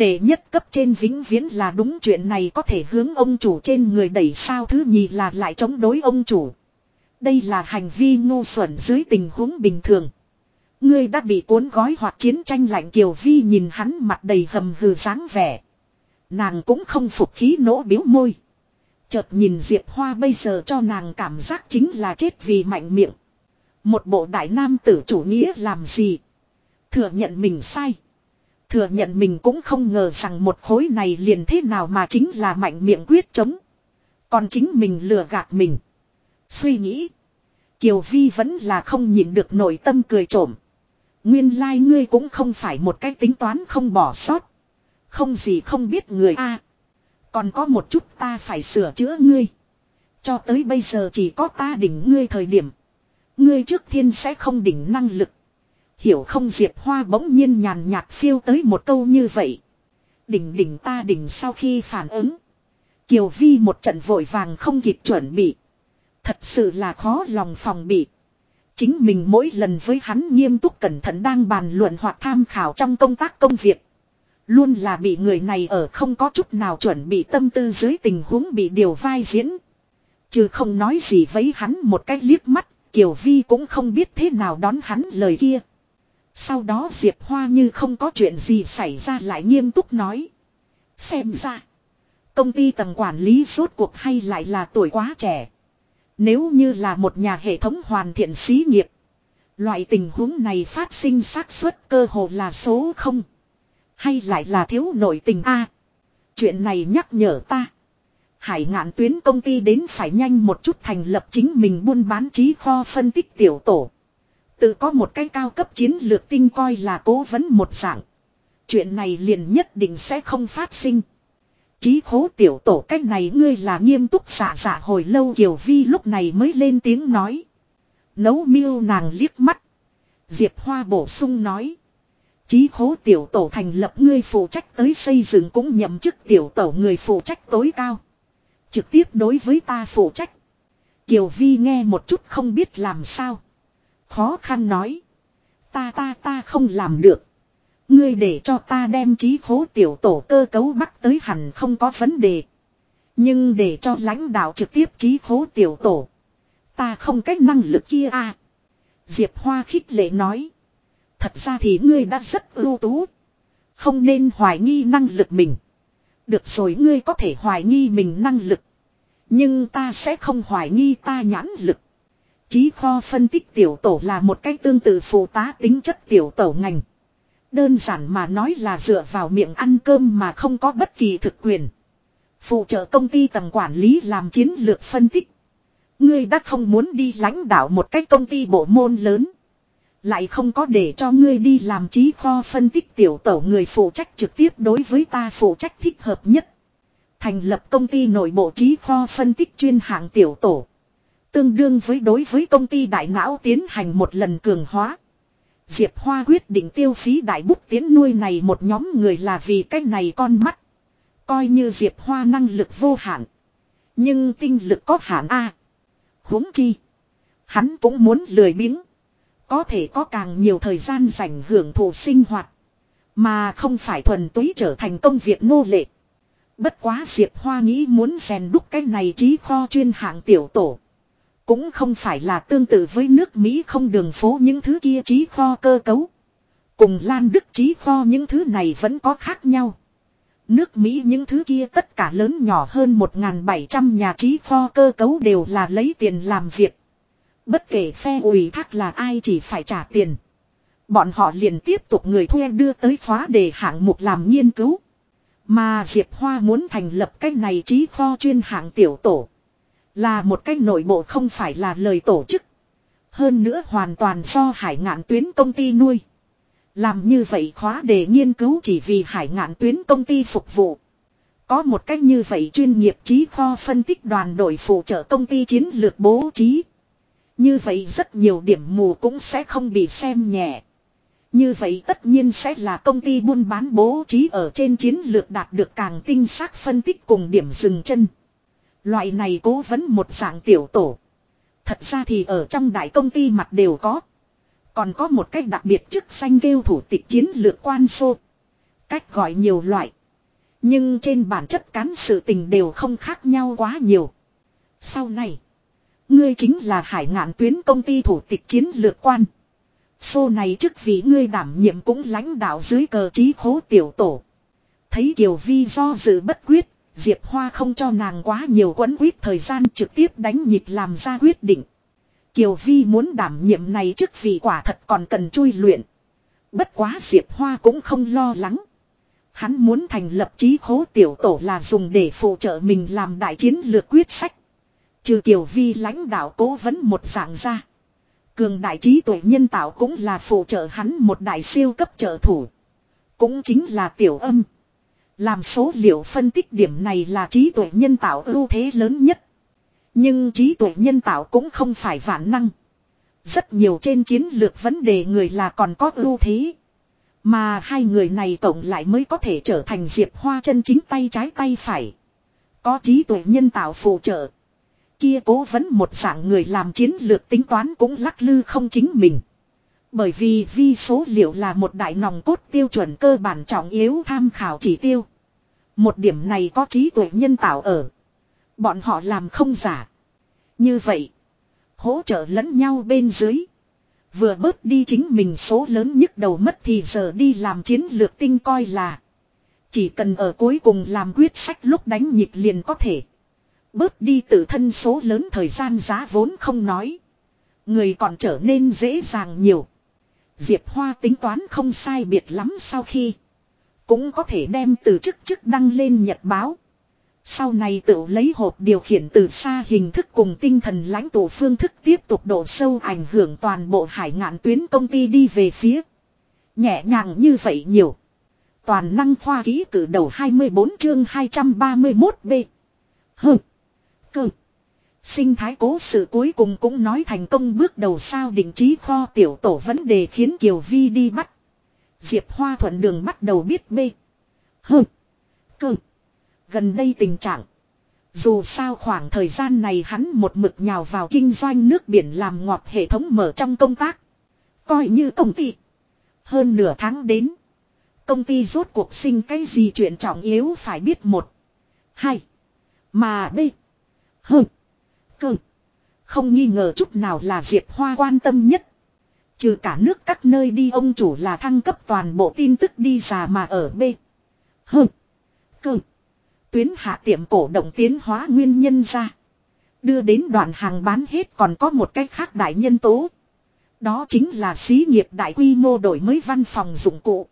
Speaker 1: Để nhất cấp trên vĩnh viễn là đúng chuyện này có thể hướng ông chủ trên người đẩy sao thứ nhì là lại chống đối ông chủ. Đây là hành vi ngu xuẩn dưới tình huống bình thường. Ngươi đã bị cuốn gói hoặc chiến tranh lạnh Kiều Vi nhìn hắn mặt đầy hầm hừ dáng vẻ. Nàng cũng không phục khí nỗ biếu môi. Chợt nhìn Diệp Hoa bây giờ cho nàng cảm giác chính là chết vì mạnh miệng. Một bộ đại nam tử chủ nghĩa làm gì? Thừa nhận mình sai. Thừa nhận mình cũng không ngờ rằng một khối này liền thế nào mà chính là mạnh miệng quyết chống. Còn chính mình lừa gạt mình. Suy nghĩ. Kiều Vi vẫn là không nhịn được nội tâm cười trộm. Nguyên lai like ngươi cũng không phải một cái tính toán không bỏ sót. Không gì không biết người a. còn có một chút ta phải sửa chữa ngươi. Cho tới bây giờ chỉ có ta đỉnh ngươi thời điểm. Ngươi trước thiên sẽ không đỉnh năng lực. Hiểu không Diệp Hoa bỗng nhiên nhàn nhạt phiêu tới một câu như vậy. Đỉnh đỉnh ta đỉnh sau khi phản ứng. Kiều Vi một trận vội vàng không kịp chuẩn bị. Thật sự là khó lòng phòng bị. Chính mình mỗi lần với hắn nghiêm túc cẩn thận đang bàn luận hoặc tham khảo trong công tác công việc. Luôn là bị người này ở không có chút nào chuẩn bị tâm tư dưới tình huống bị điều vai diễn. Chứ không nói gì với hắn một cái liếc mắt, Kiều Vi cũng không biết thế nào đón hắn lời kia. Sau đó Diệp Hoa như không có chuyện gì xảy ra lại nghiêm túc nói. Xem ra. Công ty tầng quản lý suốt cuộc hay lại là tuổi quá trẻ. Nếu như là một nhà hệ thống hoàn thiện xí nghiệp. Loại tình huống này phát sinh xác suất cơ hồ là số không. Hay lại là thiếu nội tình a Chuyện này nhắc nhở ta. Hải ngạn tuyến công ty đến phải nhanh một chút thành lập chính mình buôn bán trí kho phân tích tiểu tổ. Tự có một cái cao cấp chiến lược tinh coi là cố vấn một dạng. Chuyện này liền nhất định sẽ không phát sinh. Chí khố tiểu tổ cách này ngươi là nghiêm túc xả xả hồi lâu Kiều Vi lúc này mới lên tiếng nói. Nấu miêu nàng liếc mắt. Diệp Hoa bổ sung nói. Chí khố tiểu tổ thành lập ngươi phụ trách tới xây dựng cũng nhậm chức tiểu tổ người phụ trách tối cao. Trực tiếp đối với ta phụ trách. Kiều Vi nghe một chút không biết làm sao. Khó khăn nói. Ta ta ta không làm được. Ngươi để cho ta đem trí khố tiểu tổ cơ cấu bắt tới hẳn không có vấn đề. Nhưng để cho lãnh đạo trực tiếp trí khố tiểu tổ. Ta không cách năng lực kia à. Diệp Hoa khích lệ nói. Thật ra thì ngươi đã rất ưu tú. Không nên hoài nghi năng lực mình. Được rồi ngươi có thể hoài nghi mình năng lực. Nhưng ta sẽ không hoài nghi ta nhãn lực. Chí kho phân tích tiểu tổ là một cách tương tự phụ tá tính chất tiểu tổ ngành. Đơn giản mà nói là dựa vào miệng ăn cơm mà không có bất kỳ thực quyền. Phụ trợ công ty tầng quản lý làm chiến lược phân tích. Ngươi đã không muốn đi lãnh đạo một cách công ty bộ môn lớn. Lại không có để cho ngươi đi làm trí kho phân tích tiểu tổ người phụ trách trực tiếp đối với ta phụ trách thích hợp nhất. Thành lập công ty nội bộ trí kho phân tích chuyên hạng tiểu tổ. Tương đương với đối với công ty đại não tiến hành một lần cường hóa. Diệp Hoa quyết định tiêu phí đại bút tiến nuôi này một nhóm người là vì cái này con mắt. Coi như Diệp Hoa năng lực vô hạn. Nhưng tinh lực có hạn A. huống chi. Hắn cũng muốn lười biếng. Có thể có càng nhiều thời gian dành hưởng thụ sinh hoạt. Mà không phải thuần túy trở thành công việc nô lệ. Bất quá Diệp Hoa nghĩ muốn rèn đúc cái này trí kho chuyên hạng tiểu tổ. Cũng không phải là tương tự với nước Mỹ không đường phố những thứ kia trí kho cơ cấu. Cùng Lan Đức trí kho những thứ này vẫn có khác nhau. Nước Mỹ những thứ kia tất cả lớn nhỏ hơn 1.700 nhà trí kho cơ cấu đều là lấy tiền làm việc. Bất kể phe ủy thác là ai chỉ phải trả tiền. Bọn họ liền tiếp tục người thuê đưa tới khóa đề hạng mục làm nghiên cứu. Mà Diệp Hoa muốn thành lập cái này trí kho chuyên hạng tiểu tổ. Là một cái nội bộ không phải là lời tổ chức. Hơn nữa hoàn toàn do hải ngạn tuyến công ty nuôi. Làm như vậy khóa đề nghiên cứu chỉ vì hải ngạn tuyến công ty phục vụ. Có một cách như vậy chuyên nghiệp trí kho phân tích đoàn đội phụ trợ công ty chiến lược bố trí. Như vậy rất nhiều điểm mù cũng sẽ không bị xem nhẹ. Như vậy tất nhiên sẽ là công ty buôn bán bố trí ở trên chiến lược đạt được càng tinh xác phân tích cùng điểm dừng chân. Loại này cố vấn một dạng tiểu tổ. Thật ra thì ở trong đại công ty mặt đều có. Còn có một cách đặc biệt chức danh kêu thủ tịch chiến lược quan xô. Cách gọi nhiều loại. Nhưng trên bản chất cán sự tình đều không khác nhau quá nhiều. Sau này. Ngươi chính là hải ngạn tuyến công ty thủ tịch chiến lược quan. Xô này chức vị ngươi đảm nhiệm cũng lãnh đạo dưới cờ trí khố tiểu tổ. Thấy Kiều Vi do dự bất quyết, Diệp Hoa không cho nàng quá nhiều quấn quyết thời gian trực tiếp đánh nhịp làm ra quyết định. Kiều Vi muốn đảm nhiệm này chức vị quả thật còn cần chui luyện. Bất quá Diệp Hoa cũng không lo lắng. Hắn muốn thành lập trí khố tiểu tổ là dùng để phụ trợ mình làm đại chiến lược quyết sách. Trừ Kiều Vi lãnh đạo cố vấn một dạng ra. Cường đại trí tuệ nhân tạo cũng là phụ trợ hắn một đại siêu cấp trợ thủ. Cũng chính là tiểu âm. Làm số liệu phân tích điểm này là trí tuệ nhân tạo ưu thế lớn nhất. Nhưng trí tuệ nhân tạo cũng không phải vạn năng. Rất nhiều trên chiến lược vấn đề người là còn có ưu thế. Mà hai người này cộng lại mới có thể trở thành diệp hoa chân chính tay trái tay phải. Có trí tuệ nhân tạo phụ trợ. Kia cố vấn một dạng người làm chiến lược tính toán cũng lắc lư không chính mình. Bởi vì vi số liệu là một đại nòng cốt tiêu chuẩn cơ bản trọng yếu tham khảo chỉ tiêu. Một điểm này có trí tuệ nhân tạo ở. Bọn họ làm không giả. Như vậy. Hỗ trợ lẫn nhau bên dưới. Vừa bớt đi chính mình số lớn nhất đầu mất thì giờ đi làm chiến lược tinh coi là. Chỉ cần ở cuối cùng làm quyết sách lúc đánh nhịp liền có thể. Bớt đi tự thân số lớn thời gian giá vốn không nói. Người còn trở nên dễ dàng nhiều. Diệp Hoa tính toán không sai biệt lắm sau khi. Cũng có thể đem từ chức chức đăng lên nhật báo. Sau này tự lấy hộp điều khiển từ xa hình thức cùng tinh thần lãnh tụ phương thức tiếp tục đổ sâu ảnh hưởng toàn bộ hải ngạn tuyến công ty đi về phía. Nhẹ nhàng như vậy nhiều. Toàn năng khoa ký cử đầu 24 chương 231B. Hừ. Cơ. Sinh thái cố sự cuối cùng cũng nói thành công bước đầu sao định trí kho tiểu tổ vấn đề khiến Kiều Vi đi bắt. Diệp Hoa thuận đường bắt đầu biết bê. Hừ. Cơ. Gần đây tình trạng. Dù sao khoảng thời gian này hắn một mực nhào vào kinh doanh nước biển làm ngọt hệ thống mở trong công tác. Coi như công ty. Hơn nửa tháng đến. Công ty rốt cuộc sinh cái gì chuyện trọng yếu phải biết một. Hai. Mà B. Hừ. Cơ. Không nghi ngờ chút nào là Diệp Hoa quan tâm nhất. Trừ cả nước các nơi đi, ông chủ là thăng cấp toàn bộ tin tức đi xà mà ở B. Hừ. Cơ. Tuyến hạ tiệm cổ động tiến hóa nguyên nhân ra. Đưa đến đoạn hàng bán hết còn có một cách khác đại nhân tố. Đó chính là xí nghiệp đại quy mô đổi mới văn phòng dụng cụ.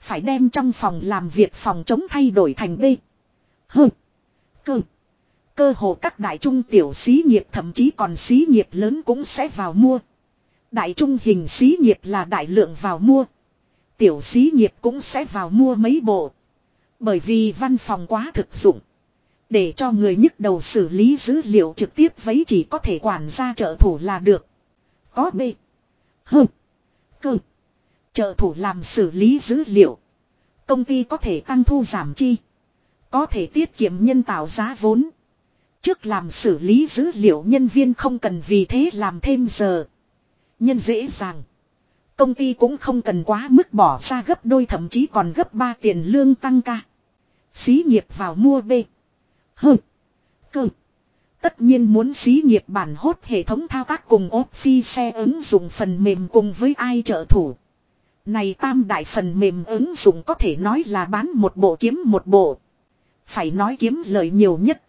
Speaker 1: Phải đem trong phòng làm việc phòng chống thay đổi thành B. Hừ. Cơ. Cơ hồ các đại trung tiểu xí nghiệp thậm chí còn xí nghiệp lớn cũng sẽ vào mua. Đại trung hình xí nghiệp là đại lượng vào mua. Tiểu xí nghiệp cũng sẽ vào mua mấy bộ. Bởi vì văn phòng quá thực dụng. Để cho người nhức đầu xử lý dữ liệu trực tiếp vấy chỉ có thể quản gia trợ thủ là được. Có B. H. Cơ. Trợ thủ làm xử lý dữ liệu. Công ty có thể tăng thu giảm chi. Có thể tiết kiệm nhân tạo giá vốn. Trước làm xử lý dữ liệu nhân viên không cần vì thế làm thêm giờ. Nhân dễ dàng. Công ty cũng không cần quá mức bỏ ra gấp đôi, thậm chí còn gấp 3 tiền lương tăng ca. Xí nghiệp vào mua B. H. Cơ. Tất nhiên muốn xí nghiệp bản hốt hệ thống thao tác cùng ốp phi xe ứng dụng phần mềm cùng với ai trợ thủ. Này tam đại phần mềm ứng dụng có thể nói là bán một bộ kiếm một bộ. Phải nói kiếm lợi nhiều nhất.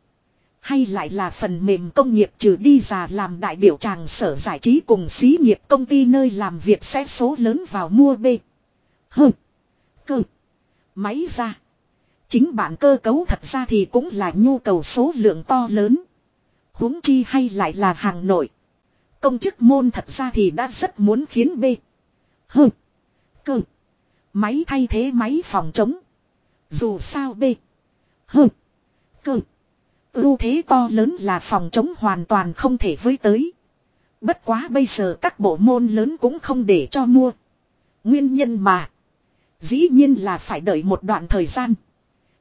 Speaker 1: Hay lại là phần mềm công nghiệp trừ đi già làm đại biểu tràng sở giải trí cùng xí nghiệp công ty nơi làm việc sẽ số lớn vào mua B. Hơ. Cơ. Máy ra. Chính bản cơ cấu thật ra thì cũng là nhu cầu số lượng to lớn. huống chi hay lại là hàng nội. Công chức môn thật ra thì đã rất muốn khiến B. Hơ. Cơ. Máy thay thế máy phòng chống. Dù sao B. Hơ. Cơ. Ưu thế to lớn là phòng chống hoàn toàn không thể với tới. Bất quá bây giờ các bộ môn lớn cũng không để cho mua. Nguyên nhân mà. Dĩ nhiên là phải đợi một đoạn thời gian.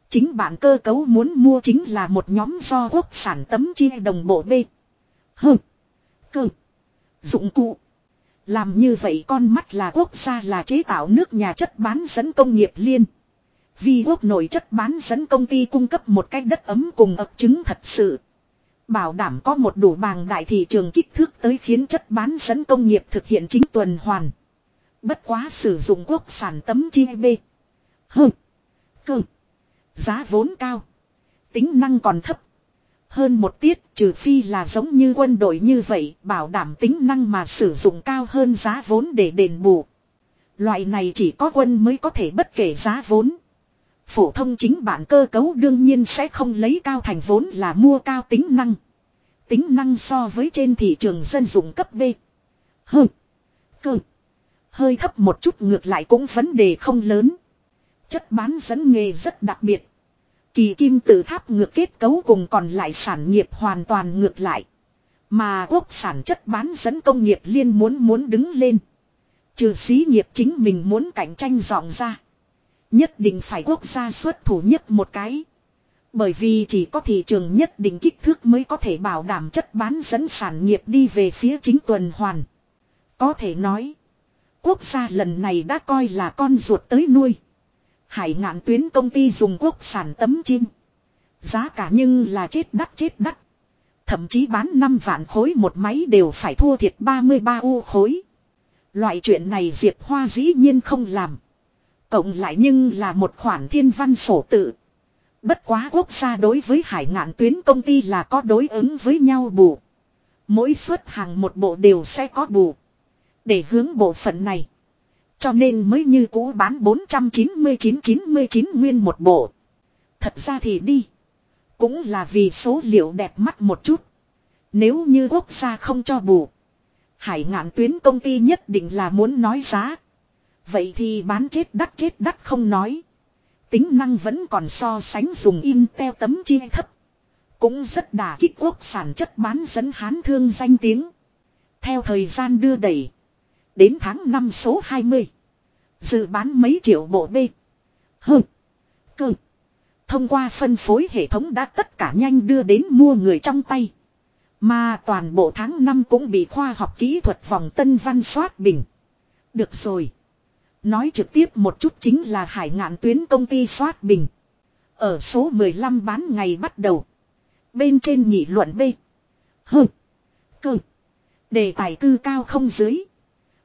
Speaker 1: Chính bản cơ cấu muốn mua chính là một nhóm do quốc sản tấm chia đồng bộ B. Hừ. Cơ. Dụng cụ. Làm như vậy con mắt là quốc gia là chế tạo nước nhà chất bán dẫn công nghiệp liên. Vi quốc nội chất bán dẫn công ty cung cấp một cách đất ấm cùng ập chứng thật sự. Bảo đảm có một đủ bàng đại thị trường kích thước tới khiến chất bán dẫn công nghiệp thực hiện chính tuần hoàn. Bất quá sử dụng quốc sản tấm chi bê. Hừ. Cơ. Giá vốn cao. Tính năng còn thấp. Hơn một tiết, trừ phi là giống như quân đội như vậy, bảo đảm tính năng mà sử dụng cao hơn giá vốn để đền bù. Loại này chỉ có quân mới có thể bất kể giá vốn. Phổ thông chính bản cơ cấu đương nhiên sẽ không lấy cao thành vốn là mua cao tính năng. Tính năng so với trên thị trường dân dụng cấp B. Hừ. Cơ. Hơi thấp một chút ngược lại cũng vấn đề không lớn. Chất bán dẫn nghề rất đặc biệt. Kỳ kim tự tháp ngược kết cấu cùng còn lại sản nghiệp hoàn toàn ngược lại. Mà quốc sản chất bán dẫn công nghiệp liên muốn muốn đứng lên. Trừ xí nghiệp chính mình muốn cạnh tranh dọn ra. Nhất định phải quốc gia xuất thủ nhất một cái. Bởi vì chỉ có thị trường nhất định kích thước mới có thể bảo đảm chất bán dẫn sản nghiệp đi về phía chính tuần hoàn. Có thể nói, quốc gia lần này đã coi là con ruột tới nuôi. Hải ngạn tuyến công ty dùng quốc sản tấm chim. Giá cả nhưng là chết đắt chết đắt. Thậm chí bán 5 vạn khối một máy đều phải thua thiệt 33 u khối. Loại chuyện này Diệp Hoa dĩ nhiên không làm. Cộng lại nhưng là một khoản thiên văn sổ tự. Bất quá quốc gia đối với hải ngạn tuyến công ty là có đối ứng với nhau bù. Mỗi xuất hàng một bộ đều sẽ có bù. Để hướng bộ phận này. Cho nên mới như cũ bán 499-99 nguyên một bộ. Thật ra thì đi. Cũng là vì số liệu đẹp mắt một chút. Nếu như quốc gia không cho bù. Hải ngạn tuyến công ty nhất định là muốn nói giá. Vậy thì bán chết đắt chết đắt không nói. Tính năng vẫn còn so sánh dùng Intel tấm chia thấp. Cũng rất đà kích quốc sản chất bán dẫn hán thương danh tiếng. Theo thời gian đưa đẩy. Đến tháng 5 số 20. Dự bán mấy triệu bộ B. Hừ. Cơ. Thông qua phân phối hệ thống đã tất cả nhanh đưa đến mua người trong tay. Mà toàn bộ tháng 5 cũng bị khoa học kỹ thuật vòng tân văn soát bình. Được rồi. Nói trực tiếp một chút chính là hải ngạn tuyến công ty soát bình. Ở số 15 bán ngày bắt đầu. Bên trên nhị luận B. Hừ. Cơ. Đề tài cư cao không dưới.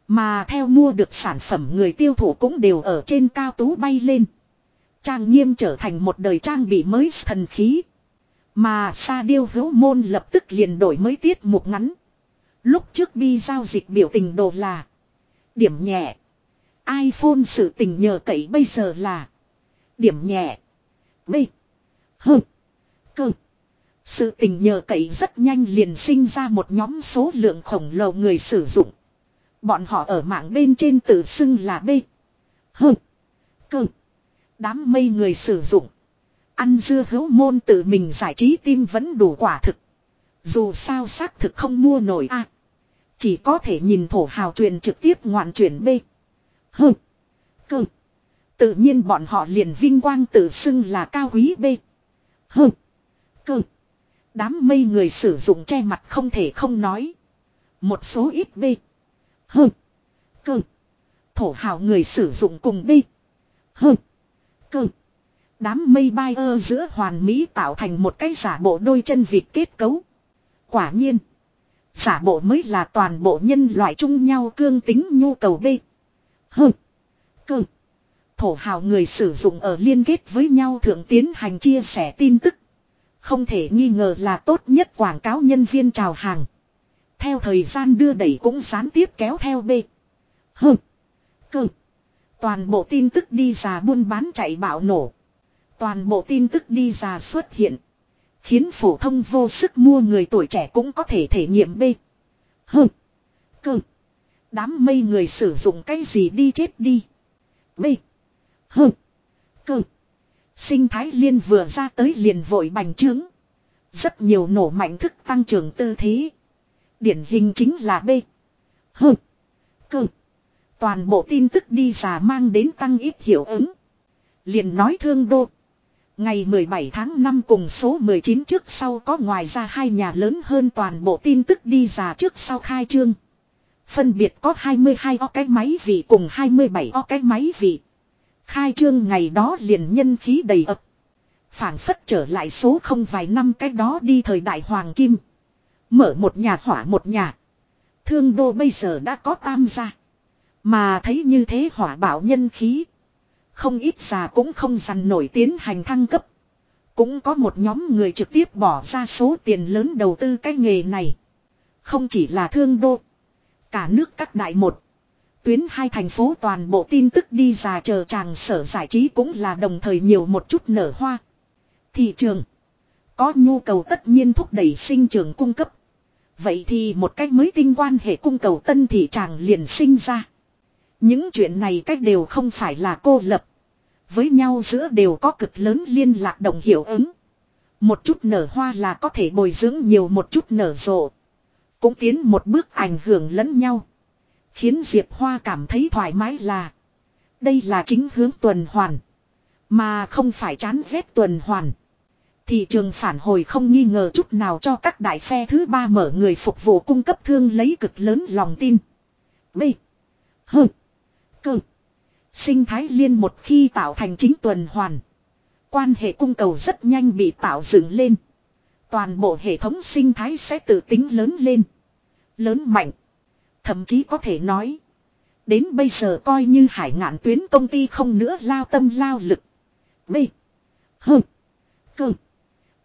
Speaker 1: Mà theo mua được sản phẩm người tiêu thụ cũng đều ở trên cao tú bay lên. Trang nghiêm trở thành một đời trang bị mới thần khí. Mà Sa Điêu hữu môn lập tức liền đổi mới tiết mục ngắn. Lúc trước bi giao dịch biểu tình đồ là. Điểm nhẹ iPhone sự tình nhờ cậy bây giờ là. Điểm nhẹ. B. H. Cơ. Sự tình nhờ cậy rất nhanh liền sinh ra một nhóm số lượng khổng lồ người sử dụng. Bọn họ ở mạng bên trên tự xưng là B. H. Cơ. Đám mây người sử dụng. Ăn dưa hấu môn tự mình giải trí tim vẫn đủ quả thực. Dù sao xác thực không mua nổi a Chỉ có thể nhìn thổ hào truyền trực tiếp ngoạn chuyển B. Hơ. Cơ. Tự nhiên bọn họ liền vinh quang tự xưng là cao quý B. Hơ. Cơ. Đám mây người sử dụng che mặt không thể không nói. Một số ít B. Hơ. Cơ. Thổ hào người sử dụng cùng B. Hơ. Cơ. Đám mây bay ơ giữa hoàn mỹ tạo thành một cái giả bộ đôi chân vịt kết cấu. Quả nhiên. Giả bộ mới là toàn bộ nhân loại chung nhau cương tính nhu cầu B. Hơ. Cơ. Thổ hào người sử dụng ở liên kết với nhau thượng tiến hành chia sẻ tin tức. Không thể nghi ngờ là tốt nhất quảng cáo nhân viên chào hàng. Theo thời gian đưa đẩy cũng gián tiếp kéo theo B. Hơ. Cơ. Toàn bộ tin tức đi ra buôn bán chạy bạo nổ. Toàn bộ tin tức đi ra xuất hiện. Khiến phổ thông vô sức mua người tuổi trẻ cũng có thể thể nghiệm B. Hơ. Cơ. Đám mây người sử dụng cái gì đi chết đi. B. H. Cơ. Sinh thái liên vừa ra tới liền vội bành trướng. Rất nhiều nổ mạnh thức tăng trưởng tư thế. Điển hình chính là B. H. Cơ. Toàn bộ tin tức đi giả mang đến tăng ít hiệu ứng. Liền nói thương đô. Ngày 17 tháng 5 cùng số 19 trước sau có ngoài ra hai nhà lớn hơn toàn bộ tin tức đi giả trước sau khai trương. Phân biệt có 22 o cái máy vị cùng 27 o cái máy vị. Khai trương ngày đó liền nhân khí đầy ập. phảng phất trở lại số không vài năm cái đó đi thời đại hoàng kim. Mở một nhà hỏa một nhà. Thương đô bây giờ đã có tam gia. Mà thấy như thế hỏa bảo nhân khí. Không ít già cũng không dằn nổi tiến hành thăng cấp. Cũng có một nhóm người trực tiếp bỏ ra số tiền lớn đầu tư cái nghề này. Không chỉ là thương đô. Cả nước các đại một. Tuyến hai thành phố toàn bộ tin tức đi ra chờ chàng sở giải trí cũng là đồng thời nhiều một chút nở hoa. Thị trường. Có nhu cầu tất nhiên thúc đẩy sinh trưởng cung cấp. Vậy thì một cách mới tinh quan hệ cung cầu tân thị tràng liền sinh ra. Những chuyện này cách đều không phải là cô lập. Với nhau giữa đều có cực lớn liên lạc đồng hiệu ứng. Một chút nở hoa là có thể bồi dưỡng nhiều một chút nở rộ. Cũng tiến một bước ảnh hưởng lẫn nhau. Khiến Diệp Hoa cảm thấy thoải mái là. Đây là chính hướng tuần hoàn. Mà không phải chán ghét tuần hoàn. Thị trường phản hồi không nghi ngờ chút nào cho các đại phe thứ ba mở người phục vụ cung cấp thương lấy cực lớn lòng tin. B. H. Cơ. Sinh thái liên một khi tạo thành chính tuần hoàn. Quan hệ cung cầu rất nhanh bị tạo dựng lên. Toàn bộ hệ thống sinh thái sẽ tự tính lớn lên. Lớn mạnh. Thậm chí có thể nói. Đến bây giờ coi như hải ngạn tuyến công ty không nữa lao tâm lao lực. B. H. Cơ.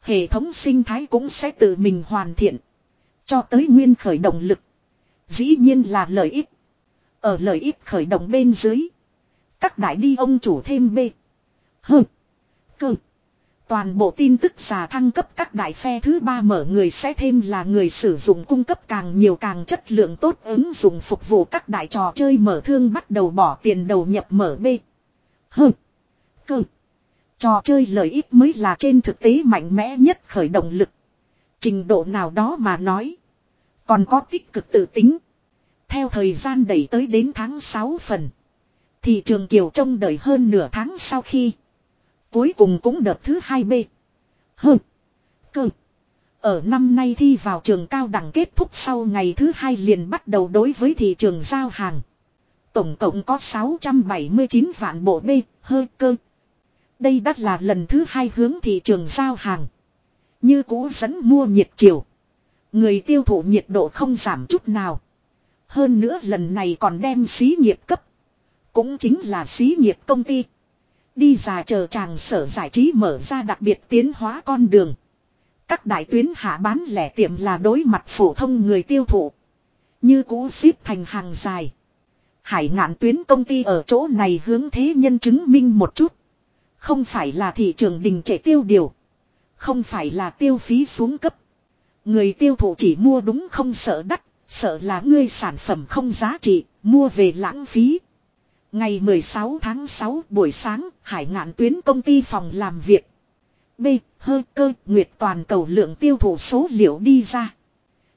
Speaker 1: Hệ thống sinh thái cũng sẽ tự mình hoàn thiện. Cho tới nguyên khởi động lực. Dĩ nhiên là lợi ích. Ở lợi ích khởi động bên dưới. Các đại đi ông chủ thêm B. H. Cơ. Toàn bộ tin tức xà thăng cấp các đại phe thứ ba mở người sẽ thêm là người sử dụng cung cấp càng nhiều càng chất lượng tốt ứng dụng phục vụ các đại trò chơi mở thương bắt đầu bỏ tiền đầu nhập mở B. H. Cơ. Trò chơi lợi ích mới là trên thực tế mạnh mẽ nhất khởi động lực. Trình độ nào đó mà nói. Còn có tích cực tự tính. Theo thời gian đẩy tới đến tháng 6 phần. Thị trường kiều trông đợi hơn nửa tháng sau khi. Cuối cùng cũng đợt thứ hai B. Hơn. Cơ. Ở năm nay thi vào trường cao đẳng kết thúc sau ngày thứ hai liền bắt đầu đối với thị trường giao hàng. Tổng cộng có 679 vạn bộ B, hơi cơ. Đây đã là lần thứ hai hướng thị trường giao hàng. Như cũ dẫn mua nhiệt chiều. Người tiêu thụ nhiệt độ không giảm chút nào. Hơn nữa lần này còn đem xí nghiệp cấp. Cũng chính là xí nghiệp công ty. Đi già chờ chàng sở giải trí mở ra đặc biệt tiến hóa con đường. Các đại tuyến hạ bán lẻ tiệm là đối mặt phổ thông người tiêu thụ. Như cũ xếp thành hàng dài. Hải ngạn tuyến công ty ở chỗ này hướng thế nhân chứng minh một chút. Không phải là thị trường đình trệ tiêu điều. Không phải là tiêu phí xuống cấp. Người tiêu thụ chỉ mua đúng không sợ đắt, sợ là ngươi sản phẩm không giá trị, mua về lãng phí. Ngày 16 tháng 6 buổi sáng, hải ngạn tuyến công ty phòng làm việc. B. Hơ cơ, Nguyệt toàn cầu lượng tiêu thụ số liệu đi ra.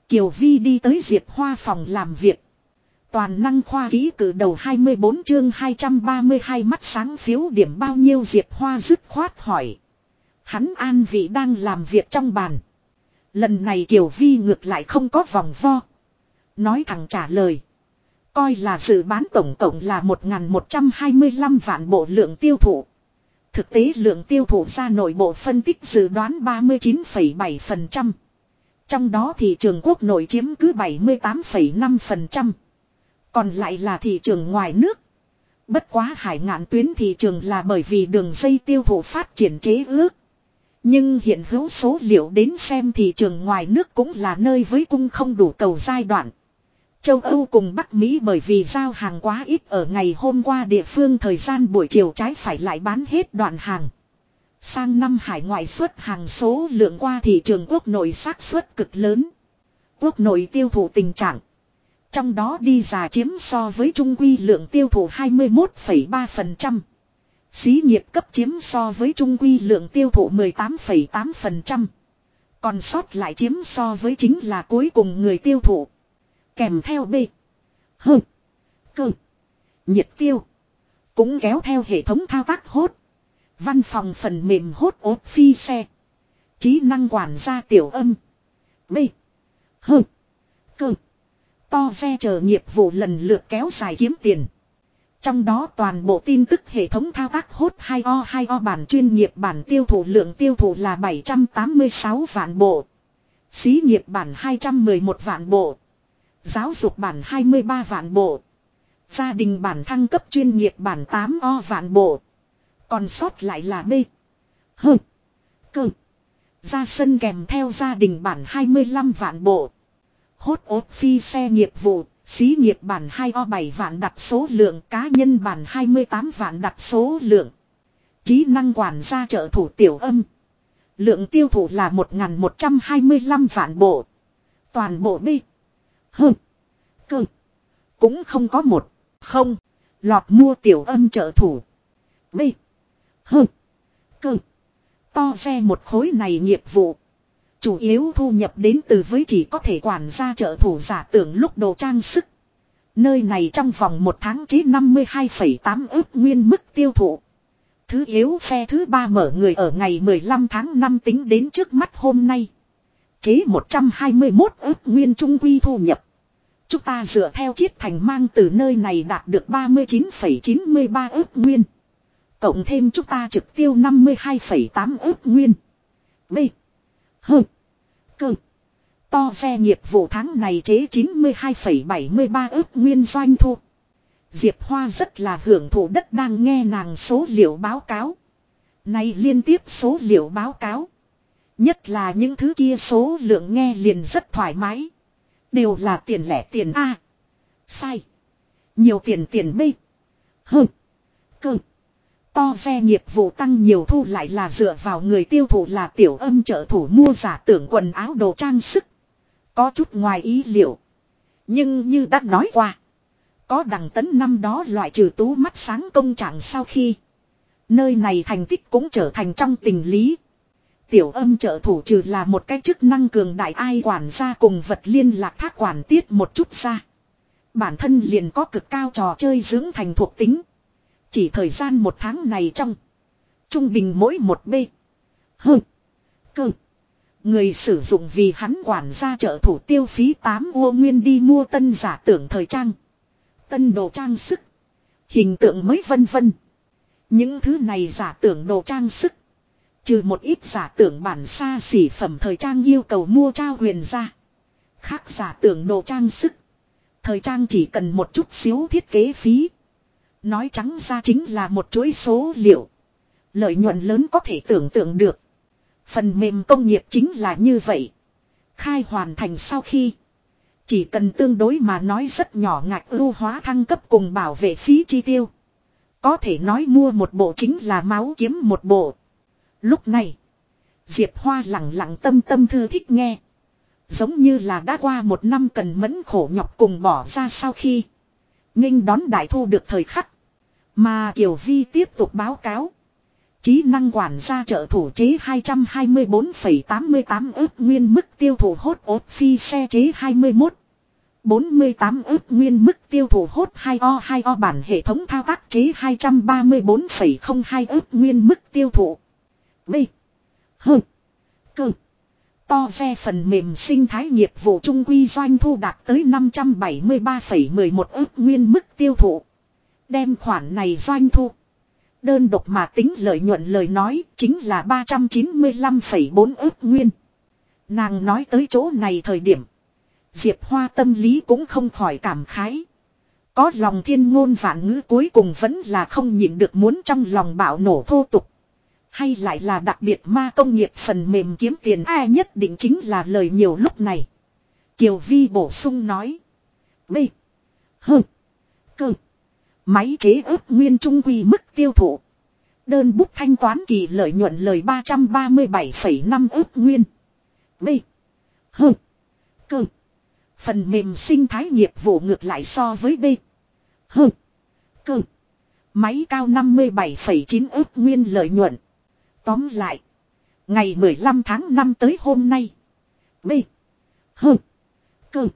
Speaker 1: Kiều Vi đi tới Diệp Hoa phòng làm việc. Toàn năng khoa ký cử đầu 24 chương 232 mắt sáng phiếu điểm bao nhiêu Diệp Hoa dứt khoát hỏi. Hắn an vị đang làm việc trong bàn. Lần này Kiều Vi ngược lại không có vòng vo. Nói thẳng trả lời. Coi là dự bán tổng cộng là 1.125 vạn bộ lượng tiêu thụ. Thực tế lượng tiêu thụ ra nội bộ phân tích dự đoán 39,7%. Trong đó thị trường quốc nội chiếm cứ 78,5%. Còn lại là thị trường ngoài nước. Bất quá hải ngạn tuyến thị trường là bởi vì đường dây tiêu thụ phát triển chế ước. Nhưng hiện hữu số liệu đến xem thị trường ngoài nước cũng là nơi với cung không đủ cầu giai đoạn. Châu Âu cùng Bắc Mỹ bởi vì giao hàng quá ít ở ngày hôm qua địa phương thời gian buổi chiều trái phải lại bán hết đoạn hàng. Sang năm hải ngoại xuất hàng số lượng qua thị trường quốc nội xác suất cực lớn. Quốc nội tiêu thụ tình trạng. Trong đó đi già chiếm so với trung quy lượng tiêu thụ 21,3%. Xí nghiệp cấp chiếm so với trung quy lượng tiêu thụ 18,8%. Còn sót lại chiếm so với chính là cuối cùng người tiêu thụ. Kèm theo B. H. Cơ. Nhiệt tiêu. Cũng kéo theo hệ thống thao tác hốt. Văn phòng phần mềm hốt ốp phi xe. Trí năng quản gia tiểu âm. B. H. Cơ. To xe chờ nghiệp vụ lần lượt kéo dài kiếm tiền. Trong đó toàn bộ tin tức hệ thống thao tác hốt 2O 2O bản chuyên nghiệp bản tiêu thụ lượng tiêu thụ là 786 vạn bộ. Xí nghiệp bản 211 vạn bộ. Giáo dục bản 23 vạn bộ. Gia đình bản thăng cấp chuyên nghiệp bản 8O vạn bộ. Còn sót lại là B. H. Cơ. Ra sân kèm theo gia đình bản 25 vạn bộ. Hốt ốt phi xe nghiệp vụ, xí nghiệp bản 2O7 vạn đặt số lượng cá nhân bản 28 vạn đặt số lượng. Chí năng quản gia trợ thủ tiểu âm. Lượng tiêu thụ là 1.125 vạn bộ. Toàn bộ B. Hừ. Cơ. Cũng không có một. Không. Lọt mua tiểu âm trợ thủ. B. Hừ. Cơ. To xe một khối này nghiệp vụ. Chủ yếu thu nhập đến từ với chỉ có thể quản gia trợ thủ giả tưởng lúc đồ trang sức. Nơi này trong vòng một tháng chỉ 52,8 ước nguyên mức tiêu thụ. Thứ yếu phe thứ ba mở người ở ngày 15 tháng 5 tính đến trước mắt hôm nay. Chế 121 ước nguyên trung quy thu nhập. Chúng ta dựa theo chiết thành mang từ nơi này đạt được 39,93 ước nguyên. Cộng thêm chúng ta trực tiêu 52,8 ước nguyên. B. H. Cơ. To xe nghiệp vụ tháng này chế 92,73 ước nguyên doanh thu. Diệp Hoa rất là hưởng thụ đất đang nghe nàng số liệu báo cáo. Này liên tiếp số liệu báo cáo. Nhất là những thứ kia số lượng nghe liền rất thoải mái. Đều là tiền lẻ tiền A. Sai. Nhiều tiền tiền B. H. Cơ. To ve nghiệp vụ tăng nhiều thu lại là dựa vào người tiêu thụ là tiểu âm trợ thủ mua giả tưởng quần áo đồ trang sức. Có chút ngoài ý liệu. Nhưng như đã nói qua. Có đằng tấn năm đó loại trừ tú mắt sáng công trạng sau khi. Nơi này thành tích cũng trở thành trong tình lý. Tiểu âm trợ thủ trừ là một cái chức năng cường đại ai quản gia cùng vật liên lạc thác quản tiết một chút ra. Bản thân liền có cực cao trò chơi dưỡng thành thuộc tính. Chỉ thời gian một tháng này trong. Trung bình mỗi một B. Hừ. Cơ. Người sử dụng vì hắn quản gia trợ thủ tiêu phí 8 ô nguyên đi mua tân giả tưởng thời trang. Tân đồ trang sức. Hình tượng mới vân vân. Những thứ này giả tưởng đồ trang sức. Trừ một ít giả tưởng bản xa xỉ phẩm thời trang yêu cầu mua trao huyền ra. Khác giả tưởng đồ trang sức. Thời trang chỉ cần một chút xíu thiết kế phí. Nói trắng ra chính là một chuỗi số liệu. Lợi nhuận lớn có thể tưởng tượng được. Phần mềm công nghiệp chính là như vậy. Khai hoàn thành sau khi. Chỉ cần tương đối mà nói rất nhỏ ngạch ưu hóa thăng cấp cùng bảo vệ phí chi tiêu. Có thể nói mua một bộ chính là máu kiếm một bộ. Lúc này. Diệp Hoa lặng lặng tâm tâm thư thích nghe. Giống như là đã qua một năm cần mẫn khổ nhọc cùng bỏ ra sau khi. nghênh đón đại thu được thời khắc. Mà Kiều Vi tiếp tục báo cáo. Trí năng quản gia trợ thủ chế 224,88 ước nguyên mức tiêu thụ hốt ốt phi xe chế 21. 48 ước nguyên mức tiêu thụ hốt 2O 2O bản hệ thống thao tác chế 234,02 ước nguyên mức tiêu thụ. B. H. Cơ. To ve phần mềm sinh thái nghiệp vụ trung quy doanh thu đạt tới 573,11 ước nguyên mức tiêu thụ. Đem khoản này doanh thu. Đơn độc mà tính lợi nhuận lời nói chính là 395,4 ước nguyên. Nàng nói tới chỗ này thời điểm. Diệp Hoa tâm lý cũng không khỏi cảm khái. Có lòng thiên ngôn vạn ngữ cuối cùng vẫn là không nhịn được muốn trong lòng bạo nổ thô tục. Hay lại là đặc biệt ma công nghiệp phần mềm kiếm tiền ai nhất định chính là lời nhiều lúc này. Kiều Vi bổ sung nói. B. H. Cơ. Máy chế ớt nguyên trung quy mức tiêu thụ. Đơn bút thanh toán kỳ lợi nhuận lời 337,5 ước nguyên. B. H. Cơ. Phần mềm sinh thái nghiệp vụ ngược lại so với B. H. Cơ. Máy cao 57,9 ước nguyên lợi nhuận. Tóm lại. Ngày 15 tháng 5 tới hôm nay. B. H. Cơ.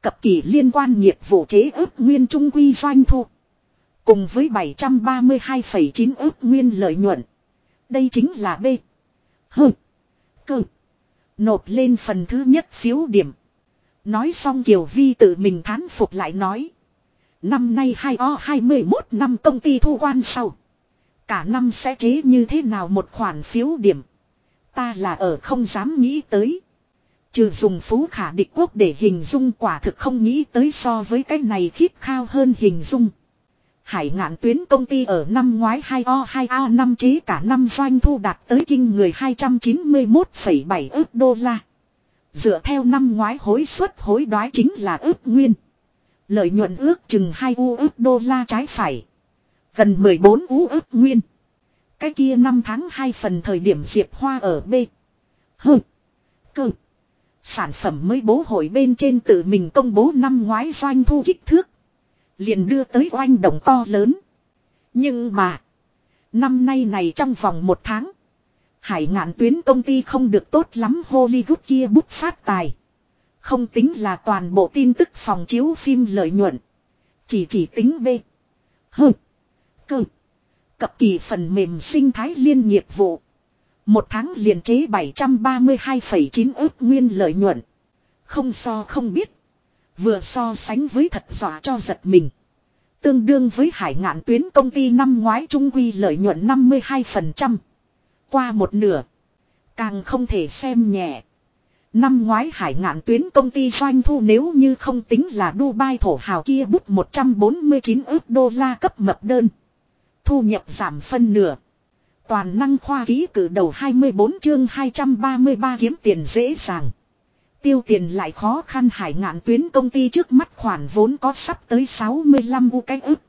Speaker 1: Cập kỳ liên quan nghiệp vụ chế ước nguyên trung quy doanh thu. Cùng với 732,9 ước nguyên lợi nhuận. Đây chính là B. H. Cơ. Nộp lên phần thứ nhất phiếu điểm. Nói xong Kiều Vi tự mình thán phục lại nói. Năm nay 2O21 năm công ty thu quan sau. Cả năm sẽ chế như thế nào một khoản phiếu điểm. Ta là ở không dám nghĩ tới. Trừ dùng phú khả địch quốc để hình dung quả thực không nghĩ tới so với cái này khiếp khao hơn hình dung. Hải ngạn tuyến công ty ở năm ngoái 2O2A năm chế cả năm doanh thu đạt tới kinh người 291,7 ước đô la. Dựa theo năm ngoái hối suất hối đoái chính là ước nguyên. Lợi nhuận ước chừng 2 u ước đô la trái phải. Gần 14 ú ức nguyên. Cái kia năm tháng 2 phần thời điểm Diệp Hoa ở B. H. Cơ. Sản phẩm mới bố hội bên trên tự mình công bố năm ngoái doanh thu kích thước. Liền đưa tới oanh động to lớn. Nhưng mà. Năm nay này trong vòng một tháng. Hải ngạn tuyến công ty không được tốt lắm Hollywood kia bút phát tài. Không tính là toàn bộ tin tức phòng chiếu phim lợi nhuận. Chỉ chỉ tính B. H. Cơ. Cập kỳ phần mềm sinh thái liên nghiệp vụ. Một tháng liền chế 732,9 ước nguyên lợi nhuận. Không so không biết. Vừa so sánh với thật dọa cho giật mình. Tương đương với hải ngạn tuyến công ty năm ngoái trung quy lợi nhuận 52%. Qua một nửa. Càng không thể xem nhẹ. Năm ngoái hải ngạn tuyến công ty doanh thu nếu như không tính là Dubai thổ hào kia bút 149 ước đô la cấp mập đơn. Thu nhập giảm phân nửa. Toàn năng khoa ký cử đầu 24 chương 233 kiếm tiền dễ dàng. Tiêu tiền lại khó khăn hải ngạn tuyến công ty trước mắt khoản vốn có sắp tới 65 u cái ức.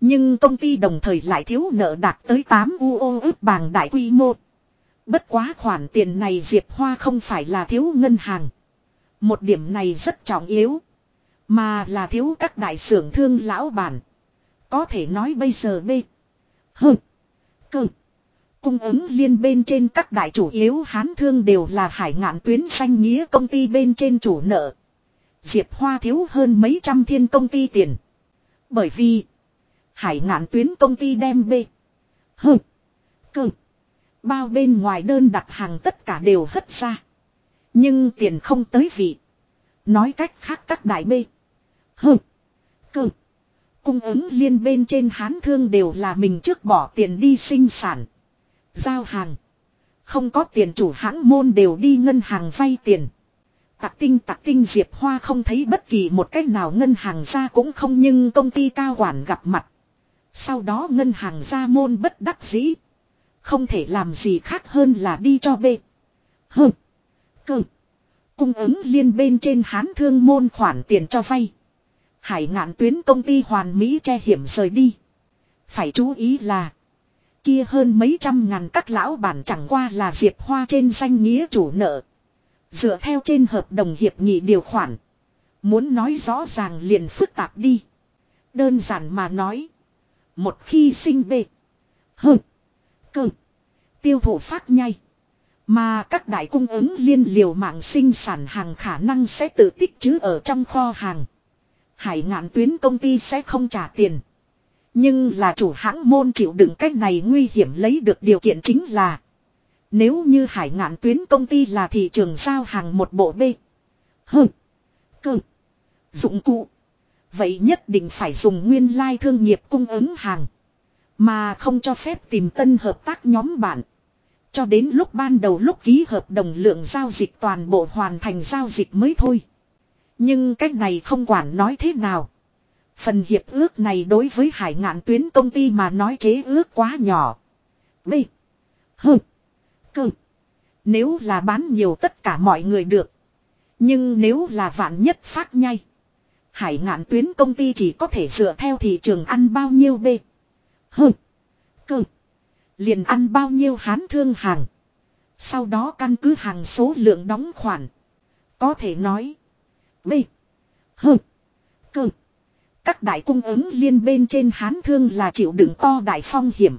Speaker 1: Nhưng công ty đồng thời lại thiếu nợ đạt tới 8 u ô ức bằng đại quy mô. Bất quá khoản tiền này Diệp Hoa không phải là thiếu ngân hàng. Một điểm này rất trọng yếu. Mà là thiếu các đại xưởng thương lão bản. Có thể nói bây giờ B hơ, Cơ. Cung ứng liên bên trên các đại chủ yếu hán thương đều là hải ngạn tuyến xanh nghĩa công ty bên trên chủ nợ. Diệp Hoa thiếu hơn mấy trăm thiên công ty tiền. Bởi vì hải ngạn tuyến công ty đem B. hơ, Cơ. Bao bên ngoài đơn đặt hàng tất cả đều hất ra. Nhưng tiền không tới vị. Nói cách khác các đại B. hơ, Cơ. Cung ứng liên bên trên hán thương đều là mình trước bỏ tiền đi sinh sản. Giao hàng. Không có tiền chủ hãng môn đều đi ngân hàng vay tiền. Tạc tinh tạc tinh, Diệp Hoa không thấy bất kỳ một cách nào ngân hàng ra cũng không nhưng công ty cao quản gặp mặt. Sau đó ngân hàng ra môn bất đắc dĩ. Không thể làm gì khác hơn là đi cho bê. Hơ. Cơ. Cung ứng liên bên trên hán thương môn khoản tiền cho vay. Hải ngạn tuyến công ty hoàn mỹ che hiểm rời đi. Phải chú ý là. Kia hơn mấy trăm ngàn các lão bản chẳng qua là Diệp Hoa trên danh nghĩa chủ nợ. Dựa theo trên hợp đồng hiệp nghị điều khoản. Muốn nói rõ ràng liền phức tạp đi. Đơn giản mà nói. Một khi sinh bệ. Hừ. Cơ. Tiêu thụ phát nhai. Mà các đại cung ứng liên liều mạng sinh sản hàng khả năng sẽ tự tích trữ ở trong kho hàng. Hải ngạn tuyến công ty sẽ không trả tiền. Nhưng là chủ hãng môn chịu đựng cách này nguy hiểm lấy được điều kiện chính là. Nếu như hải ngạn tuyến công ty là thị trường giao hàng một bộ B. H. Cơ. Dụng cụ. Vậy nhất định phải dùng nguyên lai like thương nghiệp cung ứng hàng. Mà không cho phép tìm tân hợp tác nhóm bạn. Cho đến lúc ban đầu lúc ký hợp đồng lượng giao dịch toàn bộ hoàn thành giao dịch mới thôi. Nhưng cách này không quản nói thế nào. Phần hiệp ước này đối với hải ngạn tuyến công ty mà nói chế ước quá nhỏ. B. H. Cơ. Nếu là bán nhiều tất cả mọi người được. Nhưng nếu là vạn nhất phát nhai. Hải ngạn tuyến công ty chỉ có thể dựa theo thị trường ăn bao nhiêu B. H. Cơ. Liền ăn bao nhiêu hán thương hàng. Sau đó căn cứ hàng số lượng đóng khoản. Có thể nói. B. H. Cơ. Các đại cung ứng liên bên trên hán thương là chịu đựng to đại phong hiểm.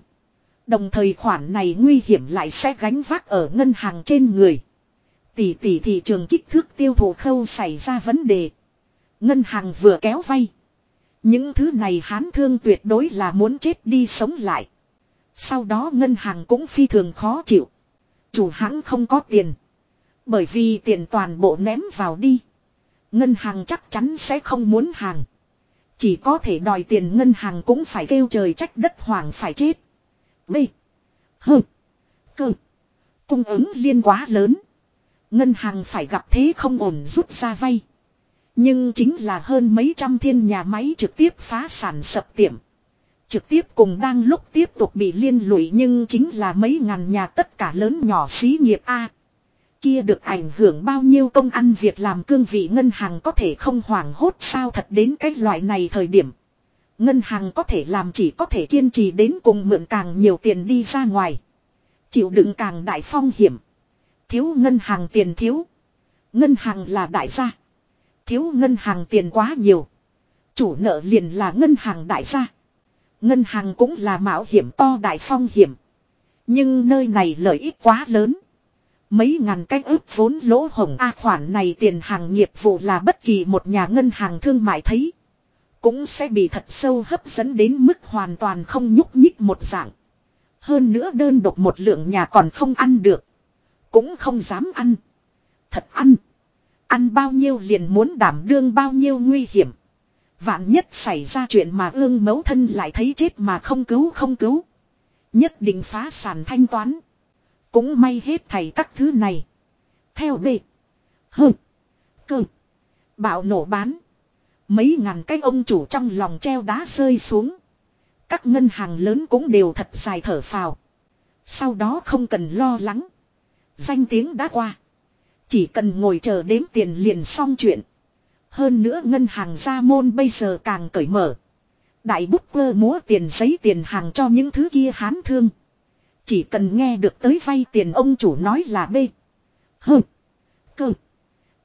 Speaker 1: Đồng thời khoản này nguy hiểm lại sẽ gánh vác ở ngân hàng trên người. Tỷ tỷ thị trường kích thước tiêu thụ khâu xảy ra vấn đề. Ngân hàng vừa kéo vay. Những thứ này hán thương tuyệt đối là muốn chết đi sống lại. Sau đó ngân hàng cũng phi thường khó chịu. Chủ hãng không có tiền. Bởi vì tiền toàn bộ ném vào đi. Ngân hàng chắc chắn sẽ không muốn hàng. Chỉ có thể đòi tiền ngân hàng cũng phải kêu trời trách đất hoàng phải chết. B. H. Cơ. Cung ứng liên quá lớn. Ngân hàng phải gặp thế không ổn rút ra vay. Nhưng chính là hơn mấy trăm thiên nhà máy trực tiếp phá sản sập tiệm. Trực tiếp cùng đang lúc tiếp tục bị liên lụy nhưng chính là mấy ngàn nhà tất cả lớn nhỏ xí nghiệp A. Kia được ảnh hưởng bao nhiêu công ăn việc làm cương vị ngân hàng có thể không hoảng hốt sao thật đến cái loại này thời điểm. Ngân hàng có thể làm chỉ có thể kiên trì đến cùng mượn càng nhiều tiền đi ra ngoài. Chịu đựng càng đại phong hiểm. Thiếu ngân hàng tiền thiếu. Ngân hàng là đại gia. Thiếu ngân hàng tiền quá nhiều. Chủ nợ liền là ngân hàng đại gia. Ngân hàng cũng là mạo hiểm to đại phong hiểm. Nhưng nơi này lợi ích quá lớn. Mấy ngàn cách ước vốn lỗ hồng A khoản này tiền hàng nghiệp vụ là bất kỳ một nhà ngân hàng thương mại thấy. Cũng sẽ bị thật sâu hấp dẫn đến mức hoàn toàn không nhúc nhích một dạng. Hơn nữa đơn độc một lượng nhà còn không ăn được. Cũng không dám ăn. Thật ăn. Ăn bao nhiêu liền muốn đảm đương bao nhiêu nguy hiểm. Vạn nhất xảy ra chuyện mà ương mấu thân lại thấy chết mà không cứu không cứu. Nhất định phá sản thanh toán. Cũng may hết thầy các thứ này. Theo bệ. Hừ. Cơ. Bạo nổ bán. Mấy ngàn cái ông chủ trong lòng treo đá rơi xuống. Các ngân hàng lớn cũng đều thật dài thở phào. Sau đó không cần lo lắng. Danh tiếng đã qua. Chỉ cần ngồi chờ đếm tiền liền xong chuyện. Hơn nữa ngân hàng gia môn bây giờ càng cởi mở. Đại bút quơ múa tiền giấy tiền hàng cho những thứ kia hán thương. Chỉ cần nghe được tới vay tiền ông chủ nói là B. hừ Cơ.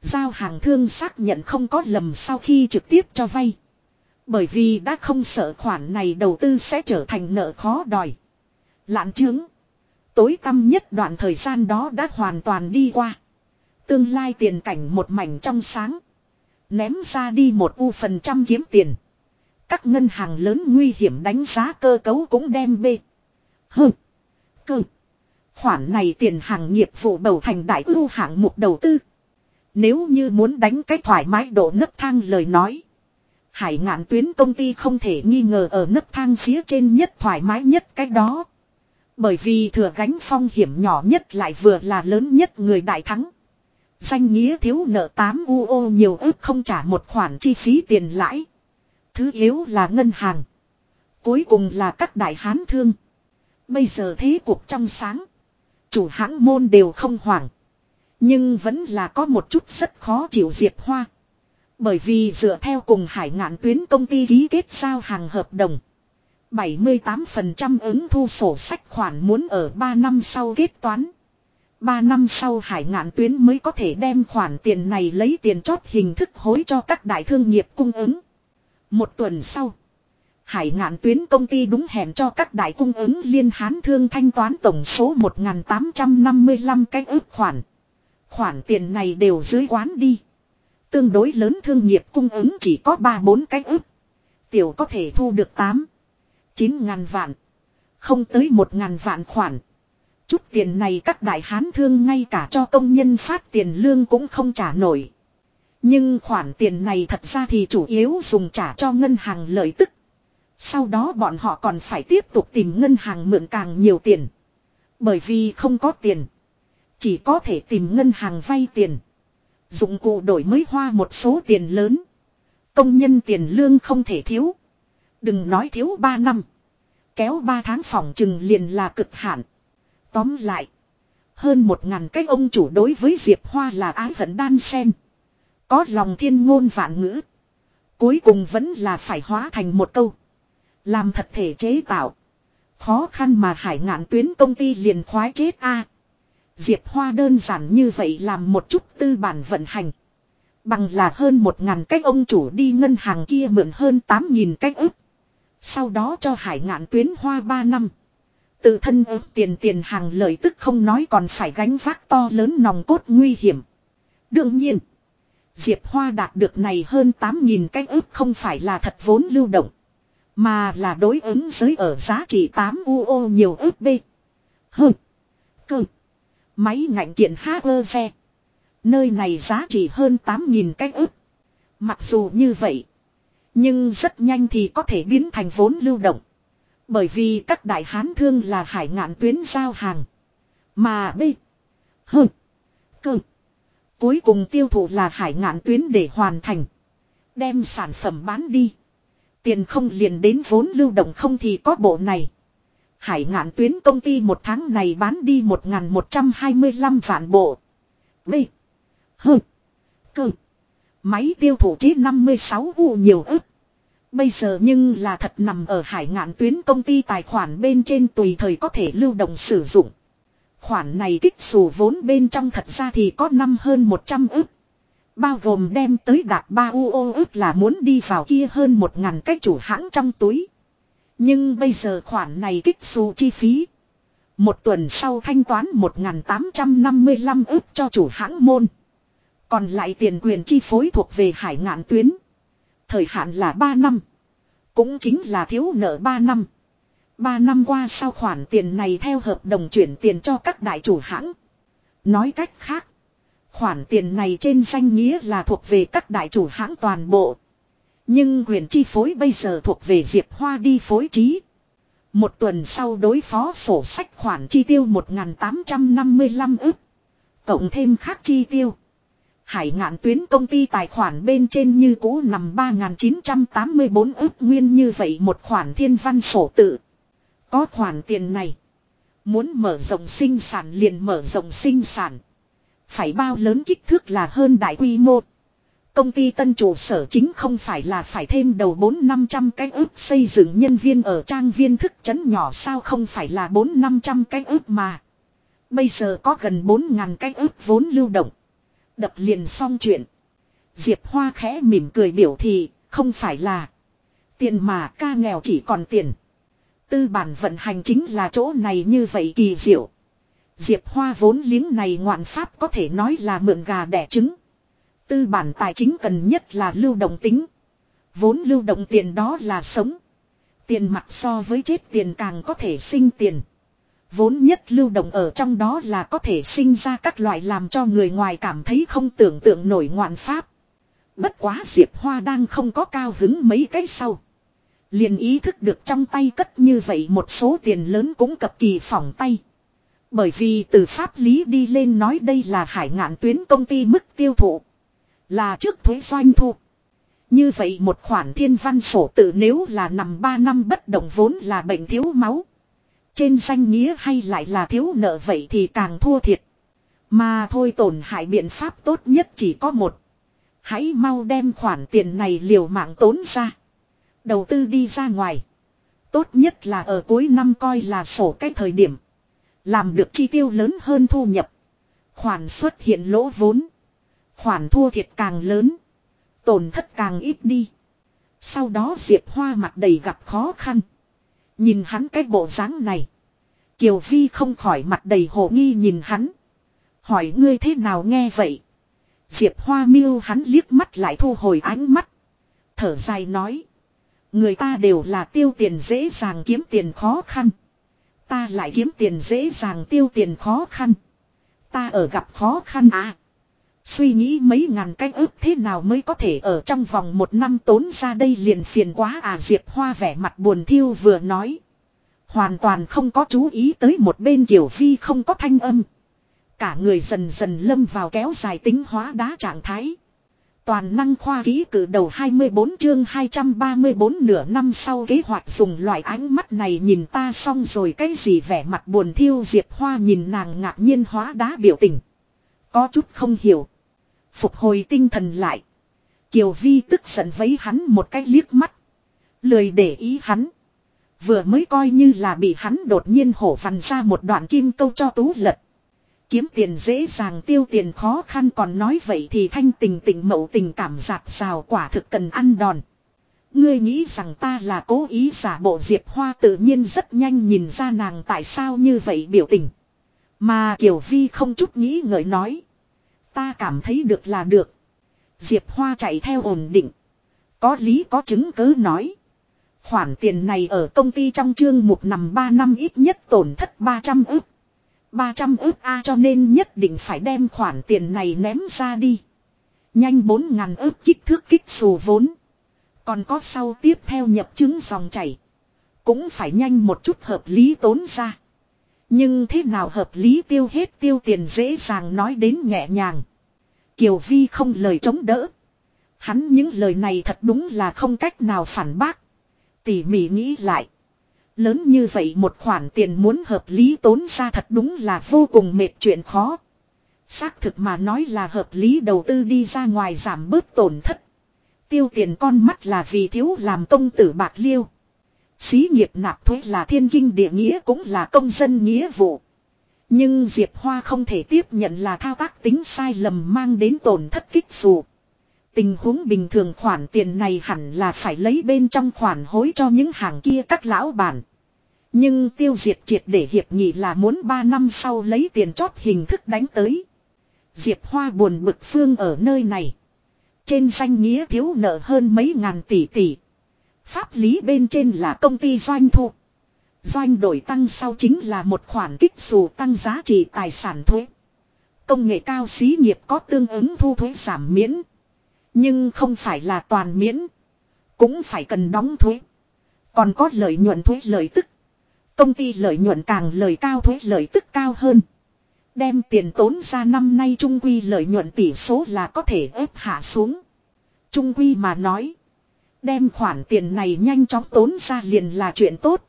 Speaker 1: Giao hàng thương xác nhận không có lầm sau khi trực tiếp cho vay. Bởi vì đã không sợ khoản này đầu tư sẽ trở thành nợ khó đòi. Lạn chứng. Tối tăm nhất đoạn thời gian đó đã hoàn toàn đi qua. Tương lai tiền cảnh một mảnh trong sáng. Ném ra đi một u phần trăm kiếm tiền. Các ngân hàng lớn nguy hiểm đánh giá cơ cấu cũng đem bê. Hừm. Cơ. Khoản này tiền hàng nghiệp vụ bầu thành đại ưu hạng mục đầu tư. Nếu như muốn đánh cái thoải mái độ nấp thang lời nói. Hải ngạn tuyến công ty không thể nghi ngờ ở nấp thang phía trên nhất thoải mái nhất cái đó. Bởi vì thừa gánh phong hiểm nhỏ nhất lại vừa là lớn nhất người đại thắng. Danh nghĩa thiếu nợ 8 UO nhiều ước không trả một khoản chi phí tiền lãi. Thứ yếu là ngân hàng. Cuối cùng là các đại hán thương. Bây giờ thế cuộc trong sáng. Chủ hãng môn đều không hoảng. Nhưng vẫn là có một chút rất khó chịu Diệp Hoa. Bởi vì dựa theo cùng hải ngạn tuyến công ty ký kết giao hàng hợp đồng. 78% ứng thu sổ sách khoản muốn ở 3 năm sau kết toán. 3 năm sau hải ngạn tuyến mới có thể đem khoản tiền này lấy tiền chót hình thức hối cho các đại thương nghiệp cung ứng. Một tuần sau, hải ngạn tuyến công ty đúng hẹn cho các đại cung ứng liên hán thương thanh toán tổng số 1.855 cái ước khoản. Khoản tiền này đều dưới quán đi. Tương đối lớn thương nghiệp cung ứng chỉ có 3-4 cái ước. Tiểu có thể thu được 8, 9 ngàn vạn. Không tới 1 ngàn vạn khoản. Chút tiền này các đại hán thương ngay cả cho công nhân phát tiền lương cũng không trả nổi. Nhưng khoản tiền này thật ra thì chủ yếu dùng trả cho ngân hàng lợi tức. Sau đó bọn họ còn phải tiếp tục tìm ngân hàng mượn càng nhiều tiền. Bởi vì không có tiền. Chỉ có thể tìm ngân hàng vay tiền. Dụng cụ đổi mới hoa một số tiền lớn. Công nhân tiền lương không thể thiếu. Đừng nói thiếu 3 năm. Kéo 3 tháng phòng chừng liền là cực hạn. Tóm lại. Hơn một ngàn cách ông chủ đối với Diệp Hoa là ái hận đan sen. Có lòng thiên ngôn vạn ngữ. Cuối cùng vẫn là phải hóa thành một câu. Làm thật thể chế tạo. Khó khăn mà hải ngạn tuyến công ty liền khoái chết a. Diệp Hoa đơn giản như vậy làm một chút tư bản vận hành. Bằng là hơn một ngàn cách ông chủ đi ngân hàng kia mượn hơn tám nghìn cách ức. Sau đó cho hải ngạn tuyến hoa ba năm. Tự thân ước tiền tiền hàng lợi tức không nói còn phải gánh vác to lớn nòng cốt nguy hiểm. Đương nhiên. Diệp Hoa đạt được này hơn 8.000 cách ức không phải là thật vốn lưu động. Mà là đối ứng giới ở giá trị 8 UO nhiều ước B. Hừ. Cơ. Máy ngạnh kiện HR. Nơi này giá trị hơn 8.000 cách ức. Mặc dù như vậy. Nhưng rất nhanh thì có thể biến thành vốn lưu động. Bởi vì các đại hán thương là hải ngạn tuyến giao hàng. Mà B. Hừ. Cơ. Cuối cùng tiêu thụ là hải ngạn tuyến để hoàn thành. Đem sản phẩm bán đi. Tiền không liền đến vốn lưu động không thì có bộ này. Hải ngạn tuyến công ty một tháng này bán đi 1.125 vạn bộ. B. H. Cơ. Máy tiêu thụ chế 56 u nhiều ức. Bây giờ nhưng là thật nằm ở hải ngạn tuyến công ty tài khoản bên trên tùy thời có thể lưu động sử dụng. Khoản này kích dù vốn bên trong thật ra thì có năm hơn 100 ức. Bao gồm đem tới đạt 3 UO ức là muốn đi vào kia hơn một ngàn cái chủ hãng trong túi. Nhưng bây giờ khoản này kích xù chi phí. Một tuần sau thanh toán 1.855 ức cho chủ hãng môn. Còn lại tiền quyền chi phối thuộc về hải ngạn tuyến. Thời hạn là 3 năm. Cũng chính là thiếu nợ 3 năm. Ba năm qua sau khoản tiền này theo hợp đồng chuyển tiền cho các đại chủ hãng. Nói cách khác. Khoản tiền này trên danh nghĩa là thuộc về các đại chủ hãng toàn bộ. Nhưng quyền chi phối bây giờ thuộc về Diệp Hoa đi phối trí. Một tuần sau đối phó sổ sách khoản chi tiêu 1.855 ức. Cộng thêm khác chi tiêu. Hải ngạn tuyến công ty tài khoản bên trên như cũ nằm 3.984 ức nguyên như vậy một khoản thiên văn sổ tự. Có khoản tiền này. Muốn mở rộng sinh sản liền mở rộng sinh sản. Phải bao lớn kích thước là hơn đại quy mô. Công ty tân chủ sở chính không phải là phải thêm đầu 4-500 cái ước xây dựng nhân viên ở trang viên thức trấn nhỏ sao không phải là 4-500 cái ước mà. Bây giờ có gần 4.000 cái ước vốn lưu động. Đập liền xong chuyện. Diệp Hoa khẽ mỉm cười biểu thị, không phải là. Tiền mà ca nghèo chỉ còn tiền. Tư bản vận hành chính là chỗ này như vậy kỳ diệu. Diệp Hoa vốn liếng này ngoạn pháp có thể nói là mượn gà đẻ trứng. Tư bản tài chính cần nhất là lưu động tính. Vốn lưu động tiền đó là sống. Tiền mặt so với chết tiền càng có thể sinh tiền. Vốn nhất lưu động ở trong đó là có thể sinh ra các loại làm cho người ngoài cảm thấy không tưởng tượng nổi ngoạn pháp. Bất quá Diệp Hoa đang không có cao hứng mấy cái sau. Liền ý thức được trong tay cất như vậy một số tiền lớn cũng cập kỳ phỏng tay. Bởi vì từ pháp lý đi lên nói đây là hải ngạn tuyến công ty mức tiêu thụ. Là trước thuế doanh thu. Như vậy một khoản thiên văn sổ tự nếu là nằm 3 năm bất động vốn là bệnh thiếu máu. Trên danh nghĩa hay lại là thiếu nợ vậy thì càng thua thiệt. Mà thôi tổn hại biện pháp tốt nhất chỉ có một. Hãy mau đem khoản tiền này liều mạng tốn ra. Đầu tư đi ra ngoài. Tốt nhất là ở cuối năm coi là sổ cái thời điểm. Làm được chi tiêu lớn hơn thu nhập. Khoản xuất hiện lỗ vốn. Khoản thua thiệt càng lớn. Tổn thất càng ít đi. Sau đó Diệp Hoa mặt đầy gặp khó khăn. Nhìn hắn cái bộ dáng này. Kiều Vi không khỏi mặt đầy hồ nghi nhìn hắn. Hỏi ngươi thế nào nghe vậy? Diệp Hoa miêu hắn liếc mắt lại thu hồi ánh mắt. Thở dài nói. Người ta đều là tiêu tiền dễ dàng kiếm tiền khó khăn. Ta lại kiếm tiền dễ dàng tiêu tiền khó khăn. Ta ở gặp khó khăn à. Suy nghĩ mấy ngàn cái ức thế nào mới có thể ở trong vòng một năm tốn ra đây liền phiền quá à Diệp Hoa vẻ mặt buồn thiêu vừa nói. Hoàn toàn không có chú ý tới một bên Kiều Vi không có thanh âm. Cả người dần dần lâm vào kéo dài tính hóa đá trạng thái. Toàn năng khoa ký cử đầu 24 chương 234 nửa năm sau kế hoạch dùng loại ánh mắt này nhìn ta xong rồi cái gì vẻ mặt buồn thiêu Diệp Hoa nhìn nàng ngạc nhiên hóa đá biểu tình. Có chút không hiểu. Phục hồi tinh thần lại. Kiều Vi tức giận vấy hắn một cái liếc mắt. Lười để ý hắn. Vừa mới coi như là bị hắn đột nhiên hổ vằn ra một đoạn kim câu cho tú lật. Kiếm tiền dễ dàng tiêu tiền khó khăn còn nói vậy thì thanh tình tình mậu tình cảm giạt rào quả thực cần ăn đòn. Ngươi nghĩ rằng ta là cố ý giả bộ Diệp Hoa tự nhiên rất nhanh nhìn ra nàng tại sao như vậy biểu tình. Mà Kiều Vi không chút nghĩ ngợi nói. Ta cảm thấy được là được. Diệp Hoa chạy theo ổn định. Có lý có chứng cứ nói. Khoản tiền này ở công ty trong chương mục nằm 3 năm ít nhất tổn thất 300 ức. 300 ức A cho nên nhất định phải đem khoản tiền này ném ra đi. Nhanh 4 ngàn ức kích thước kích xù vốn. Còn có sau tiếp theo nhập chứng dòng chảy. Cũng phải nhanh một chút hợp lý tốn ra. Nhưng thế nào hợp lý tiêu hết tiêu tiền dễ dàng nói đến nhẹ nhàng. Kiều Vi không lời chống đỡ. Hắn những lời này thật đúng là không cách nào phản bác. Tỉ mỉ nghĩ lại. Lớn như vậy một khoản tiền muốn hợp lý tốn ra thật đúng là vô cùng mệt chuyện khó. Xác thực mà nói là hợp lý đầu tư đi ra ngoài giảm bớt tổn thất. Tiêu tiền con mắt là vì thiếu làm công tử bạc liêu. Xí nghiệp nạp thuế là thiên kinh địa nghĩa cũng là công dân nghĩa vụ. Nhưng Diệp Hoa không thể tiếp nhận là thao tác tính sai lầm mang đến tổn thất kích dù. Tình huống bình thường khoản tiền này hẳn là phải lấy bên trong khoản hối cho những hàng kia các lão bản. Nhưng tiêu diệt triệt để hiệp nghị là muốn 3 năm sau lấy tiền chót hình thức đánh tới. Diệp Hoa buồn bực phương ở nơi này. Trên danh nghĩa thiếu nợ hơn mấy ngàn tỷ tỷ. Pháp lý bên trên là công ty doanh thu. Doanh đổi tăng sau chính là một khoản kích dù tăng giá trị tài sản thuế. Công nghệ cao xí nghiệp có tương ứng thu thuế giảm miễn. Nhưng không phải là toàn miễn. Cũng phải cần đóng thuế. Còn có lợi nhuận thuế lợi tức. Công ty lợi nhuận càng lời cao thuế lợi tức cao hơn. Đem tiền tốn ra năm nay trung quy lợi nhuận tỷ số là có thể ép hạ xuống. Trung quy mà nói. Đem khoản tiền này nhanh chóng tốn ra liền là chuyện tốt.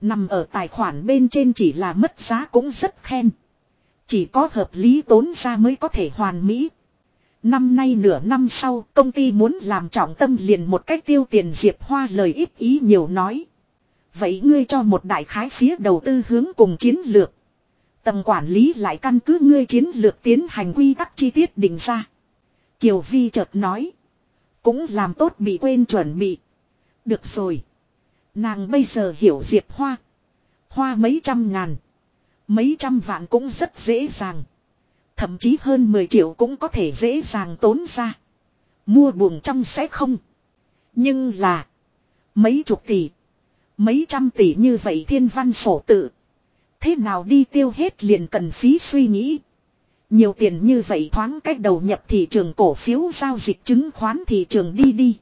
Speaker 1: Nằm ở tài khoản bên trên chỉ là mất giá cũng rất khen. Chỉ có hợp lý tốn ra mới có thể hoàn mỹ. Năm nay nửa năm sau, công ty muốn làm trọng tâm liền một cách tiêu tiền Diệp Hoa lời ít ý nhiều nói. Vậy ngươi cho một đại khái phía đầu tư hướng cùng chiến lược. tầm quản lý lại căn cứ ngươi chiến lược tiến hành quy tắc chi tiết định ra. Kiều Vi chợt nói. Cũng làm tốt bị quên chuẩn bị. Được rồi. Nàng bây giờ hiểu Diệp Hoa. Hoa mấy trăm ngàn. Mấy trăm vạn cũng rất dễ dàng. Thậm chí hơn 10 triệu cũng có thể dễ dàng tốn ra. Mua buồng trong sẽ không. Nhưng là. Mấy chục tỷ. Mấy trăm tỷ như vậy thiên văn sổ tự. Thế nào đi tiêu hết liền cần phí suy nghĩ. Nhiều tiền như vậy thoáng cách đầu nhập thị trường cổ phiếu giao dịch chứng khoán thị trường đi đi.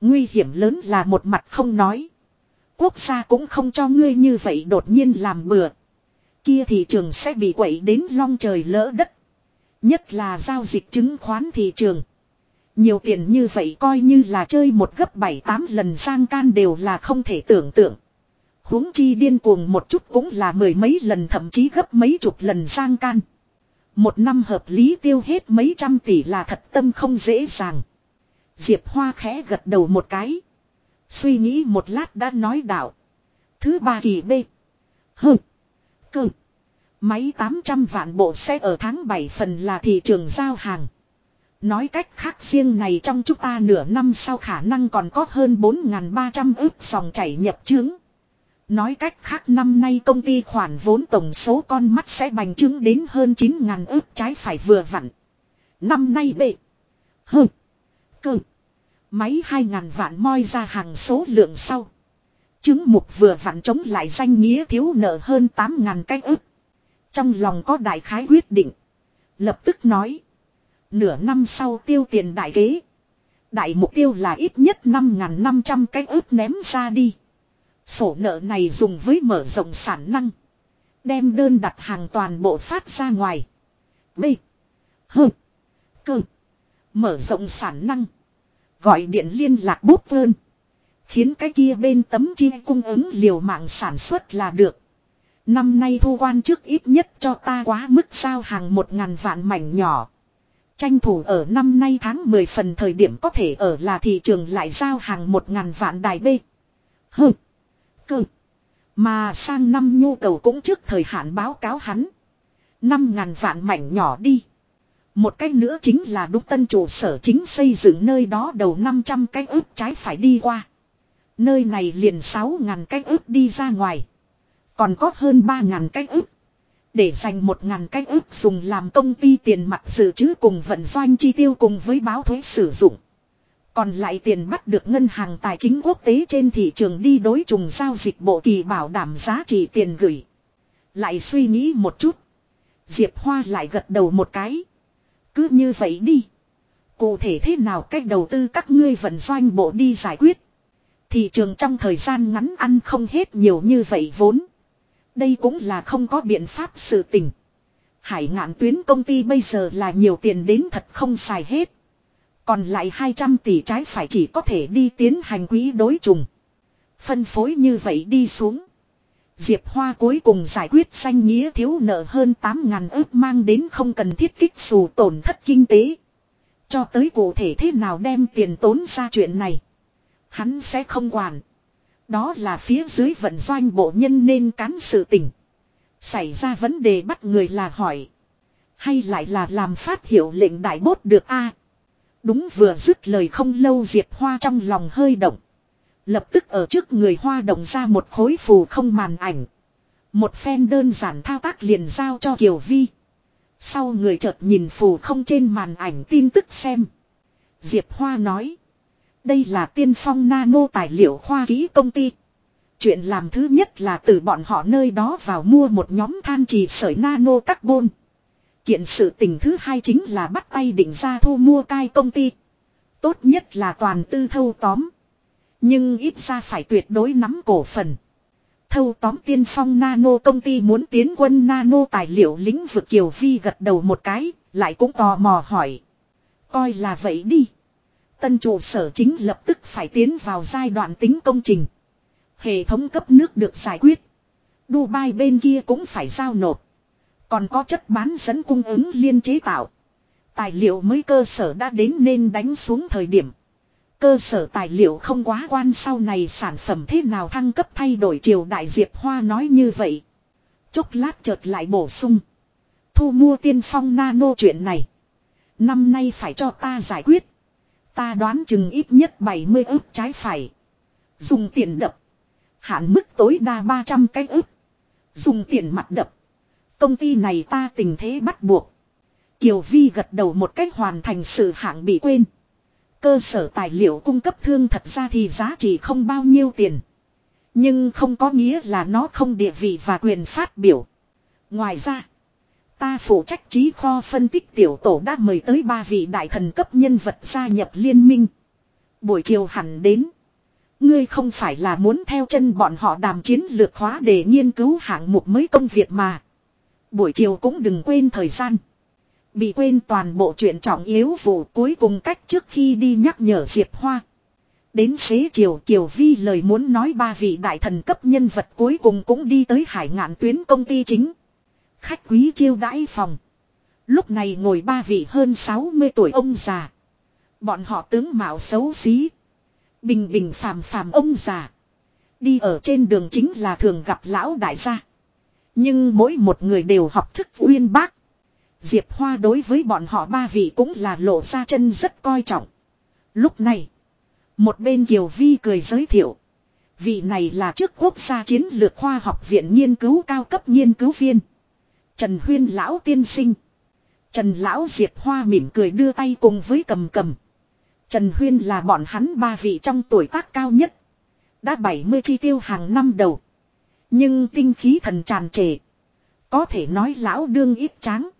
Speaker 1: Nguy hiểm lớn là một mặt không nói. Quốc gia cũng không cho ngươi như vậy đột nhiên làm bừa. Kia thị trường sẽ bị quậy đến long trời lỡ đất. Nhất là giao dịch chứng khoán thị trường. Nhiều tiền như vậy coi như là chơi một gấp 7-8 lần sang can đều là không thể tưởng tượng. huống chi điên cuồng một chút cũng là mười mấy lần thậm chí gấp mấy chục lần sang can. Một năm hợp lý tiêu hết mấy trăm tỷ là thật tâm không dễ dàng. Diệp Hoa khẽ gật đầu một cái. Suy nghĩ một lát đã nói đạo. Thứ ba kỳ B. Hừ. Cơ. Máy 800 vạn bộ sẽ ở tháng 7 phần là thị trường giao hàng. Nói cách khác riêng này trong chúng ta nửa năm sau khả năng còn có hơn 4.300 ước dòng chảy nhập chứng. Nói cách khác năm nay công ty khoản vốn tổng số con mắt sẽ bành trướng đến hơn 9.000 ước trái phải vừa vặn. Năm nay bệ. Hừ. Cơ. Máy 2.000 vạn moi ra hàng số lượng sau. Chứng mục vừa vặn chống lại danh nghĩa thiếu nợ hơn 8.000 cái ức. Trong lòng có đại khái quyết định. Lập tức nói. Nửa năm sau tiêu tiền đại kế. Đại mục tiêu là ít nhất 5.500 cái ướp ném ra đi. Sổ nợ này dùng với mở rộng sản năng. Đem đơn đặt hàng toàn bộ phát ra ngoài. B. H. Cơ. Mở rộng sản năng. Gọi điện liên lạc bút vơn. Khiến cái kia bên tấm chi cung ứng liều mạng sản xuất là được. Năm nay thu quan trước ít nhất cho ta quá mức sao hàng một ngàn vạn mảnh nhỏ. Tranh thủ ở năm nay tháng 10 phần thời điểm có thể ở là thị trường lại giao hàng một ngàn vạn đài B. Hừ. Cơ. Mà sang năm nhu cầu cũng trước thời hạn báo cáo hắn. Năm ngàn vạn mảnh nhỏ đi. Một cách nữa chính là đúc tân trụ sở chính xây dựng nơi đó đầu 500 cái ước trái phải đi qua. Nơi này liền 6 ngàn cái ước đi ra ngoài. Còn có hơn 3 ngàn cái ức. Để dành 1 ngàn cái ức dùng làm công ty tiền mặt dự trữ cùng vận doanh chi tiêu cùng với báo thuế sử dụng. Còn lại tiền bắt được ngân hàng tài chính quốc tế trên thị trường đi đối trùng giao dịch bộ kỳ bảo đảm giá trị tiền gửi. Lại suy nghĩ một chút. Diệp Hoa lại gật đầu một cái. Cứ như vậy đi. Cụ thể thế nào cách đầu tư các ngươi vận doanh bộ đi giải quyết. Thị trường trong thời gian ngắn ăn không hết nhiều như vậy vốn. Đây cũng là không có biện pháp sự tình. Hải ngạn tuyến công ty bây giờ là nhiều tiền đến thật không xài hết. Còn lại 200 tỷ trái phải chỉ có thể đi tiến hành quỹ đối trùng. Phân phối như vậy đi xuống. Diệp Hoa cuối cùng giải quyết danh nghĩa thiếu nợ hơn 8.000 ước mang đến không cần thiết kích dù tổn thất kinh tế. Cho tới cụ thể thế nào đem tiền tốn ra chuyện này. Hắn sẽ không quản. Đó là phía dưới vận doanh bộ nhân nên cán sự tình. Xảy ra vấn đề bắt người là hỏi. Hay lại là làm phát hiệu lệnh đại bốt được a Đúng vừa dứt lời không lâu Diệp Hoa trong lòng hơi động. Lập tức ở trước người Hoa động ra một khối phù không màn ảnh. Một phen đơn giản thao tác liền giao cho Kiều Vi. Sau người chợt nhìn phù không trên màn ảnh tin tức xem. Diệp Hoa nói. Đây là tiên phong nano tài liệu khoa ký công ty. Chuyện làm thứ nhất là từ bọn họ nơi đó vào mua một nhóm than trì sợi nano carbon. Kiện sự tình thứ hai chính là bắt tay định ra thu mua cai công ty. Tốt nhất là toàn tư thâu tóm. Nhưng ít ra phải tuyệt đối nắm cổ phần. Thâu tóm tiên phong nano công ty muốn tiến quân nano tài liệu lĩnh vực Kiều Vi gật đầu một cái, lại cũng tò mò hỏi. Coi là vậy đi. Tân trụ sở chính lập tức phải tiến vào giai đoạn tính công trình. Hệ thống cấp nước được giải quyết. Dubai bên kia cũng phải giao nộp. Còn có chất bán dẫn cung ứng liên chế tạo. Tài liệu mới cơ sở đã đến nên đánh xuống thời điểm. Cơ sở tài liệu không quá quan sau này sản phẩm thế nào thăng cấp thay đổi triều đại Diệp Hoa nói như vậy. Chốc lát chợt lại bổ sung. Thu mua tiên phong nano chuyện này. Năm nay phải cho ta giải quyết. Ta đoán chừng ít nhất 70 ức trái phải. Dùng tiền đập. Hạn mức tối đa 300 cái ức. Dùng tiền mặt đập. Công ty này ta tình thế bắt buộc. Kiều Vi gật đầu một cách hoàn thành sự hạng bị quên. Cơ sở tài liệu cung cấp thương thật ra thì giá trị không bao nhiêu tiền. Nhưng không có nghĩa là nó không địa vị và quyền phát biểu. Ngoài ra, ta phụ trách trí kho phân tích tiểu tổ đã mời tới ba vị đại thần cấp nhân vật gia nhập liên minh. Buổi chiều hẳn đến. Ngươi không phải là muốn theo chân bọn họ đàm chiến lược hóa để nghiên cứu hạng mục mới công việc mà. Buổi chiều cũng đừng quên thời gian. Bị quên toàn bộ chuyện trọng yếu vụ cuối cùng cách trước khi đi nhắc nhở Diệp Hoa. Đến xế chiều Kiều Vi lời muốn nói ba vị đại thần cấp nhân vật cuối cùng cũng đi tới hải ngạn tuyến công ty chính. Khách quý chiêu đãi phòng. Lúc này ngồi ba vị hơn 60 tuổi ông già. Bọn họ tướng mạo xấu xí. Bình bình phàm phàm ông già. Đi ở trên đường chính là thường gặp lão đại gia. Nhưng mỗi một người đều học thức uyên bác. Diệp Hoa đối với bọn họ ba vị cũng là lộ ra chân rất coi trọng. Lúc này, một bên Kiều Vi cười giới thiệu. Vị này là trước quốc gia chiến lược khoa học viện nghiên cứu cao cấp nghiên cứu viên. Trần Huyên Lão tiên sinh. Trần Lão Diệp Hoa mỉm cười đưa tay cùng với cầm cầm. Trần Huyên là bọn hắn ba vị trong tuổi tác cao nhất. Đã 70 chi tiêu hàng năm đầu. Nhưng tinh khí thần tràn trề. Có thể nói lão đương ít tráng.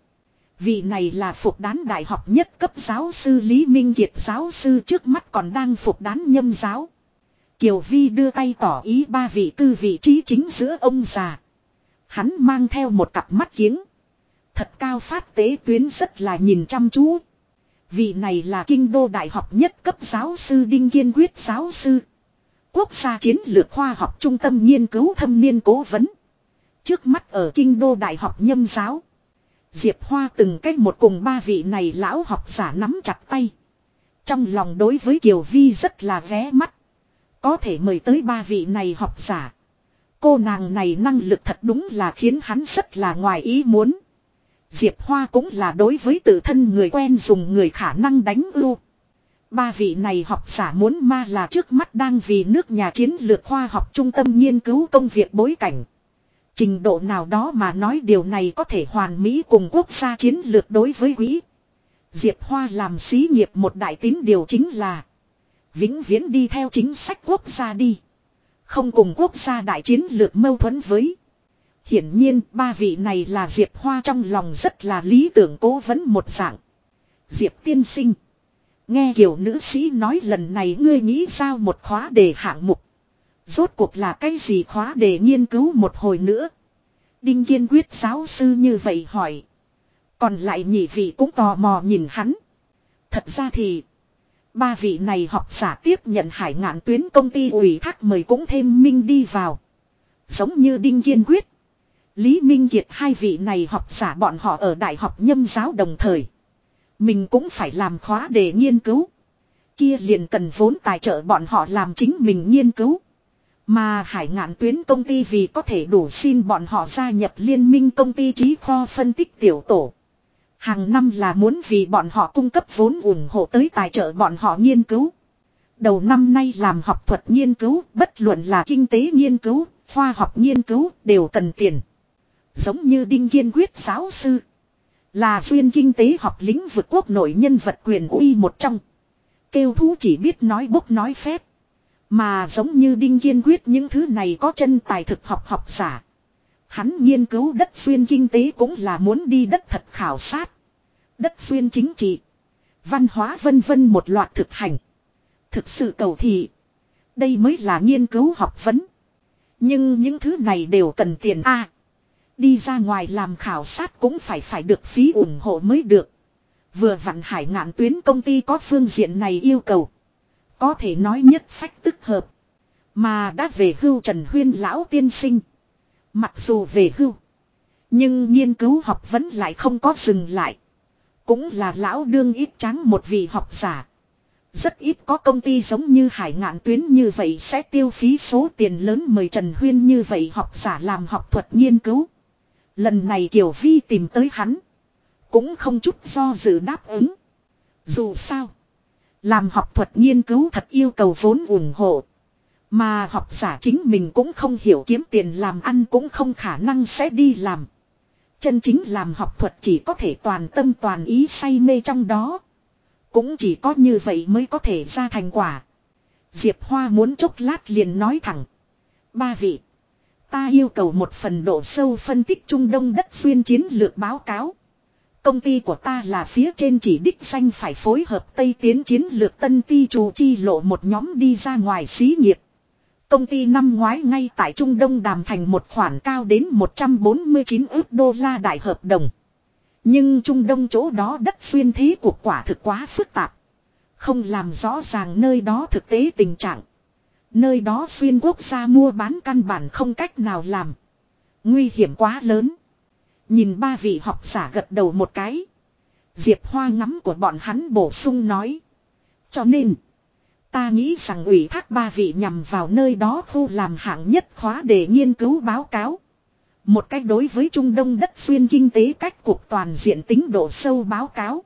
Speaker 1: Vị này là phục đán đại học nhất cấp giáo sư Lý Minh Kiệt giáo sư trước mắt còn đang phục đán nhâm giáo. Kiều Vi đưa tay tỏ ý ba vị tư vị trí chính giữa ông già. Hắn mang theo một cặp mắt kiếng. Thật cao phát tế tuyến rất là nhìn chăm chú. Vị này là kinh đô đại học nhất cấp giáo sư Đinh Kiên Quyết giáo sư. Quốc gia chiến lược khoa học trung tâm nghiên cứu thâm niên cố vấn. Trước mắt ở kinh đô đại học nhâm giáo. Diệp Hoa từng cách một cùng ba vị này lão học giả nắm chặt tay. Trong lòng đối với Kiều Vi rất là ghé mắt. Có thể mời tới ba vị này học giả. Cô nàng này năng lực thật đúng là khiến hắn rất là ngoài ý muốn. Diệp Hoa cũng là đối với tự thân người quen dùng người khả năng đánh ưu. Ba vị này học giả muốn ma là trước mắt đang vì nước nhà chiến lược khoa học trung tâm nghiên cứu công việc bối cảnh. Trình độ nào đó mà nói điều này có thể hoàn mỹ cùng quốc gia chiến lược đối với quỹ. Diệp Hoa làm xí nghiệp một đại tín điều chính là Vĩnh viễn đi theo chính sách quốc gia đi. Không cùng quốc gia đại chiến lược mâu thuẫn với. Hiển nhiên, ba vị này là Diệp Hoa trong lòng rất là lý tưởng cố vấn một dạng. Diệp tiên sinh. Nghe kiểu nữ sĩ nói lần này ngươi nghĩ sao một khóa đề hạng mục. Rốt cuộc là cái gì khóa đề nghiên cứu một hồi nữa. Đinh kiên quyết giáo sư như vậy hỏi. Còn lại nhị vị cũng tò mò nhìn hắn. Thật ra thì. Ba vị này học giả tiếp nhận hải ngạn tuyến công ty ủy thác mời cũng thêm minh đi vào. Giống như Đinh Kiên Quyết. Lý Minh Kiệt hai vị này học giả bọn họ ở đại học nhâm giáo đồng thời. Mình cũng phải làm khóa để nghiên cứu. Kia liền cần vốn tài trợ bọn họ làm chính mình nghiên cứu. Mà hải ngạn tuyến công ty vì có thể đủ xin bọn họ gia nhập liên minh công ty trí kho phân tích tiểu tổ. Hàng năm là muốn vì bọn họ cung cấp vốn ủng hộ tới tài trợ bọn họ nghiên cứu. Đầu năm nay làm học thuật nghiên cứu, bất luận là kinh tế nghiên cứu, khoa học nghiên cứu, đều cần tiền. Giống như Đinh Kiên Quyết giáo sư. Là xuyên kinh tế học lĩnh vực quốc nội nhân vật quyền uy một trong. Kêu thú chỉ biết nói bốc nói phép. Mà giống như Đinh Kiên Quyết những thứ này có chân tài thực học học giả. Hắn nghiên cứu đất xuyên kinh tế cũng là muốn đi đất thật khảo sát. Đất xuyên chính trị. Văn hóa vân vân một loạt thực hành. Thực sự cầu thị. Đây mới là nghiên cứu học vấn. Nhưng những thứ này đều cần tiền A. đi ra ngoài làm khảo sát cũng phải phải được phí ủng hộ mới được. Vừa vặn hải ngạn tuyến công ty có phương diện này yêu cầu. Có thể nói nhất phách tức hợp. Mà đã về hưu Trần Huyên lão tiên sinh. Mặc dù về hưu. Nhưng nghiên cứu học vẫn lại không có dừng lại. Cũng là lão đương ít trắng một vị học giả. Rất ít có công ty giống như hải ngạn tuyến như vậy sẽ tiêu phí số tiền lớn mời Trần Huyên như vậy học giả làm học thuật nghiên cứu. Lần này Kiều Vi tìm tới hắn. Cũng không chút do dự đáp ứng. Dù sao. Làm học thuật nghiên cứu thật yêu cầu vốn ủng hộ. Mà học giả chính mình cũng không hiểu kiếm tiền làm ăn cũng không khả năng sẽ đi làm. Chân chính làm học thuật chỉ có thể toàn tâm toàn ý say mê trong đó. Cũng chỉ có như vậy mới có thể ra thành quả. Diệp Hoa muốn chốc lát liền nói thẳng. Ba vị. Ta yêu cầu một phần độ sâu phân tích Trung Đông đất xuyên chiến lược báo cáo. Công ty của ta là phía trên chỉ đích danh phải phối hợp Tây Tiến chiến lược tân ti chủ chi lộ một nhóm đi ra ngoài xí nghiệp. Công ty năm ngoái ngay tại Trung Đông đàm thành một khoản cao đến 149 ước đô la đại hợp đồng. Nhưng Trung Đông chỗ đó đất xuyên thế cuộc quả thực quá phức tạp. Không làm rõ ràng nơi đó thực tế tình trạng. Nơi đó xuyên quốc gia mua bán căn bản không cách nào làm. Nguy hiểm quá lớn. Nhìn ba vị học giả gật đầu một cái. Diệp Hoa ngắm của bọn hắn bổ sung nói. Cho nên. Ta nghĩ rằng ủy thác ba vị nhằm vào nơi đó khu làm hạng nhất khóa để nghiên cứu báo cáo. Một cách đối với Trung Đông đất xuyên kinh tế cách cuộc toàn diện tính độ sâu báo cáo.